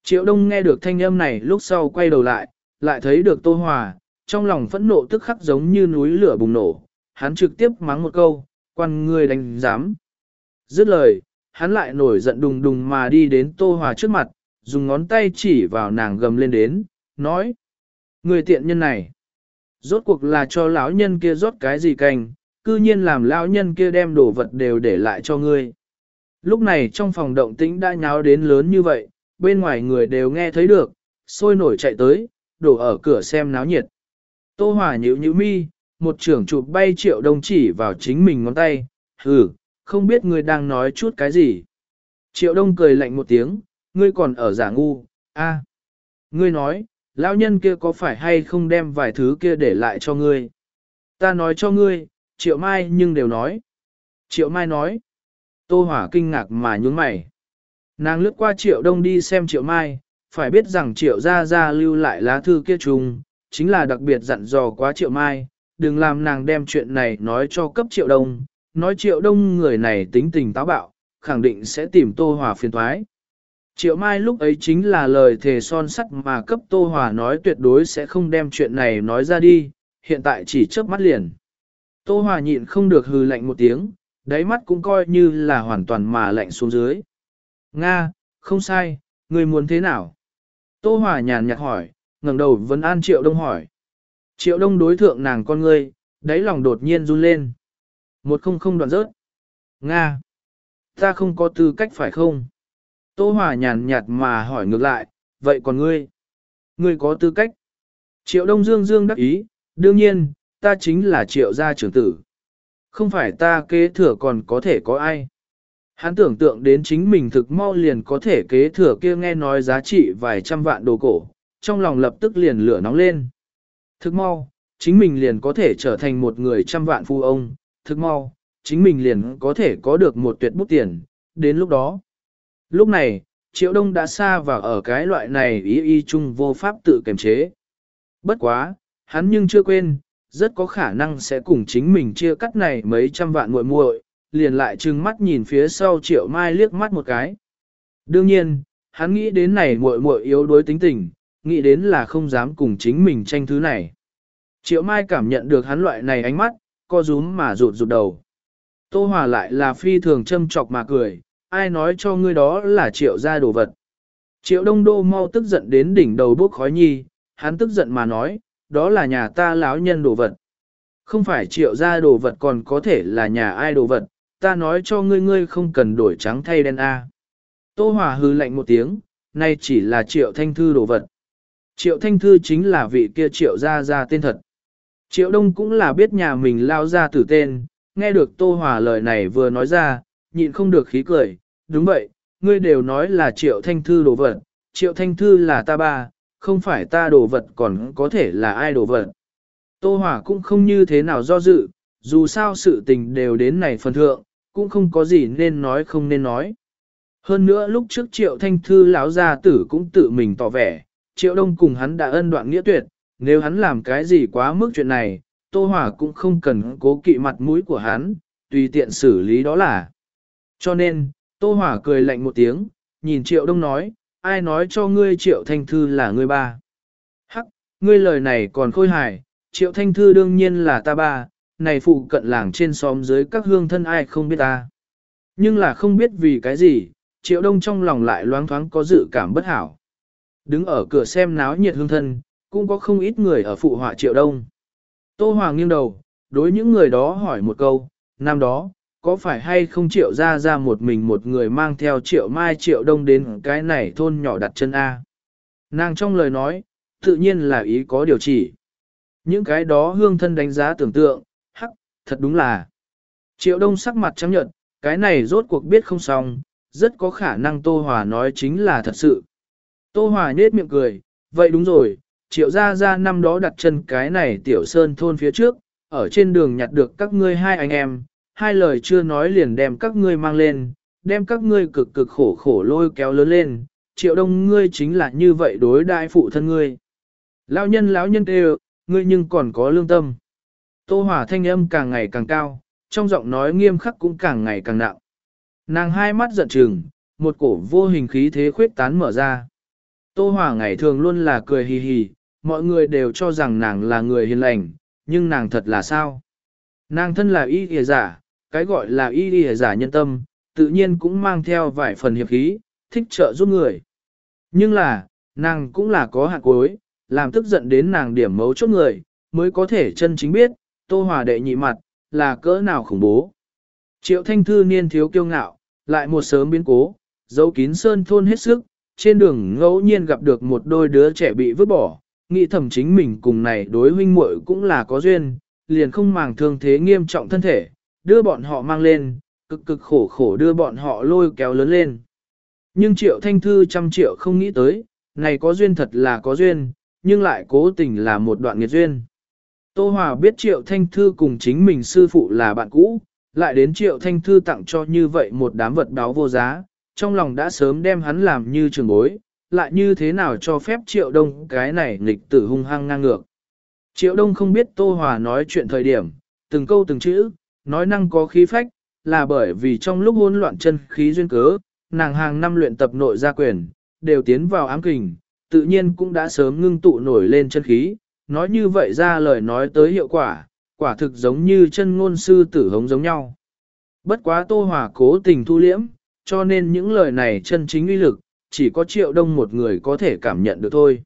Triệu đông nghe được thanh âm này lúc sau quay đầu lại, lại thấy được tô hòa, trong lòng phẫn nộ tức khắc giống như núi lửa bùng nổ, hắn trực tiếp mắng một câu, quan ngươi đánh giám. Dứt lời, hắn lại nổi giận đùng đùng mà đi đến tô hòa trước mặt, dùng ngón tay chỉ vào nàng gầm lên đến, nói. Người tiện nhân này, rốt cuộc là cho lão nhân kia rót cái gì canh, cư nhiên làm lão nhân kia đem đồ vật đều để lại cho ngươi. Lúc này trong phòng động tĩnh đã nháo đến lớn như vậy, bên ngoài người đều nghe thấy được, sôi nổi chạy tới, đổ ở cửa xem náo nhiệt. Tô Hòa nhíu nhíu mi, một trưởng chụp bay triệu đông chỉ vào chính mình ngón tay, hừ, không biết ngươi đang nói chút cái gì. Triệu đông cười lạnh một tiếng, ngươi còn ở giả ngu, a, Ngươi nói, lão nhân kia có phải hay không đem vài thứ kia để lại cho ngươi? Ta nói cho ngươi, triệu mai nhưng đều nói. Triệu mai nói. Tô hỏa kinh ngạc mà nhún mày. Nàng lướt qua triệu đông đi xem triệu mai, phải biết rằng triệu gia gia lưu lại lá thư kia trùng, chính là đặc biệt dặn dò quá triệu mai, đừng làm nàng đem chuyện này nói cho cấp triệu đông, nói triệu đông người này tính tình táo bạo, khẳng định sẽ tìm tô hòa phiền thoái. Triệu Mai lúc ấy chính là lời thề son sắt mà cấp Tô Hòa nói tuyệt đối sẽ không đem chuyện này nói ra đi, hiện tại chỉ chớp mắt liền. Tô Hòa nhịn không được hừ lạnh một tiếng, đáy mắt cũng coi như là hoàn toàn mà lạnh xuống dưới. Nga, không sai, người muốn thế nào? Tô Hòa nhàn nhạt hỏi, ngẩng đầu vẫn an Triệu Đông hỏi. Triệu Đông đối thượng nàng con ngươi, đáy lòng đột nhiên run lên. Một không không đoạn rớt. Nga. Ta không có tư cách phải không? Tô Hòa nhàn nhạt mà hỏi ngược lại, vậy còn ngươi? Ngươi có tư cách? Triệu Đông Dương Dương đắc ý, đương nhiên, ta chính là triệu gia trưởng tử. Không phải ta kế thừa còn có thể có ai. Hắn tưởng tượng đến chính mình thực mau liền có thể kế thừa kia nghe nói giá trị vài trăm vạn đồ cổ, trong lòng lập tức liền lửa nóng lên. Thực mau, chính mình liền có thể trở thành một người trăm vạn phu ông, thực mau, chính mình liền có thể có được một tuyệt bút tiền, đến lúc đó. Lúc này, Triệu Đông đã xa vào ở cái loại này ý y chung vô pháp tự kiềm chế. Bất quá, hắn nhưng chưa quên, rất có khả năng sẽ cùng chính mình chia cắt này mấy trăm vạn muội muội, liền lại trừng mắt nhìn phía sau Triệu Mai liếc mắt một cái. Đương nhiên, hắn nghĩ đến này muội muội yếu đuối tính tình, nghĩ đến là không dám cùng chính mình tranh thứ này. Triệu Mai cảm nhận được hắn loại này ánh mắt, co rúm mà rụt rụt đầu. Tô Hòa lại là phi thường châm chọc mà cười, ai nói cho ngươi đó là triệu gia đồ vật. Triệu Đông Đô mau tức giận đến đỉnh đầu bốc khói nhi, hắn tức giận mà nói, đó là nhà ta lão nhân đồ vật. Không phải triệu gia đồ vật còn có thể là nhà ai đồ vật, ta nói cho ngươi ngươi không cần đổi trắng thay đen A. Tô Hòa hư lạnh một tiếng, nay chỉ là triệu thanh thư đồ vật. Triệu thanh thư chính là vị kia triệu gia gia tên thật. Triệu đông cũng là biết nhà mình lao ra tử tên, nghe được Tô Hòa lời này vừa nói ra, nhịn không được khí cười, đúng vậy, ngươi đều nói là triệu thanh thư đồ vật, triệu thanh thư là ta ba, không phải ta đồ vật còn có thể là ai đồ vật. Tô Hòa cũng không như thế nào do dự, dù sao sự tình đều đến này phần thượng, cũng không có gì nên nói không nên nói. Hơn nữa lúc trước triệu thanh thư lão gia tử cũng tự mình tỏ vẻ, triệu đông cùng hắn đã ân đoạn nghĩa tuyệt, nếu hắn làm cái gì quá mức chuyện này, Tô Hòa cũng không cần cố kỵ mặt mũi của hắn, tùy tiện xử lý đó là. Cho nên, Tô Hòa cười lạnh một tiếng, nhìn Triệu Đông nói, ai nói cho ngươi Triệu Thanh Thư là ngươi ba. Hắc, ngươi lời này còn khôi hài, Triệu Thanh Thư đương nhiên là ta ba, này phụ cận làng trên xóm dưới các hương thân ai không biết ta. Nhưng là không biết vì cái gì, Triệu Đông trong lòng lại loáng thoáng có dự cảm bất hảo. Đứng ở cửa xem náo nhiệt hương thân, cũng có không ít người ở phụ họa Triệu Đông. Tô Hoàng nghiêng đầu, đối những người đó hỏi một câu, năm đó, có phải hay không triệu ra ra một mình một người mang theo triệu mai triệu đông đến cái này thôn nhỏ đặt chân A. Nàng trong lời nói, tự nhiên là ý có điều chỉ. Những cái đó hương thân đánh giá tưởng tượng, hắc, thật đúng là. Triệu đông sắc mặt trắng nhợt, cái này rốt cuộc biết không xong, rất có khả năng Tô Hòa nói chính là thật sự. Tô Hòa nết miệng cười, vậy đúng rồi, triệu ra ra năm đó đặt chân cái này tiểu sơn thôn phía trước, ở trên đường nhặt được các ngươi hai anh em, hai lời chưa nói liền đem các ngươi mang lên, đem các ngươi cực cực khổ khổ lôi kéo lớn lên, triệu đông ngươi chính là như vậy đối đại phụ thân ngươi. Lão nhân lão nhân đều, ngươi nhưng còn có lương tâm. Tô hỏa thanh âm càng ngày càng cao, trong giọng nói nghiêm khắc cũng càng ngày càng nặng. Nàng hai mắt giận trừng, một cổ vô hình khí thế khuyết tán mở ra. Tô hỏa ngày thường luôn là cười hì hì, mọi người đều cho rằng nàng là người hiền lành, nhưng nàng thật là sao? Nàng thân là y kìa giả, cái gọi là y y giả nhân tâm, tự nhiên cũng mang theo vài phần hiệp khí, thích trợ giúp người. Nhưng là, nàng cũng là có hạt cuối, làm tức giận đến nàng điểm mấu chốt người, mới có thể chân chính biết, tô hòa đệ nhị mặt, là cỡ nào khủng bố. Triệu thanh thư niên thiếu kiêu ngạo, lại một sớm biến cố, dấu kín sơn thôn hết sức, trên đường ngẫu nhiên gặp được một đôi đứa trẻ bị vứt bỏ, nghĩ thầm chính mình cùng này đối huynh muội cũng là có duyên, liền không màng thương thế nghiêm trọng thân thể, đưa bọn họ mang lên, cực cực khổ khổ đưa bọn họ lôi kéo lớn lên. Nhưng triệu thanh thư trăm triệu không nghĩ tới, này có duyên thật là có duyên, nhưng lại cố tình là một đoạn nghiệt duyên. Tô Hòa biết triệu thanh thư cùng chính mình sư phụ là bạn cũ, lại đến triệu thanh thư tặng cho như vậy một đám vật đáo vô giá, trong lòng đã sớm đem hắn làm như trường bối, lại như thế nào cho phép triệu đông cái này nghịch tử hung hăng ngang ngược. Triệu đông không biết Tô Hòa nói chuyện thời điểm, từng câu từng chữ, nói năng có khí phách, là bởi vì trong lúc hỗn loạn chân khí duyên cớ, nàng hàng năm luyện tập nội gia quyền, đều tiến vào ám kình, tự nhiên cũng đã sớm ngưng tụ nổi lên chân khí, nói như vậy ra lời nói tới hiệu quả, quả thực giống như chân ngôn sư tử hống giống nhau. Bất quá Tô Hòa cố tình thu liễm, cho nên những lời này chân chính uy lực, chỉ có triệu đông một người có thể cảm nhận được thôi.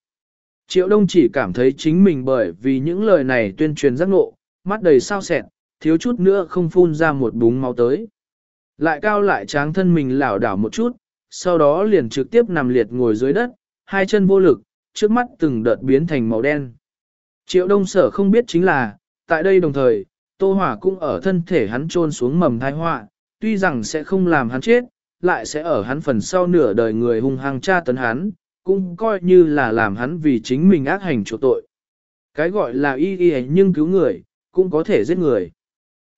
Triệu đông chỉ cảm thấy chính mình bởi vì những lời này tuyên truyền giác ngộ, mắt đầy sao sẹn, thiếu chút nữa không phun ra một búng máu tới. Lại cao lại tráng thân mình lảo đảo một chút, sau đó liền trực tiếp nằm liệt ngồi dưới đất, hai chân vô lực, trước mắt từng đợt biến thành màu đen. Triệu đông sở không biết chính là, tại đây đồng thời, Tô Hỏa cũng ở thân thể hắn trôn xuống mầm thai họa, tuy rằng sẽ không làm hắn chết, lại sẽ ở hắn phần sau nửa đời người hung hăng tra tấn hắn, cũng coi như là làm hắn vì chính mình ác hành chỗ tội. Cái gọi là y y nhưng cứu người, cũng có thể giết người.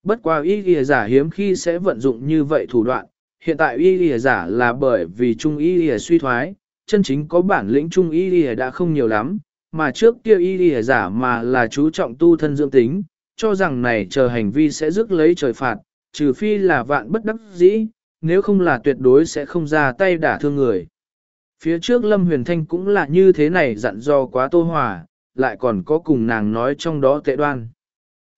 Bất qua y ghi giả hiếm khi sẽ vận dụng như vậy thủ đoạn, hiện tại y ghi giả là bởi vì trung y ghi suy thoái, chân chính có bản lĩnh trung y ghi đã không nhiều lắm, mà trước kia y ghi giả mà là chú trọng tu thân dưỡng tính, cho rằng này chờ hành vi sẽ rước lấy trời phạt, trừ phi là vạn bất đắc dĩ, nếu không là tuyệt đối sẽ không ra tay đả thương người. Phía trước Lâm Huyền Thanh cũng là như thế này dặn do quá Tô Hòa, lại còn có cùng nàng nói trong đó tệ đoan.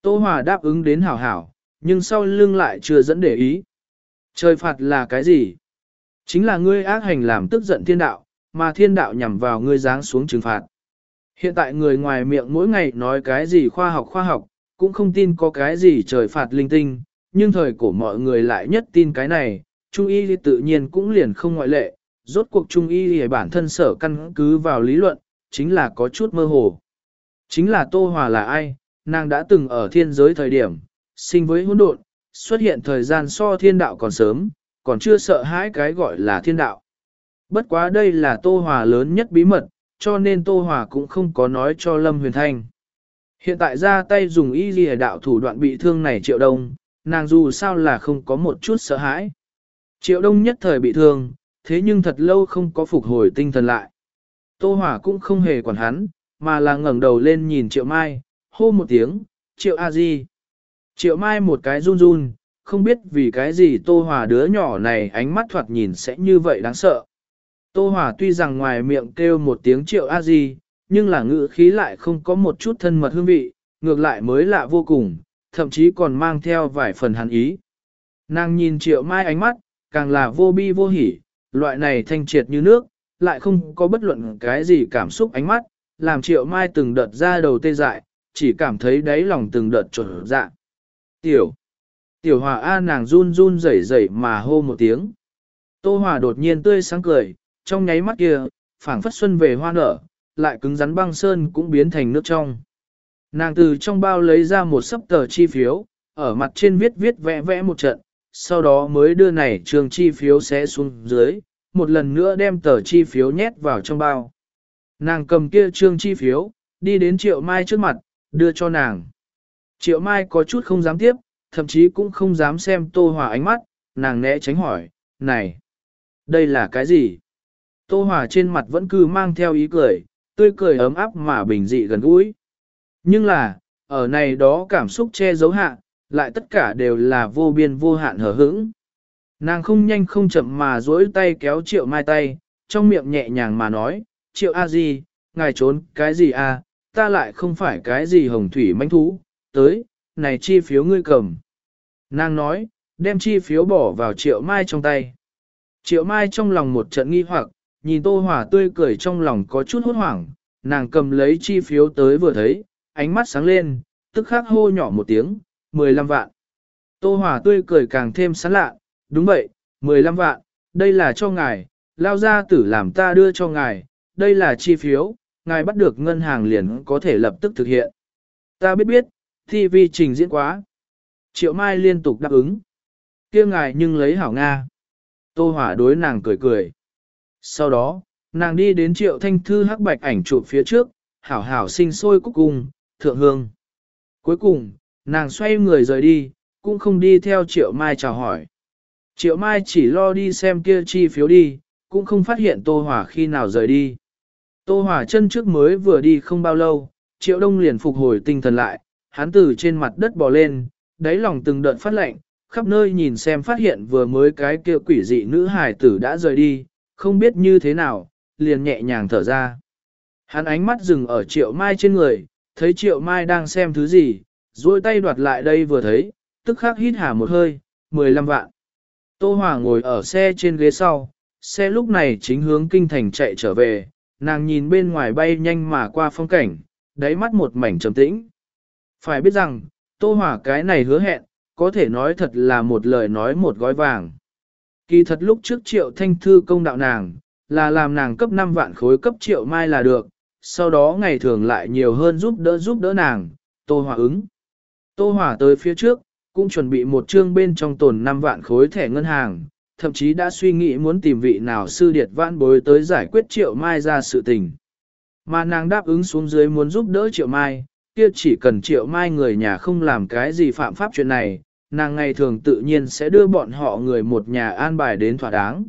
Tô Hòa đáp ứng đến hảo hảo, nhưng sau lưng lại chưa dẫn để ý. Trời phạt là cái gì? Chính là ngươi ác hành làm tức giận thiên đạo, mà thiên đạo nhằm vào ngươi giáng xuống trừng phạt. Hiện tại người ngoài miệng mỗi ngày nói cái gì khoa học khoa học, cũng không tin có cái gì trời phạt linh tinh, nhưng thời cổ mọi người lại nhất tin cái này, Trung y tự nhiên cũng liền không ngoại lệ, rốt cuộc Trung y bản thân sở căn cứ vào lý luận, chính là có chút mơ hồ. Chính là Tô Hòa là ai, nàng đã từng ở thiên giới thời điểm, sinh với hỗn độn, xuất hiện thời gian so thiên đạo còn sớm, còn chưa sợ hãi cái gọi là thiên đạo. Bất quá đây là Tô Hòa lớn nhất bí mật, cho nên Tô Hòa cũng không có nói cho Lâm Huyền Thanh. Hiện tại ra tay dùng y lìa đạo thủ đoạn bị thương này triệu đông, nàng dù sao là không có một chút sợ hãi. Triệu đông nhất thời bị thương, thế nhưng thật lâu không có phục hồi tinh thần lại. Tô Hỏa cũng không hề quản hắn, mà là ngẩng đầu lên nhìn Triệu Mai, hô một tiếng, Triệu A Di. Triệu Mai một cái run run, không biết vì cái gì Tô Hòa đứa nhỏ này ánh mắt thoạt nhìn sẽ như vậy đáng sợ. Tô Hòa tuy rằng ngoài miệng kêu một tiếng Triệu A Di, nhưng là ngữ khí lại không có một chút thân mật hương vị, ngược lại mới lạ vô cùng, thậm chí còn mang theo vài phần hàn ý. Nàng nhìn Triệu Mai ánh mắt, càng là vô bi vô hỉ, loại này thanh triệt như nước, lại không có bất luận cái gì cảm xúc ánh mắt, làm triệu mai từng đợt ra đầu tê dại, chỉ cảm thấy đáy lòng từng đợt trở dạng. Tiểu, tiểu hòa A nàng run run rẩy rẩy mà hô một tiếng. Tô hòa đột nhiên tươi sáng cười, trong nháy mắt kia, phảng phất xuân về hoa nở, lại cứng rắn băng sơn cũng biến thành nước trong. Nàng từ trong bao lấy ra một sấp tờ chi phiếu, ở mặt trên viết viết vẽ vẽ một trận, sau đó mới đưa này trường chi phiếu sẽ xuống dưới, một lần nữa đem tờ chi phiếu nhét vào trong bao. Nàng cầm kia trương chi phiếu, đi đến triệu mai trước mặt, đưa cho nàng. Triệu mai có chút không dám tiếp, thậm chí cũng không dám xem tô hòa ánh mắt, nàng né tránh hỏi, này, đây là cái gì? Tô hòa trên mặt vẫn cứ mang theo ý cười, tươi cười ấm áp mà bình dị gần gũi. Nhưng là, ở này đó cảm xúc che giấu hạ, lại tất cả đều là vô biên vô hạn hở hững. Nàng không nhanh không chậm mà duỗi tay kéo triệu mai tay, trong miệng nhẹ nhàng mà nói, triệu a Di, ngài trốn cái gì a? À, ta lại không phải cái gì hồng thủy manh thú, tới, này chi phiếu ngươi cầm. Nàng nói, đem chi phiếu bỏ vào triệu mai trong tay. Triệu mai trong lòng một trận nghi hoặc, nhìn tô hỏa tươi cười trong lòng có chút hốt hoảng, nàng cầm lấy chi phiếu tới vừa thấy, ánh mắt sáng lên, tức khắc hô nhỏ một tiếng, 15 vạn. Tô hỏa tươi cười càng thêm sán lạ, đúng vậy, 15 vạn, đây là cho ngài, lao ra tử làm ta đưa cho ngài, đây là chi phiếu, ngài bắt được ngân hàng liền có thể lập tức thực hiện. Ta biết biết, TV trình diễn quá. Triệu Mai liên tục đáp ứng. kia ngài nhưng lấy hảo Nga. Tô Hỏa đối nàng cười cười. Sau đó, nàng đi đến triệu thanh thư hắc bạch ảnh chụp phía trước, hảo hảo sinh sôi cúc cùng, thượng hương. Cuối cùng, Nàng xoay người rời đi, cũng không đi theo Triệu Mai chào hỏi. Triệu Mai chỉ lo đi xem kia chi phiếu đi, cũng không phát hiện Tô hỏa khi nào rời đi. Tô hỏa chân trước mới vừa đi không bao lâu, Triệu Đông liền phục hồi tinh thần lại, hắn từ trên mặt đất bò lên, đáy lòng từng đợt phát lạnh, khắp nơi nhìn xem phát hiện vừa mới cái kia quỷ dị nữ hài tử đã rời đi, không biết như thế nào, liền nhẹ nhàng thở ra. Hắn ánh mắt dừng ở Triệu Mai trên người, Thấy triệu mai đang xem thứ gì, duỗi tay đoạt lại đây vừa thấy, tức khắc hít hà một hơi, 15 vạn. Tô Hòa ngồi ở xe trên ghế sau, xe lúc này chính hướng kinh thành chạy trở về, nàng nhìn bên ngoài bay nhanh mà qua phong cảnh, đáy mắt một mảnh trầm tĩnh. Phải biết rằng, Tô Hòa cái này hứa hẹn, có thể nói thật là một lời nói một gói vàng. Kỳ thật lúc trước triệu thanh thư công đạo nàng, là làm nàng cấp 5 vạn khối cấp triệu mai là được, sau đó ngày thường lại nhiều hơn giúp đỡ giúp đỡ nàng, Tô Hòa ứng. Tô Hòa tới phía trước, cũng chuẩn bị một chương bên trong tồn 5 vạn khối thẻ ngân hàng, thậm chí đã suy nghĩ muốn tìm vị nào sư điệt vãn bối tới giải quyết triệu mai ra sự tình. Mà nàng đáp ứng xuống dưới muốn giúp đỡ triệu mai, kia chỉ cần triệu mai người nhà không làm cái gì phạm pháp chuyện này, nàng ngày thường tự nhiên sẽ đưa bọn họ người một nhà an bài đến thỏa đáng.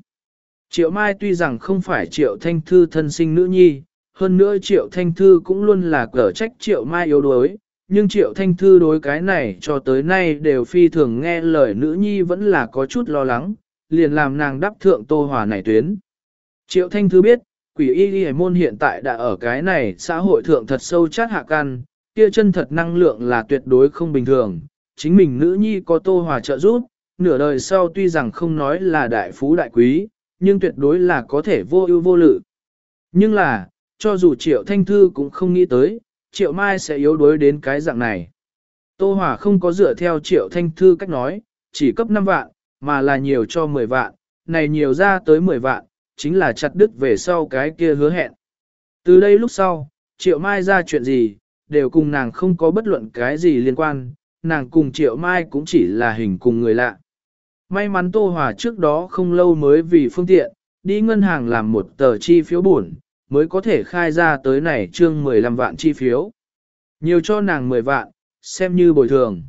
Triệu mai tuy rằng không phải triệu thanh thư thân sinh nữ nhi, hơn nữa triệu thanh thư cũng luôn là cở trách triệu mai yếu đuối, nhưng triệu thanh thư đối cái này cho tới nay đều phi thường nghe lời nữ nhi vẫn là có chút lo lắng, liền làm nàng đáp thượng tô hòa này tuyến. Triệu thanh thư biết, quỷ y y môn hiện tại đã ở cái này xã hội thượng thật sâu chát hạ căn, kia chân thật năng lượng là tuyệt đối không bình thường, chính mình nữ nhi có tô hòa trợ giúp, nửa đời sau tuy rằng không nói là đại phú đại quý, nhưng tuyệt đối là có thể vô ưu vô lự. Nhưng là, cho dù triệu thanh thư cũng không nghĩ tới, triệu mai sẽ yếu đuối đến cái dạng này. Tô Hòa không có dựa theo triệu thanh thư cách nói, chỉ cấp 5 vạn, mà là nhiều cho 10 vạn, này nhiều ra tới 10 vạn, chính là chặt đứt về sau cái kia hứa hẹn. Từ đây lúc sau, triệu mai ra chuyện gì, đều cùng nàng không có bất luận cái gì liên quan, nàng cùng triệu mai cũng chỉ là hình cùng người lạ. May mắn Tô Hòa trước đó không lâu mới vì phương tiện, đi ngân hàng làm một tờ chi phiếu buồn, mới có thể khai ra tới này trương 15 vạn chi phiếu. Nhiều cho nàng 10 vạn, xem như bồi thường.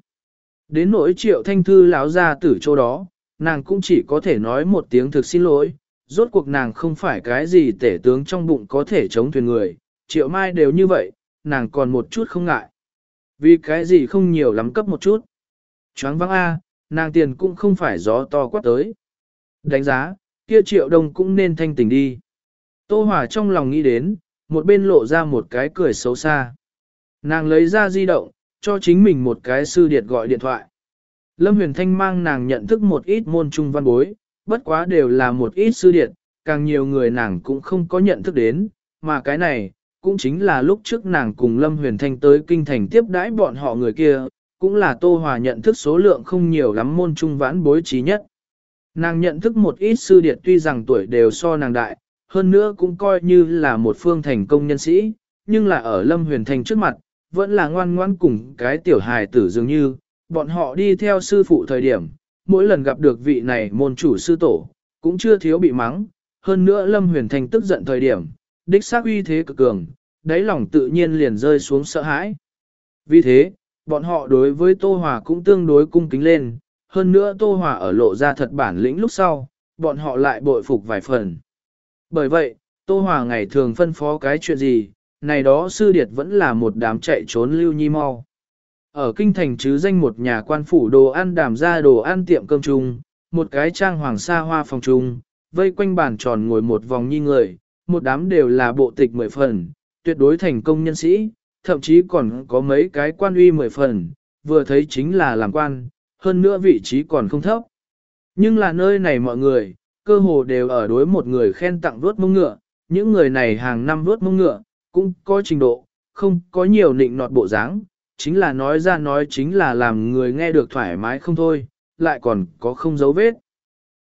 Đến nỗi triệu thanh thư lão ra tử chỗ đó, nàng cũng chỉ có thể nói một tiếng thực xin lỗi, rốt cuộc nàng không phải cái gì tể tướng trong bụng có thể chống thuyền người, triệu mai đều như vậy, nàng còn một chút không ngại. Vì cái gì không nhiều lắm cấp một chút. Choáng vắng A, nàng tiền cũng không phải gió to quát tới. Đánh giá, kia triệu đông cũng nên thanh tỉnh đi. Tô Hòa trong lòng nghĩ đến, một bên lộ ra một cái cười xấu xa. Nàng lấy ra di động, cho chính mình một cái sư điệt gọi điện thoại. Lâm Huyền Thanh mang nàng nhận thức một ít môn trung văn bối, bất quá đều là một ít sư điệt, càng nhiều người nàng cũng không có nhận thức đến, mà cái này, cũng chính là lúc trước nàng cùng Lâm Huyền Thanh tới kinh thành tiếp đãi bọn họ người kia, cũng là Tô Hòa nhận thức số lượng không nhiều lắm môn trung vãn bối trí nhất. Nàng nhận thức một ít sư điệt tuy rằng tuổi đều so nàng đại, hơn nữa cũng coi như là một phương thành công nhân sĩ, nhưng là ở Lâm Huyền Thanh trước mặt, vẫn là ngoan ngoan cùng cái tiểu hài tử dường như, bọn họ đi theo sư phụ thời điểm, mỗi lần gặp được vị này môn chủ sư tổ, cũng chưa thiếu bị mắng, hơn nữa Lâm Huyền Thanh tức giận thời điểm, đích xác uy thế cực cường, đáy lòng tự nhiên liền rơi xuống sợ hãi. Vì thế, bọn họ đối với Tô Hòa cũng tương đối cung kính lên, hơn nữa Tô Hòa ở lộ ra thật bản lĩnh lúc sau, bọn họ lại bội phục vài phần. Bởi vậy, Tô Hòa ngày thường phân phó cái chuyện gì, này đó sư điệt vẫn là một đám chạy trốn lưu nhi mau. Ở kinh thành chứ danh một nhà quan phủ đồ ăn đảm ra đồ ăn tiệm cơm chung, một cái trang hoàng sa hoa phòng chung, vây quanh bàn tròn ngồi một vòng nhi người, một đám đều là bộ tịch mười phần, tuyệt đối thành công nhân sĩ, thậm chí còn có mấy cái quan uy mười phần, vừa thấy chính là làm quan, hơn nữa vị trí còn không thấp. Nhưng là nơi này mọi người, cơ hồ đều ở đối một người khen tặng vuốt mông ngựa, những người này hàng năm vuốt mông ngựa, cũng có trình độ, không có nhiều nịnh nọt bộ dáng, chính là nói ra nói chính là làm người nghe được thoải mái không thôi, lại còn có không dấu vết.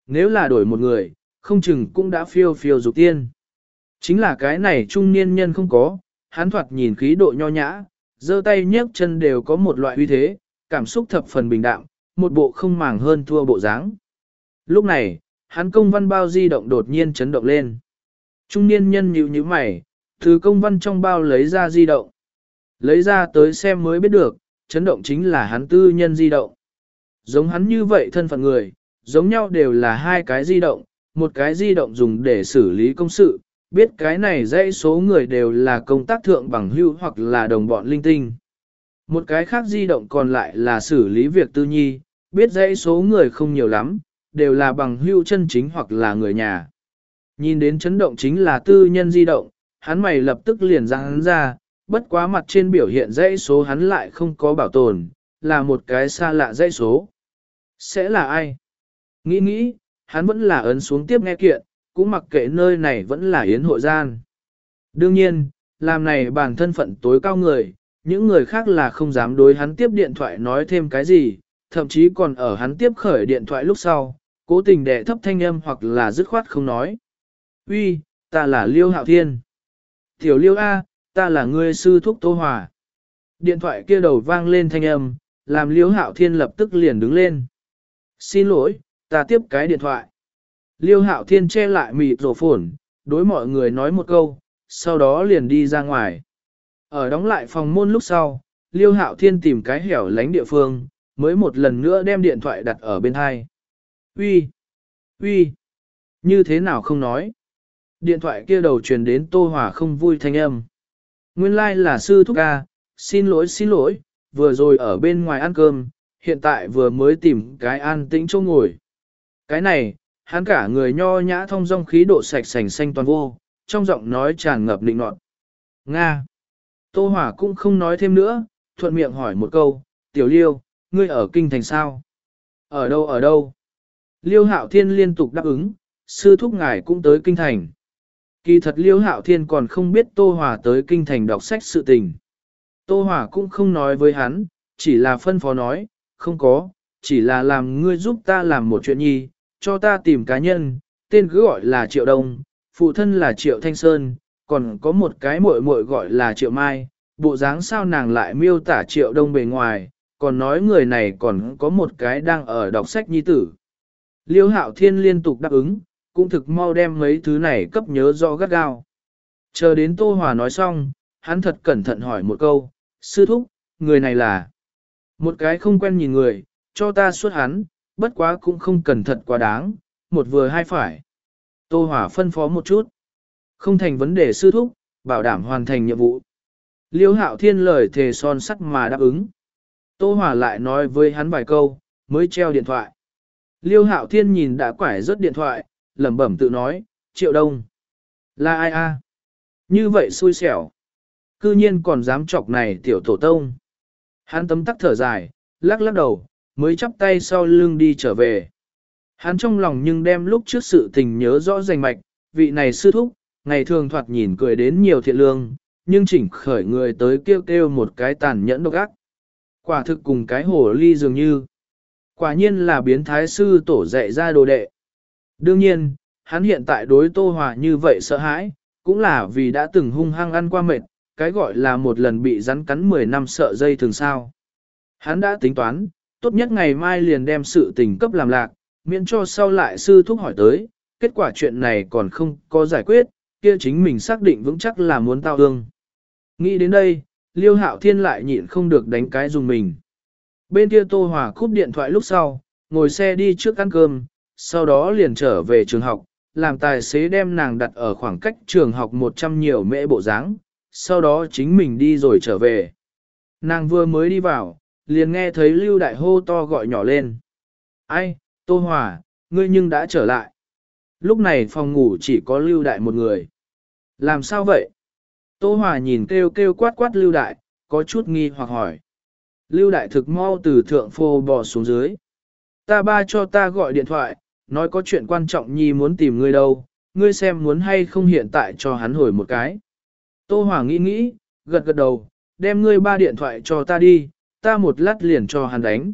Nếu là đổi một người, không chừng cũng đã phiêu phiêu dục tiên. Chính là cái này trung niên nhân không có, hắn thoạt nhìn khí độ nho nhã, giơ tay nhấc chân đều có một loại uy thế, cảm xúc thập phần bình đạm, một bộ không màng hơn thua bộ dáng. Lúc này, hắn công văn bao di động đột nhiên chấn động lên. Trung niên nhân nhíu nhíu mày, từ công văn trong bao lấy ra di động. Lấy ra tới xem mới biết được, chấn động chính là hắn tư nhân di động. Giống hắn như vậy thân phận người, giống nhau đều là hai cái di động, một cái di động dùng để xử lý công sự, biết cái này dãy số người đều là công tác thượng bằng hưu hoặc là đồng bọn linh tinh. Một cái khác di động còn lại là xử lý việc tư nhi, biết dãy số người không nhiều lắm, đều là bằng hưu chân chính hoặc là người nhà. Nhìn đến chấn động chính là tư nhân di động, hắn mày lập tức liền ra hắn ra, bất quá mặt trên biểu hiện dãy số hắn lại không có bảo tồn, là một cái xa lạ dãy số. Sẽ là ai? Nghĩ nghĩ, hắn vẫn là ấn xuống tiếp nghe kiện, cũng mặc kệ nơi này vẫn là yến hội gian. Đương nhiên, làm này bản thân phận tối cao người, những người khác là không dám đối hắn tiếp điện thoại nói thêm cái gì, thậm chí còn ở hắn tiếp khởi điện thoại lúc sau, cố tình đè thấp thanh âm hoặc là dứt khoát không nói. Uy, ta là Liêu Hạo Thiên. Tiểu Liêu A, ta là ngươi sư thúc Tô Hòa. Điện thoại kia đầu vang lên thanh âm, làm Liêu Hạo Thiên lập tức liền đứng lên. Xin lỗi, ta tiếp cái điện thoại. Liêu Hạo Thiên che lại mịt rổ phồn, đối mọi người nói một câu, sau đó liền đi ra ngoài. Ở đóng lại phòng môn lúc sau, Liêu Hạo Thiên tìm cái hẻo lánh địa phương, mới một lần nữa đem điện thoại đặt ở bên hai. Uy, uy, như thế nào không nói? Điện thoại kia đầu truyền đến Tô Hòa không vui thanh âm. Nguyên lai like là sư thúc ca, xin lỗi xin lỗi, vừa rồi ở bên ngoài ăn cơm, hiện tại vừa mới tìm cái an tĩnh chỗ ngồi. Cái này, hắn cả người nho nhã thông dong khí độ sạch sành xanh toàn vô, trong giọng nói tràn ngập định nọt. Nga. Tô Hỏa cũng không nói thêm nữa, thuận miệng hỏi một câu, tiểu liêu, ngươi ở kinh thành sao? Ở đâu ở đâu? Liêu hạo thiên liên tục đáp ứng, sư thúc ngài cũng tới kinh thành. Kỳ thật liêu hạo thiên còn không biết Tô Hòa tới kinh thành đọc sách sự tình. Tô Hòa cũng không nói với hắn, chỉ là phân phó nói, không có, chỉ là làm ngươi giúp ta làm một chuyện nhi, cho ta tìm cá nhân, tên cứ gọi là Triệu Đông, phụ thân là Triệu Thanh Sơn, còn có một cái muội muội gọi là Triệu Mai, bộ dáng sao nàng lại miêu tả Triệu Đông bề ngoài, còn nói người này còn có một cái đang ở đọc sách nhi tử. Liêu Hạo Thiên liên tục đáp ứng, cũng thực mau đem mấy thứ này cấp nhớ rõ gắt gao. Chờ đến Tô Hòa nói xong, hắn thật cẩn thận hỏi một câu, sư thúc, người này là một cái không quen nhìn người, cho ta suốt hắn, bất quá cũng không cần thật quá đáng, một vừa hai phải. Tô hỏa phân phó một chút. Không thành vấn đề sư thúc, bảo đảm hoàn thành nhiệm vụ. Liêu hạo thiên lời thề son sắt mà đáp ứng. Tô hỏa lại nói với hắn vài câu, mới treo điện thoại. Liêu hạo thiên nhìn đã quải rớt điện thoại, lẩm bẩm tự nói, triệu đông. Là ai a? Như vậy xui xẻo. Cư nhiên còn dám chọc này tiểu tổ tông. Hắn tấm tắc thở dài, lắc lắc đầu, mới chắp tay sau lưng đi trở về. Hắn trong lòng nhưng đem lúc trước sự tình nhớ rõ rành mạch, vị này sư thúc, ngày thường thoạt nhìn cười đến nhiều thiện lương, nhưng chỉnh khởi người tới kêu kêu một cái tàn nhẫn độc ác. Quả thực cùng cái hồ ly dường như. Quả nhiên là biến thái sư tổ dạy ra đồ đệ. Đương nhiên, hắn hiện tại đối Tô Hòa như vậy sợ hãi, cũng là vì đã từng hung hăng ăn qua mệt, cái gọi là một lần bị rắn cắn 10 năm sợ dây thường sao. Hắn đã tính toán, tốt nhất ngày mai liền đem sự tình cấp làm lạc, miễn cho sau lại sư thúc hỏi tới, kết quả chuyện này còn không có giải quyết, kia chính mình xác định vững chắc là muốn tao ương. Nghĩ đến đây, Liêu Hạo Thiên lại nhịn không được đánh cái dùng mình. Bên kia Tô Hòa cúp điện thoại lúc sau, ngồi xe đi trước ăn cơm, sau đó liền trở về trường học, làm tài xế đem nàng đặt ở khoảng cách trường học 100 nhiều mễ bộ dáng, sau đó chính mình đi rồi trở về. Nàng vừa mới đi vào, liền nghe thấy Lưu Đại hô to gọi nhỏ lên. Ai, Tô Hòa, ngươi nhưng đã trở lại. Lúc này phòng ngủ chỉ có Lưu Đại một người. Làm sao vậy? Tô Hòa nhìn kêu kêu quát quát Lưu Đại, có chút nghi hoặc hỏi. Lưu Đại thực mau từ thượng phô bò xuống dưới. Ta ba cho ta gọi điện thoại, nói có chuyện quan trọng nhi muốn tìm ngươi đâu, ngươi xem muốn hay không hiện tại cho hắn hồi một cái. Tô Hòa nghĩ nghĩ, gật gật đầu, đem ngươi ba điện thoại cho ta đi, ta một lát liền cho hắn đánh.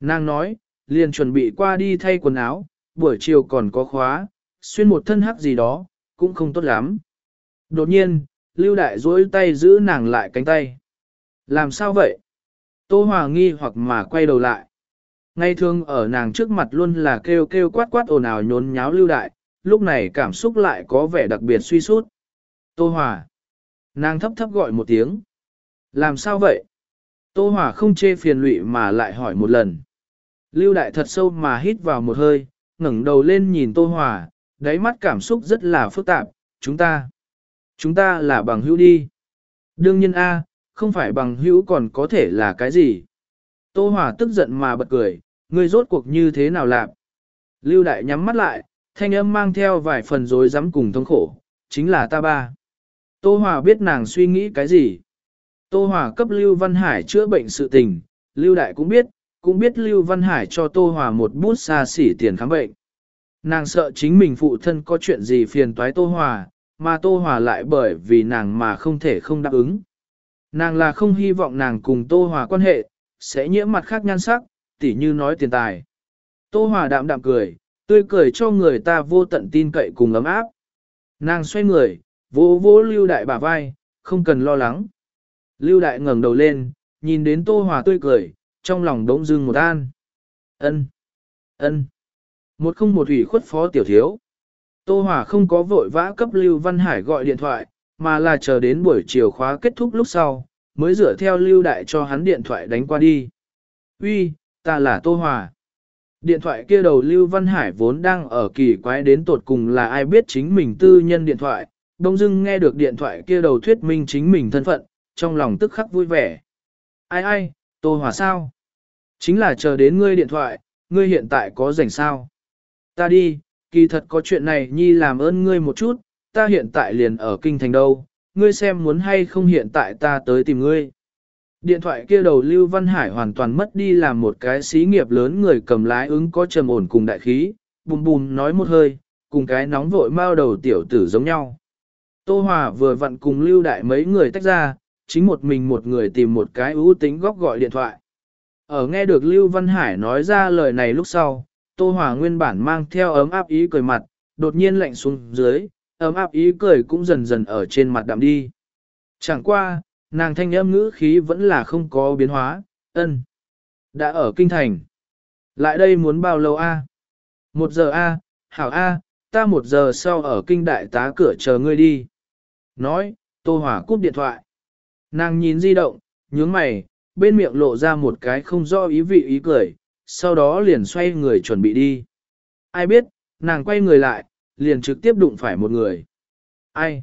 Nàng nói, liền chuẩn bị qua đi thay quần áo, buổi chiều còn có khóa, xuyên một thân hắc gì đó, cũng không tốt lắm. Đột nhiên, Lưu Đại duỗi tay giữ nàng lại cánh tay. Làm sao vậy? Tô Hòa nghi hoặc mà quay đầu lại. Ngay thường ở nàng trước mặt luôn là kêu kêu quát quát ồn ào nhốn nháo Lưu Đại, lúc này cảm xúc lại có vẻ đặc biệt suy sút. Tô Hòa. Nàng thấp thấp gọi một tiếng. Làm sao vậy? Tô Hòa không chê phiền lụy mà lại hỏi một lần. Lưu Đại thật sâu mà hít vào một hơi, ngẩng đầu lên nhìn Tô Hòa, đáy mắt cảm xúc rất là phức tạp, chúng ta, chúng ta là bằng hữu đi. Đương nhiên A, không phải bằng hữu còn có thể là cái gì. Tô Hòa tức giận mà bật cười, ngươi rốt cuộc như thế nào làm? Lưu Đại nhắm mắt lại, thanh âm mang theo vài phần rối rắm cùng thống khổ, chính là ta ba. Tô Hòa biết nàng suy nghĩ cái gì, Tô Hòa cấp Lưu Văn Hải chữa bệnh sự tình, Lưu Đại cũng biết, cũng biết Lưu Văn Hải cho Tô Hòa một bút xa xỉ tiền khám bệnh. Nàng sợ chính mình phụ thân có chuyện gì phiền toái Tô Hòa, mà Tô Hòa lại bởi vì nàng mà không thể không đáp ứng. Nàng là không hy vọng nàng cùng Tô Hòa quan hệ, sẽ nhiễm mặt khác nhan sắc, tỉ như nói tiền tài. Tô Hòa đạm đạm cười, tươi cười cho người ta vô tận tin cậy cùng ấm áp. Nàng xoay người, vô vô lưu đại bả vai, không cần lo lắng. Lưu đại ngẩng đầu lên, nhìn đến Tô Hòa tươi cười, trong lòng đống dưng một an. Ân, ân, một không một ủy khuất phó tiểu thiếu. Tô Hòa không có vội vã cấp Lưu Văn Hải gọi điện thoại, mà là chờ đến buổi chiều khóa kết thúc lúc sau, mới dựa theo Lưu Đại cho hắn điện thoại đánh qua đi. Uy, ta là Tô Hòa. Điện thoại kia đầu Lưu Văn Hải vốn đang ở kỳ quái đến tột cùng là ai biết chính mình tư nhân điện thoại, đông dưng nghe được điện thoại kia đầu thuyết minh chính mình thân phận, trong lòng tức khắc vui vẻ. Ai ai, Tô Hòa sao? Chính là chờ đến ngươi điện thoại, ngươi hiện tại có rảnh sao? Ta đi, kỳ thật có chuyện này nhi làm ơn ngươi một chút, ta hiện tại liền ở kinh thành đâu, ngươi xem muốn hay không hiện tại ta tới tìm ngươi. Điện thoại kia đầu Lưu Văn Hải hoàn toàn mất đi làm một cái xí nghiệp lớn người cầm lái ứng có trầm ổn cùng đại khí, bùm bùm nói một hơi, cùng cái nóng vội mau đầu tiểu tử giống nhau. Tô Hòa vừa vặn cùng Lưu Đại mấy người tách ra, chính một mình một người tìm một cái ưu tính góc gọi điện thoại. Ở nghe được Lưu Văn Hải nói ra lời này lúc sau, Tô Hòa nguyên bản mang theo ấm áp ý cười mặt, đột nhiên lạnh xuống dưới, ấm áp ý cười cũng dần dần ở trên mặt đạm đi. Chẳng qua, nàng thanh âm ngữ khí vẫn là không có biến hóa, ân. Đã ở kinh thành. Lại đây muốn bao lâu a? Một giờ a, hảo a, ta một giờ sau ở kinh đại tá cửa chờ ngươi đi. Nói, Tô Hòa cúp điện thoại. Nàng nhìn di động, nhướng mày, bên miệng lộ ra một cái không rõ ý vị ý cười, sau đó liền xoay người chuẩn bị đi. Ai biết, nàng quay người lại, liền trực tiếp đụng phải một người. Ai?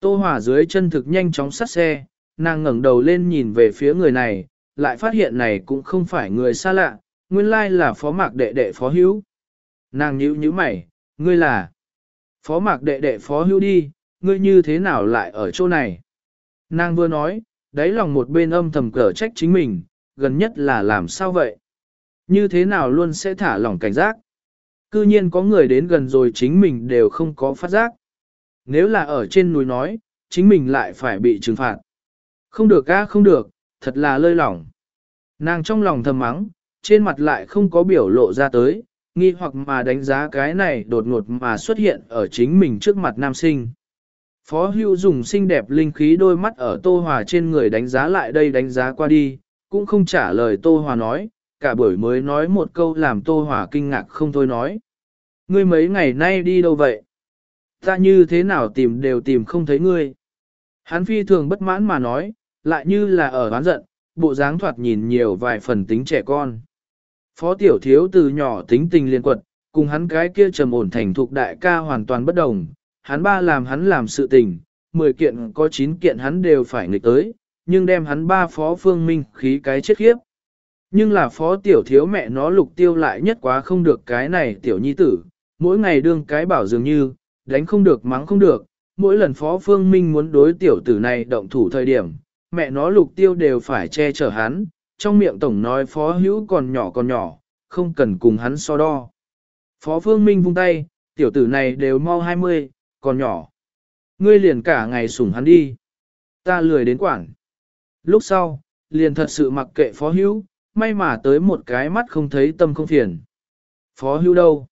Tô Hòa dưới chân thực nhanh chóng sát xe, nàng ngẩng đầu lên nhìn về phía người này, lại phát hiện này cũng không phải người xa lạ, nguyên lai là phó mạc đệ đệ phó hữu. Nàng nhíu nhíu mày, ngươi là phó mạc đệ đệ phó hữu đi, ngươi như thế nào lại ở chỗ này? Nàng vừa nói, đáy lòng một bên âm thầm cở trách chính mình, gần nhất là làm sao vậy? Như thế nào luôn sẽ thả lỏng cảnh giác? Cư nhiên có người đến gần rồi chính mình đều không có phát giác. Nếu là ở trên núi nói, chính mình lại phải bị trừng phạt. Không được a không được, thật là lơi lỏng. Nàng trong lòng thầm mắng, trên mặt lại không có biểu lộ ra tới, nghi hoặc mà đánh giá cái này đột ngột mà xuất hiện ở chính mình trước mặt nam sinh. Phó hưu dùng xinh đẹp linh khí đôi mắt ở Tô Hòa trên người đánh giá lại đây đánh giá qua đi, cũng không trả lời Tô Hòa nói, cả buổi mới nói một câu làm Tô Hòa kinh ngạc không thôi nói. Ngươi mấy ngày nay đi đâu vậy? Ta như thế nào tìm đều tìm không thấy ngươi. Hắn phi thường bất mãn mà nói, lại như là ở oán giận, bộ dáng thoạt nhìn nhiều vài phần tính trẻ con. Phó tiểu thiếu từ nhỏ tính tình liên quật, cùng hắn cái kia trầm ổn thành thục đại ca hoàn toàn bất đồng, hắn ba làm hắn làm sự tình, 10 kiện có 9 kiện hắn đều phải nghịch tới, nhưng đem hắn ba phó phương minh khí cái chết khiếp. Nhưng là phó tiểu thiếu mẹ nó lục tiêu lại nhất quá không được cái này tiểu nhi tử, mỗi ngày đương cái bảo dường như, đánh không được mắng không được, mỗi lần phó phương minh muốn đối tiểu tử này động thủ thời điểm, mẹ nó lục tiêu đều phải che chở hắn, trong miệng tổng nói phó hữu còn nhỏ còn nhỏ, không cần cùng hắn so đo. Phó phương minh vung tay, tiểu tử này đều mau 20, còn nhỏ. Ngươi liền cả ngày sủng hắn đi. Ta lười đến quản. Lúc sau, liền thật sự mặc kệ phó hữu, may mà tới một cái mắt không thấy tâm không phiền. Phó hữu đâu?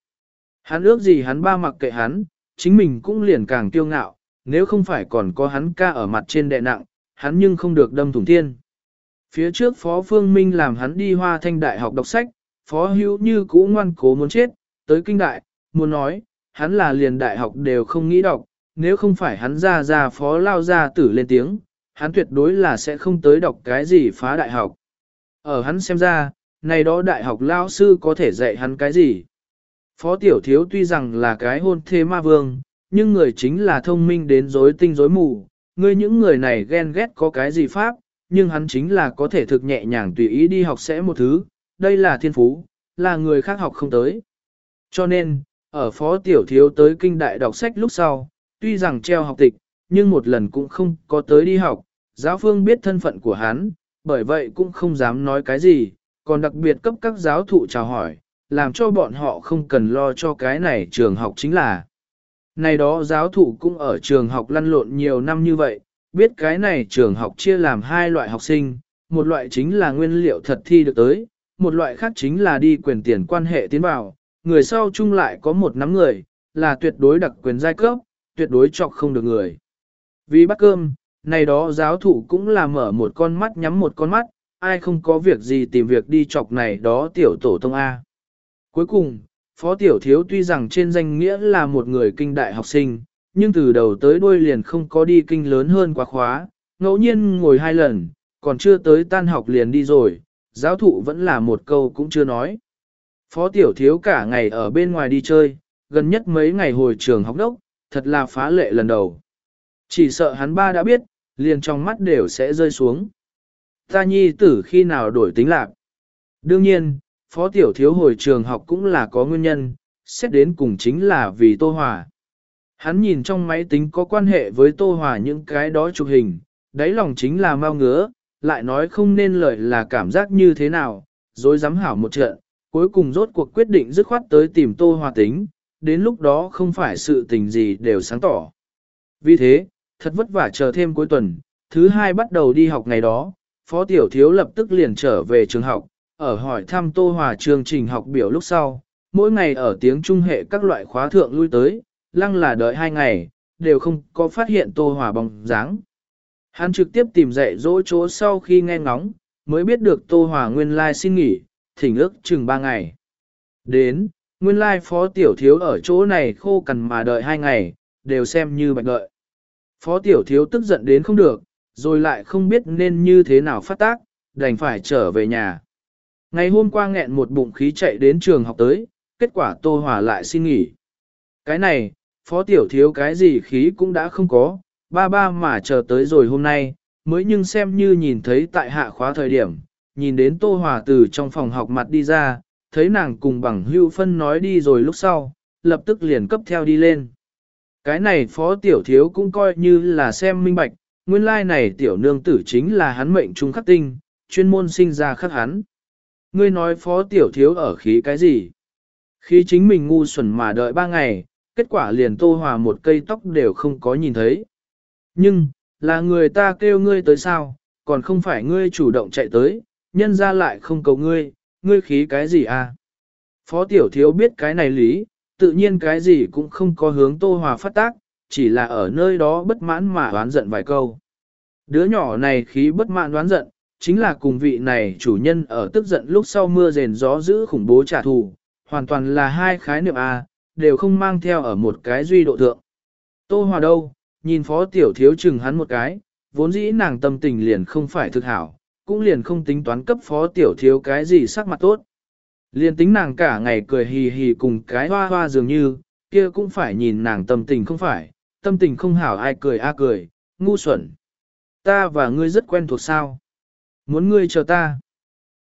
Hắn ước gì hắn ba mặc kệ hắn, chính mình cũng liền càng kiêu ngạo, nếu không phải còn có hắn ca ở mặt trên đệ nặng, hắn nhưng không được đâm thủng thiên. Phía trước Phó Phương Minh làm hắn đi hoa thanh đại học đọc sách, Phó hữu như cũ ngoan cố muốn chết, tới kinh đại, muốn nói, hắn là liền đại học đều không nghĩ đọc, nếu không phải hắn ra ra phó lao ra tử lên tiếng, hắn tuyệt đối là sẽ không tới đọc cái gì phá đại học. Ở hắn xem ra, này đó đại học lao sư có thể dạy hắn cái gì. Phó tiểu thiếu tuy rằng là cái hôn thế ma vương, nhưng người chính là thông minh đến rối tinh rối mù, người những người này ghen ghét có cái gì pháp, nhưng hắn chính là có thể thực nhẹ nhàng tùy ý đi học sẽ một thứ, đây là thiên phú, là người khác học không tới. Cho nên, ở phó tiểu thiếu tới kinh đại đọc sách lúc sau, tuy rằng treo học tịch, nhưng một lần cũng không có tới đi học, giáo phương biết thân phận của hắn, bởi vậy cũng không dám nói cái gì, còn đặc biệt cấp các giáo thụ chào hỏi, làm cho bọn họ không cần lo cho cái này trường học chính là. Này đó giáo thụ cũng ở trường học lăn lộn nhiều năm như vậy, biết cái này trường học chia làm hai loại học sinh, một loại chính là nguyên liệu thật thi được tới, một loại khác chính là đi quyền tiền quan hệ tiến vào, người sau chung lại có một nắm người, là tuyệt đối đặc quyền giai cấp, tuyệt đối chọc không được người. Vì bắt cơm, này đó giáo thụ cũng là mở một con mắt nhắm một con mắt, ai không có việc gì tìm việc đi chọc này đó tiểu tổ tông A. Cuối cùng, Phó Tiểu Thiếu tuy rằng trên danh nghĩa là một người kinh đại học sinh, nhưng từ đầu tới đuôi liền không có đi kinh lớn hơn quá khóa, ngẫu nhiên ngồi hai lần, còn chưa tới tan học liền đi rồi, giáo thụ vẫn là một câu cũng chưa nói. Phó Tiểu Thiếu cả ngày ở bên ngoài đi chơi, gần nhất mấy ngày hồi trường học đốc, thật là phá lệ lần đầu. Chỉ sợ hắn ba đã biết, liền trong mắt đều sẽ rơi xuống. Ta nhi tử khi nào đổi tính lạc. Đương nhiên, phó tiểu thiếu hồi trường học cũng là có nguyên nhân, xét đến cùng chính là vì Tô Hòa. Hắn nhìn trong máy tính có quan hệ với Tô Hòa những cái đó chụp hình, đáy lòng chính là mau ngứa, lại nói không nên lời là cảm giác như thế nào, rồi dám hảo một trận, cuối cùng rốt cuộc quyết định dứt khoát tới tìm Tô Hòa tính, đến lúc đó không phải sự tình gì đều sáng tỏ. Vì thế, thật vất vả chờ thêm cuối tuần, thứ hai bắt đầu đi học ngày đó, Phó Tiểu Thiếu lập tức liền trở về trường học, ở hỏi thăm Tô Hòa chương trình học biểu lúc sau, mỗi ngày ở tiếng trung hệ các loại khóa thượng lui tới, lăng là đợi hai ngày, đều không có phát hiện Tô Hòa bóng dáng. Hắn trực tiếp tìm dạy dỗ chỗ sau khi nghe ngóng, mới biết được Tô Hòa nguyên lai xin nghỉ, thỉnh ước chừng ba ngày. Đến, nguyên lai phó tiểu thiếu ở chỗ này khô cằn mà đợi hai ngày, đều xem như bạch đợi. Phó tiểu thiếu tức giận đến không được, rồi lại không biết nên như thế nào phát tác, đành phải trở về nhà. Ngày hôm qua nghẹn một bụng khí chạy đến trường học tới, kết quả Tô Hòa lại xin nghỉ. Cái này, phó tiểu thiếu cái gì khí cũng đã không có, ba ba mà chờ tới rồi hôm nay, mới nhưng xem như nhìn thấy tại hạ khóa thời điểm, nhìn đến Tô Hòa từ trong phòng học mặt đi ra, thấy nàng cùng bằng hưu phân nói đi rồi lúc sau, lập tức liền cấp theo đi lên. Cái này phó tiểu thiếu cũng coi như là xem minh bạch, nguyên lai này tiểu nương tử chính là hắn mệnh trung khắc tinh, chuyên môn sinh ra khắc hắn. Ngươi nói phó tiểu thiếu ở khí cái gì? Khí chính mình ngu xuẩn mà đợi ba ngày, kết quả liền tô hòa một cây tóc đều không có nhìn thấy. Nhưng, là người ta kêu ngươi tới sao, còn không phải ngươi chủ động chạy tới, nhân ra lại không cầu ngươi, ngươi khí cái gì à? Phó tiểu thiếu biết cái này lý, tự nhiên cái gì cũng không có hướng tô hòa phát tác, chỉ là ở nơi đó bất mãn mà đoán giận vài câu. Đứa nhỏ này khí bất mãn đoán giận, chính là cùng vị này chủ nhân ở tức giận lúc sau mưa rền gió giữ khủng bố trả thù, hoàn toàn là hai khái niệm A, đều không mang theo ở một cái duy độ thượng. Tô Hòa đâu, nhìn phó tiểu thiếu chừng hắn một cái, vốn dĩ nàng tâm tình liền không phải thực hảo, cũng liền không tính toán cấp phó tiểu thiếu cái gì sắc mặt tốt. Liền tính nàng cả ngày cười hì hì cùng cái hoa hoa dường như, kia cũng phải nhìn nàng tâm tình không phải, tâm tình không hảo ai cười a cười, ngu xuẩn. Ta và ngươi rất quen thuộc sao? Muốn ngươi chờ ta.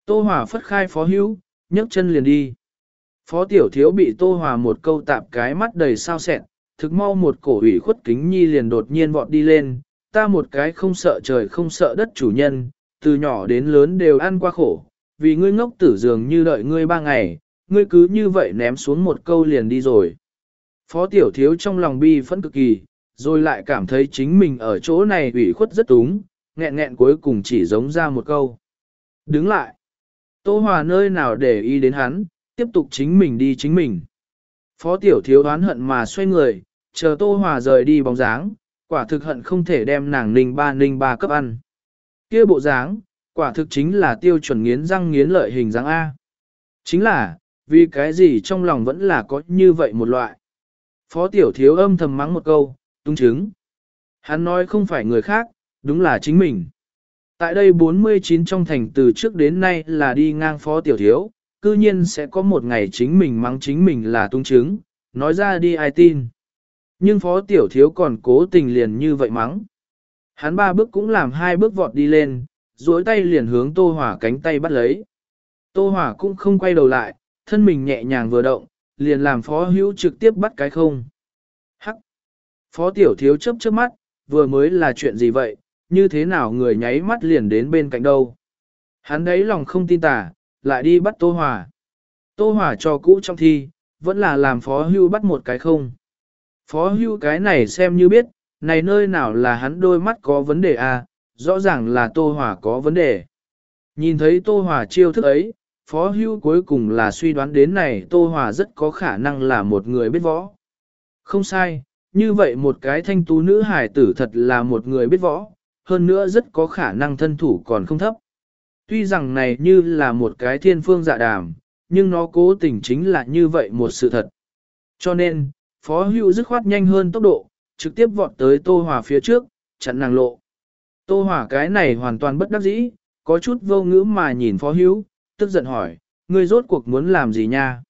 Tô Hòa phất khai phó hữu, nhấc chân liền đi. Phó tiểu thiếu bị Tô Hòa một câu tạp cái mắt đầy sao sẹn, thực mau một cổ ủy khuất kính nhi liền đột nhiên vọt đi lên, ta một cái không sợ trời không sợ đất chủ nhân, từ nhỏ đến lớn đều ăn qua khổ, vì ngươi ngốc tử dường như đợi ngươi ba ngày, ngươi cứ như vậy ném xuống một câu liền đi rồi. Phó tiểu thiếu trong lòng bi phẫn cực kỳ, rồi lại cảm thấy chính mình ở chỗ này ủy khuất rất túng, nghẹn nghẹn cuối cùng chỉ giống ra một câu. Đứng lại. Tô Hòa nơi nào để ý đến hắn, tiếp tục chính mình đi chính mình. Phó tiểu thiếu đoán hận mà xoay người, chờ Tô Hòa rời đi bóng dáng, quả thực hận không thể đem nàng ninh ba ninh ba cấp ăn kia bộ dáng, quả thực chính là tiêu chuẩn nghiến răng nghiến lợi hình dáng A. Chính là, vì cái gì trong lòng vẫn là có như vậy một loại. Phó tiểu thiếu âm thầm mắng một câu, tung chứng. Hắn nói không phải người khác, đúng là chính mình. Tại đây 49 trong thành từ trước đến nay là đi ngang phó tiểu thiếu, cư nhiên sẽ có một ngày chính mình mắng chính mình là tung chứng, nói ra đi ai tin. Nhưng phó tiểu thiếu còn cố tình liền như vậy mắng. Hắn ba bước cũng làm hai bước vọt đi lên, duỗi tay liền hướng Tô Hỏa cánh tay bắt lấy. Tô Hỏa cũng không quay đầu lại, thân mình nhẹ nhàng vừa động, liền làm phó hữu trực tiếp bắt cái không. Hắc! Phó tiểu thiếu chớp chớp mắt, vừa mới là chuyện gì vậy, như thế nào người nháy mắt liền đến bên cạnh đâu. Hắn đấy lòng không tin tả, lại đi bắt Tô Hỏa. Tô Hỏa cho cũ trong thi, vẫn là làm phó hưu bắt một cái không. Phó hưu cái này xem như biết, này nơi nào là hắn đôi mắt có vấn đề à, rõ ràng là Tô Hòa có vấn đề. Nhìn thấy Tô Hòa chiêu thức ấy, Phó Hưu cuối cùng là suy đoán đến này Tô Hòa rất có khả năng là một người biết võ. Không sai, như vậy một cái thanh tú nữ hải tử thật là một người biết võ, hơn nữa rất có khả năng thân thủ còn không thấp. Tuy rằng này như là một cái thiên phương dạ đàm, nhưng nó cố tình chính là như vậy một sự thật. Cho nên, Phó Hưu dứt khoát nhanh hơn tốc độ, trực tiếp vọt tới Tô Hòa phía trước, chặn nàng lộ. Tô Hòa cái này hoàn toàn bất đắc dĩ, có chút vô ngữ mà nhìn Phó Hữu, tức giận hỏi, ngươi rốt cuộc muốn làm gì nha?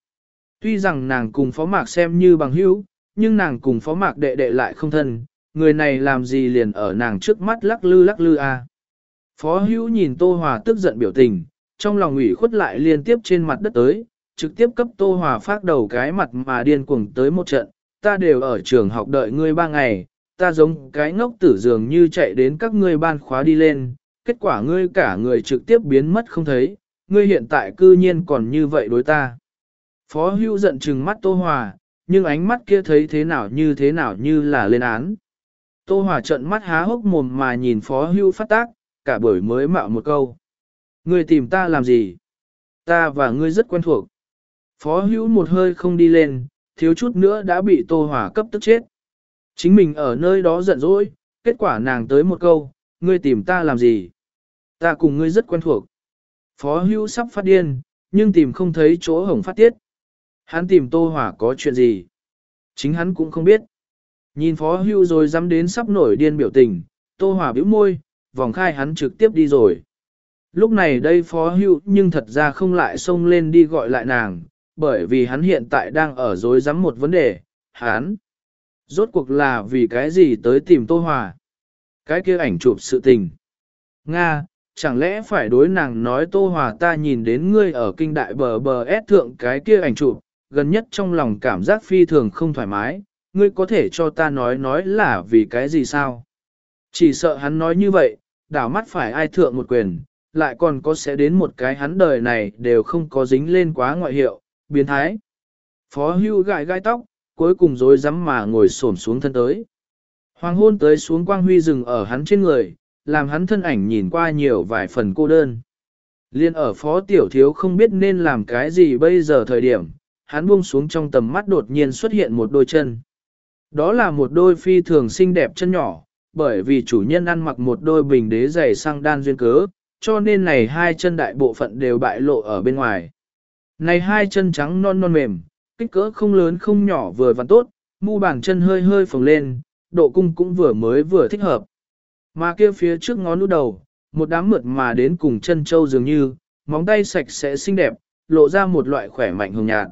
Tuy rằng nàng cùng Phó Mạc xem như bằng hữu, nhưng nàng cùng Phó Mạc đệ đệ lại không thân, người này làm gì liền ở nàng trước mắt lắc lư lắc lư a. À? Phó Hữu nhìn Tô Hòa tức giận biểu tình, trong lòng ủy khuất lại liên tiếp trên mặt đất tới, trực tiếp cấp Tô Hòa phát đầu cái mặt mà điên cuồng tới một trận, ta đều ở trường học đợi ngươi ba ngày, ta giống cái ngốc tử dường như chạy đến các ngươi ban khóa đi lên, kết quả ngươi cả người trực tiếp biến mất không thấy, ngươi hiện tại cư nhiên còn như vậy đối ta. Phó hưu giận trừng mắt Tô Hòa, nhưng ánh mắt kia thấy thế nào như thế nào như là lên án. Tô Hòa trợn mắt há hốc mồm mà nhìn Phó hưu phát tác, cả buổi mới mạo một câu. Ngươi tìm ta làm gì? Ta và ngươi rất quen thuộc. Phó hưu một hơi không đi lên, thiếu chút nữa đã bị Tô Hòa cấp tức chết. Chính mình ở nơi đó giận dỗi, kết quả nàng tới một câu, ngươi tìm ta làm gì? Ta cùng ngươi rất quen thuộc. Phó hưu sắp phát điên, nhưng tìm không thấy chỗ hổng phát tiết. Hắn tìm Tô Hỏa có chuyện gì? Chính hắn cũng không biết. Nhìn Phó hưu rồi dám đến sắp nổi điên biểu tình, Tô Hỏa bĩu môi, vòng khai hắn trực tiếp đi rồi. Lúc này đây Phó hưu nhưng thật ra không lại xông lên đi gọi lại nàng, bởi vì hắn hiện tại đang ở dối rắm một vấn đề, hắn. Rốt cuộc là vì cái gì tới tìm Tô Hòa? Cái kia ảnh chụp sự tình. Nga, chẳng lẽ phải đối nàng nói Tô Hòa ta nhìn đến ngươi ở kinh đại bờ bờ ép thượng cái kia ảnh chụp, gần nhất trong lòng cảm giác phi thường không thoải mái, ngươi có thể cho ta nói nói là vì cái gì sao? Chỉ sợ hắn nói như vậy, đảo mắt phải ai thượng một quyền, lại còn có sẽ đến một cái hắn đời này đều không có dính lên quá ngoại hiệu, biến thái. Phó hưu gãi gai tóc, cuối cùng dối rắm mà ngồi xổm xuống thân tới. Hoàng hôn tới xuống quang huy rừng ở hắn trên người, làm hắn thân ảnh nhìn qua nhiều vài phần cô đơn. Liên ở phó tiểu thiếu không biết nên làm cái gì bây giờ thời điểm, hắn buông xuống trong tầm mắt đột nhiên xuất hiện một đôi chân. Đó là một đôi phi thường xinh đẹp chân nhỏ, bởi vì chủ nhân ăn mặc một đôi bình đế giày sang đan duyên cớ, cho nên này hai chân đại bộ phận đều bại lộ ở bên ngoài. Này hai chân trắng non non mềm, kích cỡ không lớn không nhỏ vừa vặn tốt, mu bàn chân hơi hơi phồng lên, độ cung cũng vừa mới vừa thích hợp. Mà kia phía trước ngón út đầu, một đám mượt mà đến cùng chân châu dường như, móng tay sạch sẽ xinh đẹp, lộ ra một loại khỏe mạnh hồng nhạt.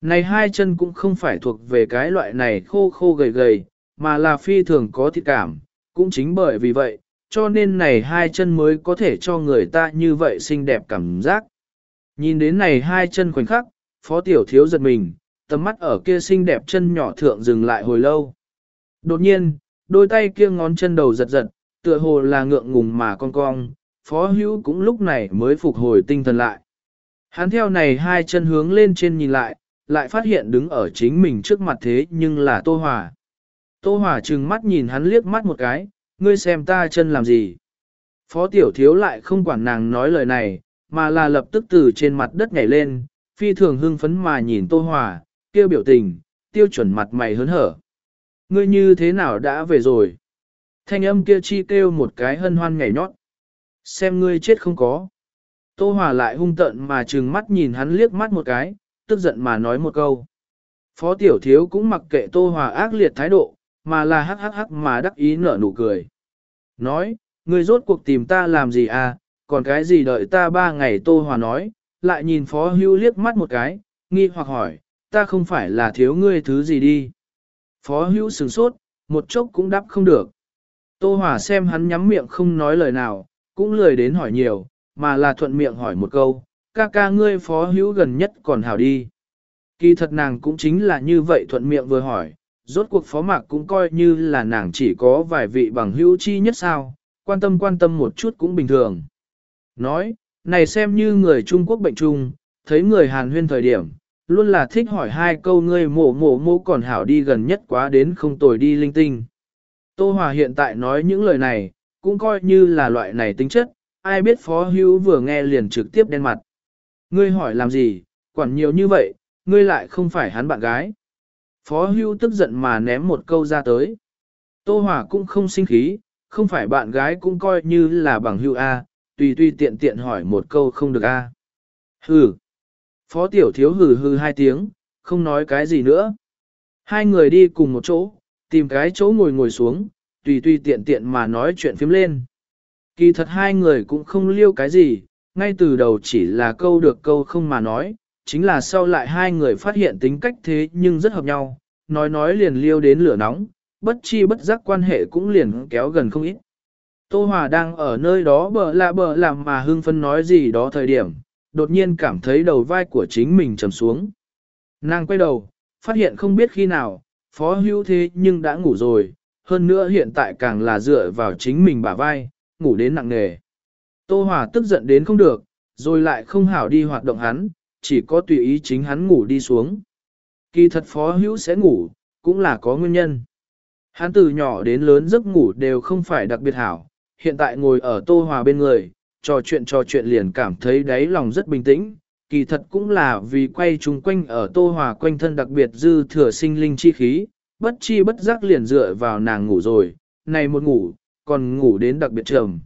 Này hai chân cũng không phải thuộc về cái loại này khô khô gầy gầy, mà là phi thường có thịt cảm, cũng chính bởi vì vậy, cho nên này hai chân mới có thể cho người ta như vậy xinh đẹp cảm giác. Nhìn đến này hai chân khoảnh khắc, phó tiểu thiếu giật mình, tầm mắt ở kia xinh đẹp chân nhỏ thượng dừng lại hồi lâu. Đột nhiên, đôi tay kia ngón chân đầu giật giật, tựa hồ là ngượng ngùng mà con cong, phó hữu cũng lúc này mới phục hồi tinh thần lại. Hắn theo này hai chân hướng lên trên nhìn lại, lại phát hiện đứng ở chính mình trước mặt thế nhưng là Tô Hòa. Tô Hòa trừng mắt nhìn hắn liếc mắt một cái, ngươi xem ta chân làm gì. Phó tiểu thiếu lại không quản nàng nói lời này, mà là lập tức từ trên mặt đất nhảy lên, phi thường hưng phấn mà nhìn Tô Hòa, kêu biểu tình, tiêu chuẩn mặt mày hớn hở. Ngươi như thế nào đã về rồi? Thanh âm kia chi kêu một cái hân hoan nhảy nhót. Xem ngươi chết không có. Tô Hòa lại hung tợn mà trừng mắt nhìn hắn liếc mắt một cái, tức giận mà nói một câu. Phó tiểu thiếu cũng mặc kệ Tô Hòa ác liệt thái độ, mà là hắc hắc hắc mà đắc ý nở nụ cười. Nói, ngươi rốt cuộc tìm ta làm gì à, còn cái gì đợi ta ba ngày Tô Hòa nói, lại nhìn Phó Hưu liếc mắt một cái, nghi hoặc hỏi, ta không phải là thiếu ngươi thứ gì đi. Phó Hưu sừng sốt, một chốc cũng đáp không được. Tô Hòa xem hắn nhắm miệng không nói lời nào, cũng lười đến hỏi nhiều, mà là thuận miệng hỏi một câu, ca ca ngươi Phó Hưu gần nhất còn hảo đi. Kỳ thật nàng cũng chính là như vậy thuận miệng vừa hỏi, rốt cuộc Phó Mạc cũng coi như là nàng chỉ có vài vị bằng hữu chi nhất sao, quan tâm quan tâm một chút cũng bình thường. Nói, này xem như người Trung Quốc bệnh trung, thấy người Hàn huyên thời điểm, luôn là thích hỏi hai câu ngươi mổ mổ mổ còn hảo đi gần nhất quá đến không tồi đi linh tinh. Tô Hòa hiện tại nói những lời này, cũng coi như là loại này tính chất, ai biết Phó Hữu vừa nghe liền trực tiếp đen mặt. Ngươi hỏi làm gì, quản nhiều như vậy, ngươi lại không phải hắn bạn gái. Phó Hữu tức giận mà ném một câu ra tới. Tô Hòa cũng không sinh khí, không phải bạn gái cũng coi như là bằng hữu A, tùy tùy tiện tiện hỏi một câu không được A. Hừ. Phó tiểu thiếu hừ hừ hai tiếng, không nói cái gì nữa. Hai người đi cùng một chỗ, tìm cái chỗ ngồi ngồi xuống, tùy tùy tiện tiện mà nói chuyện phím lên. Kỳ thật hai người cũng không liêu cái gì, ngay từ đầu chỉ là câu được câu không mà nói, chính là sau lại hai người phát hiện tính cách thế nhưng rất hợp nhau, nói nói liền liêu đến lửa nóng, bất chi bất giác quan hệ cũng liền kéo gần không ít. Tô Hòa đang ở nơi đó bờ lạ bờ làm mà hưng phân nói gì đó thời điểm, đột nhiên cảm thấy đầu vai của chính mình trầm xuống. Nàng quay đầu, phát hiện không biết khi nào, phó hữu thế nhưng đã ngủ rồi, hơn nữa hiện tại càng là dựa vào chính mình bả vai, ngủ đến nặng nề. Tô Hòa tức giận đến không được, rồi lại không hảo đi hoạt động hắn, chỉ có tùy ý chính hắn ngủ đi xuống. Kỳ thật phó hữu sẽ ngủ, cũng là có nguyên nhân. Hắn từ nhỏ đến lớn giấc ngủ đều không phải đặc biệt hảo, hiện tại ngồi ở Tô Hòa bên người, trò chuyện trò chuyện liền cảm thấy đáy lòng rất bình tĩnh, kỳ thật cũng là vì quay chung quanh ở Tô Hòa quanh thân đặc biệt dư thừa sinh linh chi khí, bất chi bất giác liền dựa vào nàng ngủ rồi, này một ngủ, còn ngủ đến đặc biệt trầm.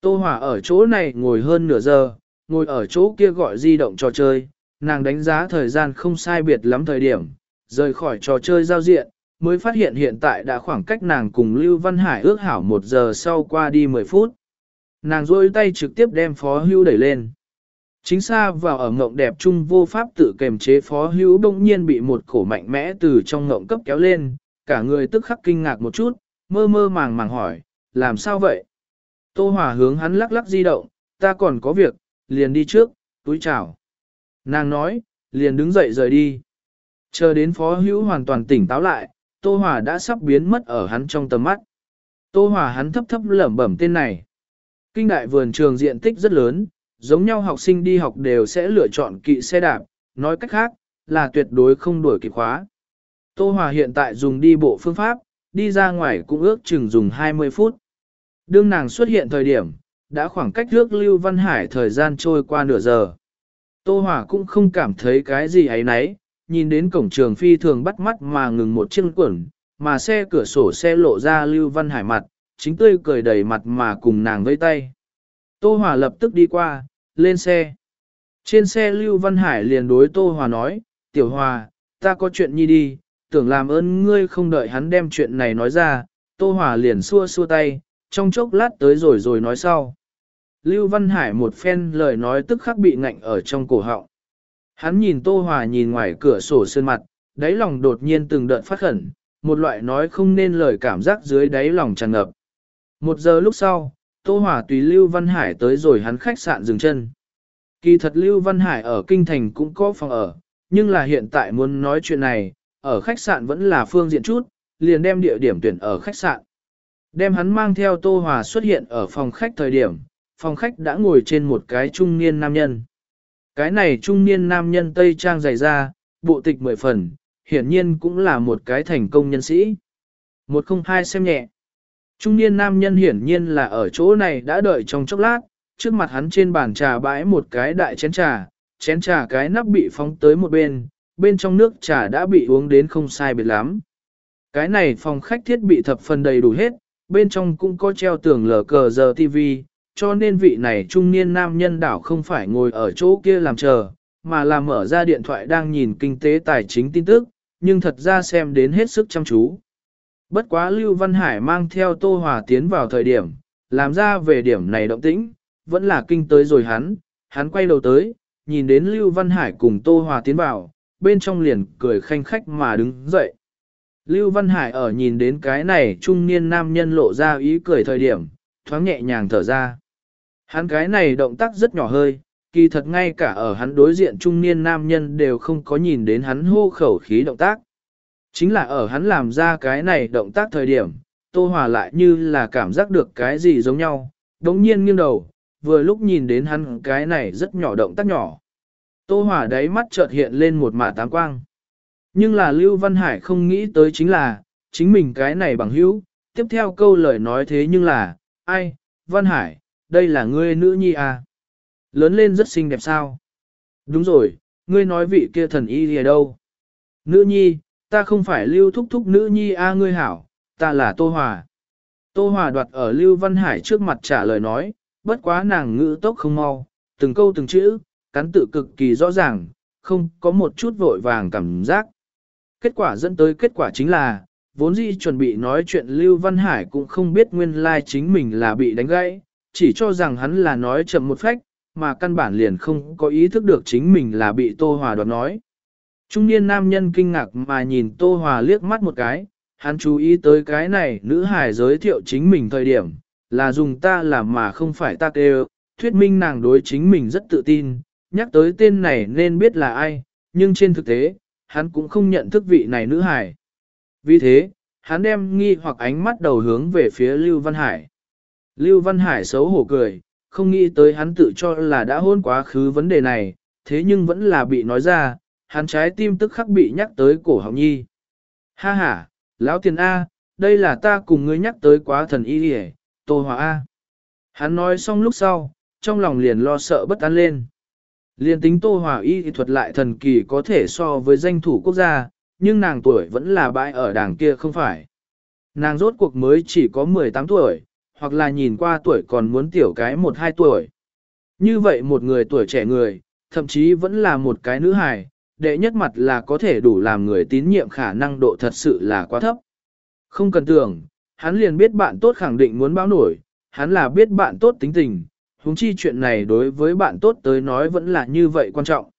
Tô Hòa ở chỗ này ngồi hơn nửa giờ, ngồi ở chỗ kia gọi di động trò chơi, nàng đánh giá thời gian không sai biệt lắm thời điểm, rời khỏi trò chơi giao diện, mới phát hiện hiện tại đã khoảng cách nàng cùng Lưu Văn Hải ước hảo một giờ sau qua đi 10 phút. Nàng rôi tay trực tiếp đem phó hưu đẩy lên. Chính xa vào ở ngộng đẹp chung vô pháp tự kềm chế phó hưu đông nhiên bị một khổ mạnh mẽ từ trong ngộng cấp kéo lên, cả người tức khắc kinh ngạc một chút, mơ mơ màng màng hỏi, làm sao vậy? Tô Hòa hướng hắn lắc lắc di động, ta còn có việc, liền đi trước, túi chào. Nàng nói, liền đứng dậy rời đi. Chờ đến phó hữu hoàn toàn tỉnh táo lại, Tô Hòa đã sắp biến mất ở hắn trong tầm mắt. Tô Hòa hắn thấp thấp lẩm bẩm tên này. Kinh đại vườn trường diện tích rất lớn, giống nhau học sinh đi học đều sẽ lựa chọn kỵ xe đạp, nói cách khác, là tuyệt đối không đuổi kịp khóa. Tô Hòa hiện tại dùng đi bộ phương pháp, đi ra ngoài cũng ước chừng dùng 20 phút. Đương nàng xuất hiện thời điểm, đã khoảng cách trước Lưu Văn Hải thời gian trôi qua nửa giờ. Tô Hòa cũng không cảm thấy cái gì ấy nấy, nhìn đến cổng trường phi thường bắt mắt mà ngừng một chiếc quẩn, mà xe cửa sổ xe lộ ra Lưu Văn Hải mặt, chính tươi cười đầy mặt mà cùng nàng vây tay. Tô Hòa lập tức đi qua, lên xe. Trên xe Lưu Văn Hải liền đối Tô Hòa nói, Tiểu Hòa, ta có chuyện nhi đi, tưởng làm ơn ngươi không đợi hắn đem chuyện này nói ra, Tô Hòa liền xua xua tay, trong chốc lát tới rồi rồi nói sau. Lưu Văn Hải một phen lời nói tức khắc bị ngạnh ở trong cổ họng. Hắn nhìn Tô Hòa nhìn ngoài cửa sổ sơn mặt, đáy lòng đột nhiên từng đợt phát khẩn, một loại nói không nên lời cảm giác dưới đáy lòng tràn ngập. Một giờ lúc sau, Tô Hòa tùy Lưu Văn Hải tới rồi hắn khách sạn dừng chân. Kỳ thật Lưu Văn Hải ở Kinh Thành cũng có phòng ở, nhưng là hiện tại muốn nói chuyện này, ở khách sạn vẫn là phương diện chút, liền đem địa điểm tuyển ở khách sạn. Đem hắn mang theo Tô Hòa xuất hiện ở phòng khách thời điểm, phòng khách đã ngồi trên một cái trung niên nam nhân. Cái này trung niên nam nhân Tây Trang dày ra, bộ tịch mười phần, hiển nhiên cũng là một cái thành công nhân sĩ. Một không hai xem nhẹ. Trung niên nam nhân hiển nhiên là ở chỗ này đã đợi trong chốc lát, trước mặt hắn trên bàn trà bãi một cái đại chén trà, chén trà cái nắp bị phóng tới một bên, bên trong nước trà đã bị uống đến không sai biệt lắm. Cái này phòng khách thiết bị thập phần đầy đủ hết, bên trong cũng có treo tường lờ cờ giờ TV, cho nên vị này trung niên nam nhân đảo không phải ngồi ở chỗ kia làm chờ, mà là mở ra điện thoại đang nhìn kinh tế tài chính tin tức, nhưng thật ra xem đến hết sức chăm chú. Bất quá Lưu Văn Hải mang theo Tô Hòa tiến vào thời điểm, làm ra về điểm này động tĩnh, vẫn là kinh tới rồi hắn, hắn quay đầu tới, nhìn đến Lưu Văn Hải cùng Tô Hòa tiến vào, bên trong liền cười khanh khách mà đứng dậy. Lưu Văn Hải ở nhìn đến cái này trung niên nam nhân lộ ra ý cười thời điểm, thoáng nhẹ nhàng thở ra. Hắn cái này động tác rất nhỏ hơi, kỳ thật ngay cả ở hắn đối diện trung niên nam nhân đều không có nhìn đến hắn hô khẩu khí động tác. Chính là ở hắn làm ra cái này động tác thời điểm, Tô Hòa lại như là cảm giác được cái gì giống nhau, đống nhiên nghiêng đầu, vừa lúc nhìn đến hắn cái này rất nhỏ động tác nhỏ. Tô Hòa đáy mắt chợt hiện lên một mả tám quang. Nhưng là Lưu Văn Hải không nghĩ tới chính là, chính mình cái này bằng hữu, tiếp theo câu lời nói thế nhưng là, ai, Văn Hải, đây là ngươi nữ nhi à? Lớn lên rất xinh đẹp sao? Đúng rồi, ngươi nói vị kia thần y gì đâu? Nữ nhi, ta không phải lưu thúc thúc nữ nhi a à ngươi hảo, ta là Tô Hòa. Tô Hòa đoạt ở Lưu Văn Hải trước mặt trả lời nói, bất quá nàng ngữ tốc không mau, từng câu từng chữ, cắn tự cực kỳ rõ ràng, không có một chút vội vàng cảm giác. Kết quả dẫn tới kết quả chính là, vốn dĩ chuẩn bị nói chuyện Lưu Văn Hải cũng không biết nguyên lai chính mình là bị đánh gãy, chỉ cho rằng hắn là nói chậm một phách, mà căn bản liền không có ý thức được chính mình là bị Tô Hòa đoạt nói. Trung niên nam nhân kinh ngạc mà nhìn Tô Hòa liếc mắt một cái, hắn chú ý tới cái này nữ hải giới thiệu chính mình thời điểm, là dùng ta làm mà không phải ta kêu, thuyết minh nàng đối chính mình rất tự tin, nhắc tới tên này nên biết là ai, nhưng trên thực tế, hắn cũng không nhận thức vị này nữ hải. Vì thế, hắn đem nghi hoặc ánh mắt đầu hướng về phía Lưu Văn Hải. Lưu Văn Hải xấu hổ cười, không nghĩ tới hắn tự cho là đã hôn quá khứ vấn đề này, thế nhưng vẫn là bị nói ra, hắn trái tim tức khắc bị nhắc tới cổ họng nhi. Ha ha, lão tiền A, đây là ta cùng ngươi nhắc tới quá thần y đi Tô Hòa A. Hắn nói xong lúc sau, trong lòng liền lo sợ bất an lên. Liên tính Tô Hòa y thuật lại thần kỳ có thể so với danh thủ quốc gia, nhưng nàng tuổi vẫn là bãi ở đảng kia không phải. Nàng rốt cuộc mới chỉ có 18 tuổi, hoặc là nhìn qua tuổi còn muốn tiểu cái 1-2 tuổi. Như vậy một người tuổi trẻ người, thậm chí vẫn là một cái nữ hài, đệ nhất mặt là có thể đủ làm người tín nhiệm khả năng độ thật sự là quá thấp. Không cần tưởng, hắn liền biết bạn tốt khẳng định muốn báo nổi, hắn là biết bạn tốt tính tình, huống chi chuyện này đối với bạn tốt tới nói vẫn là như vậy quan trọng.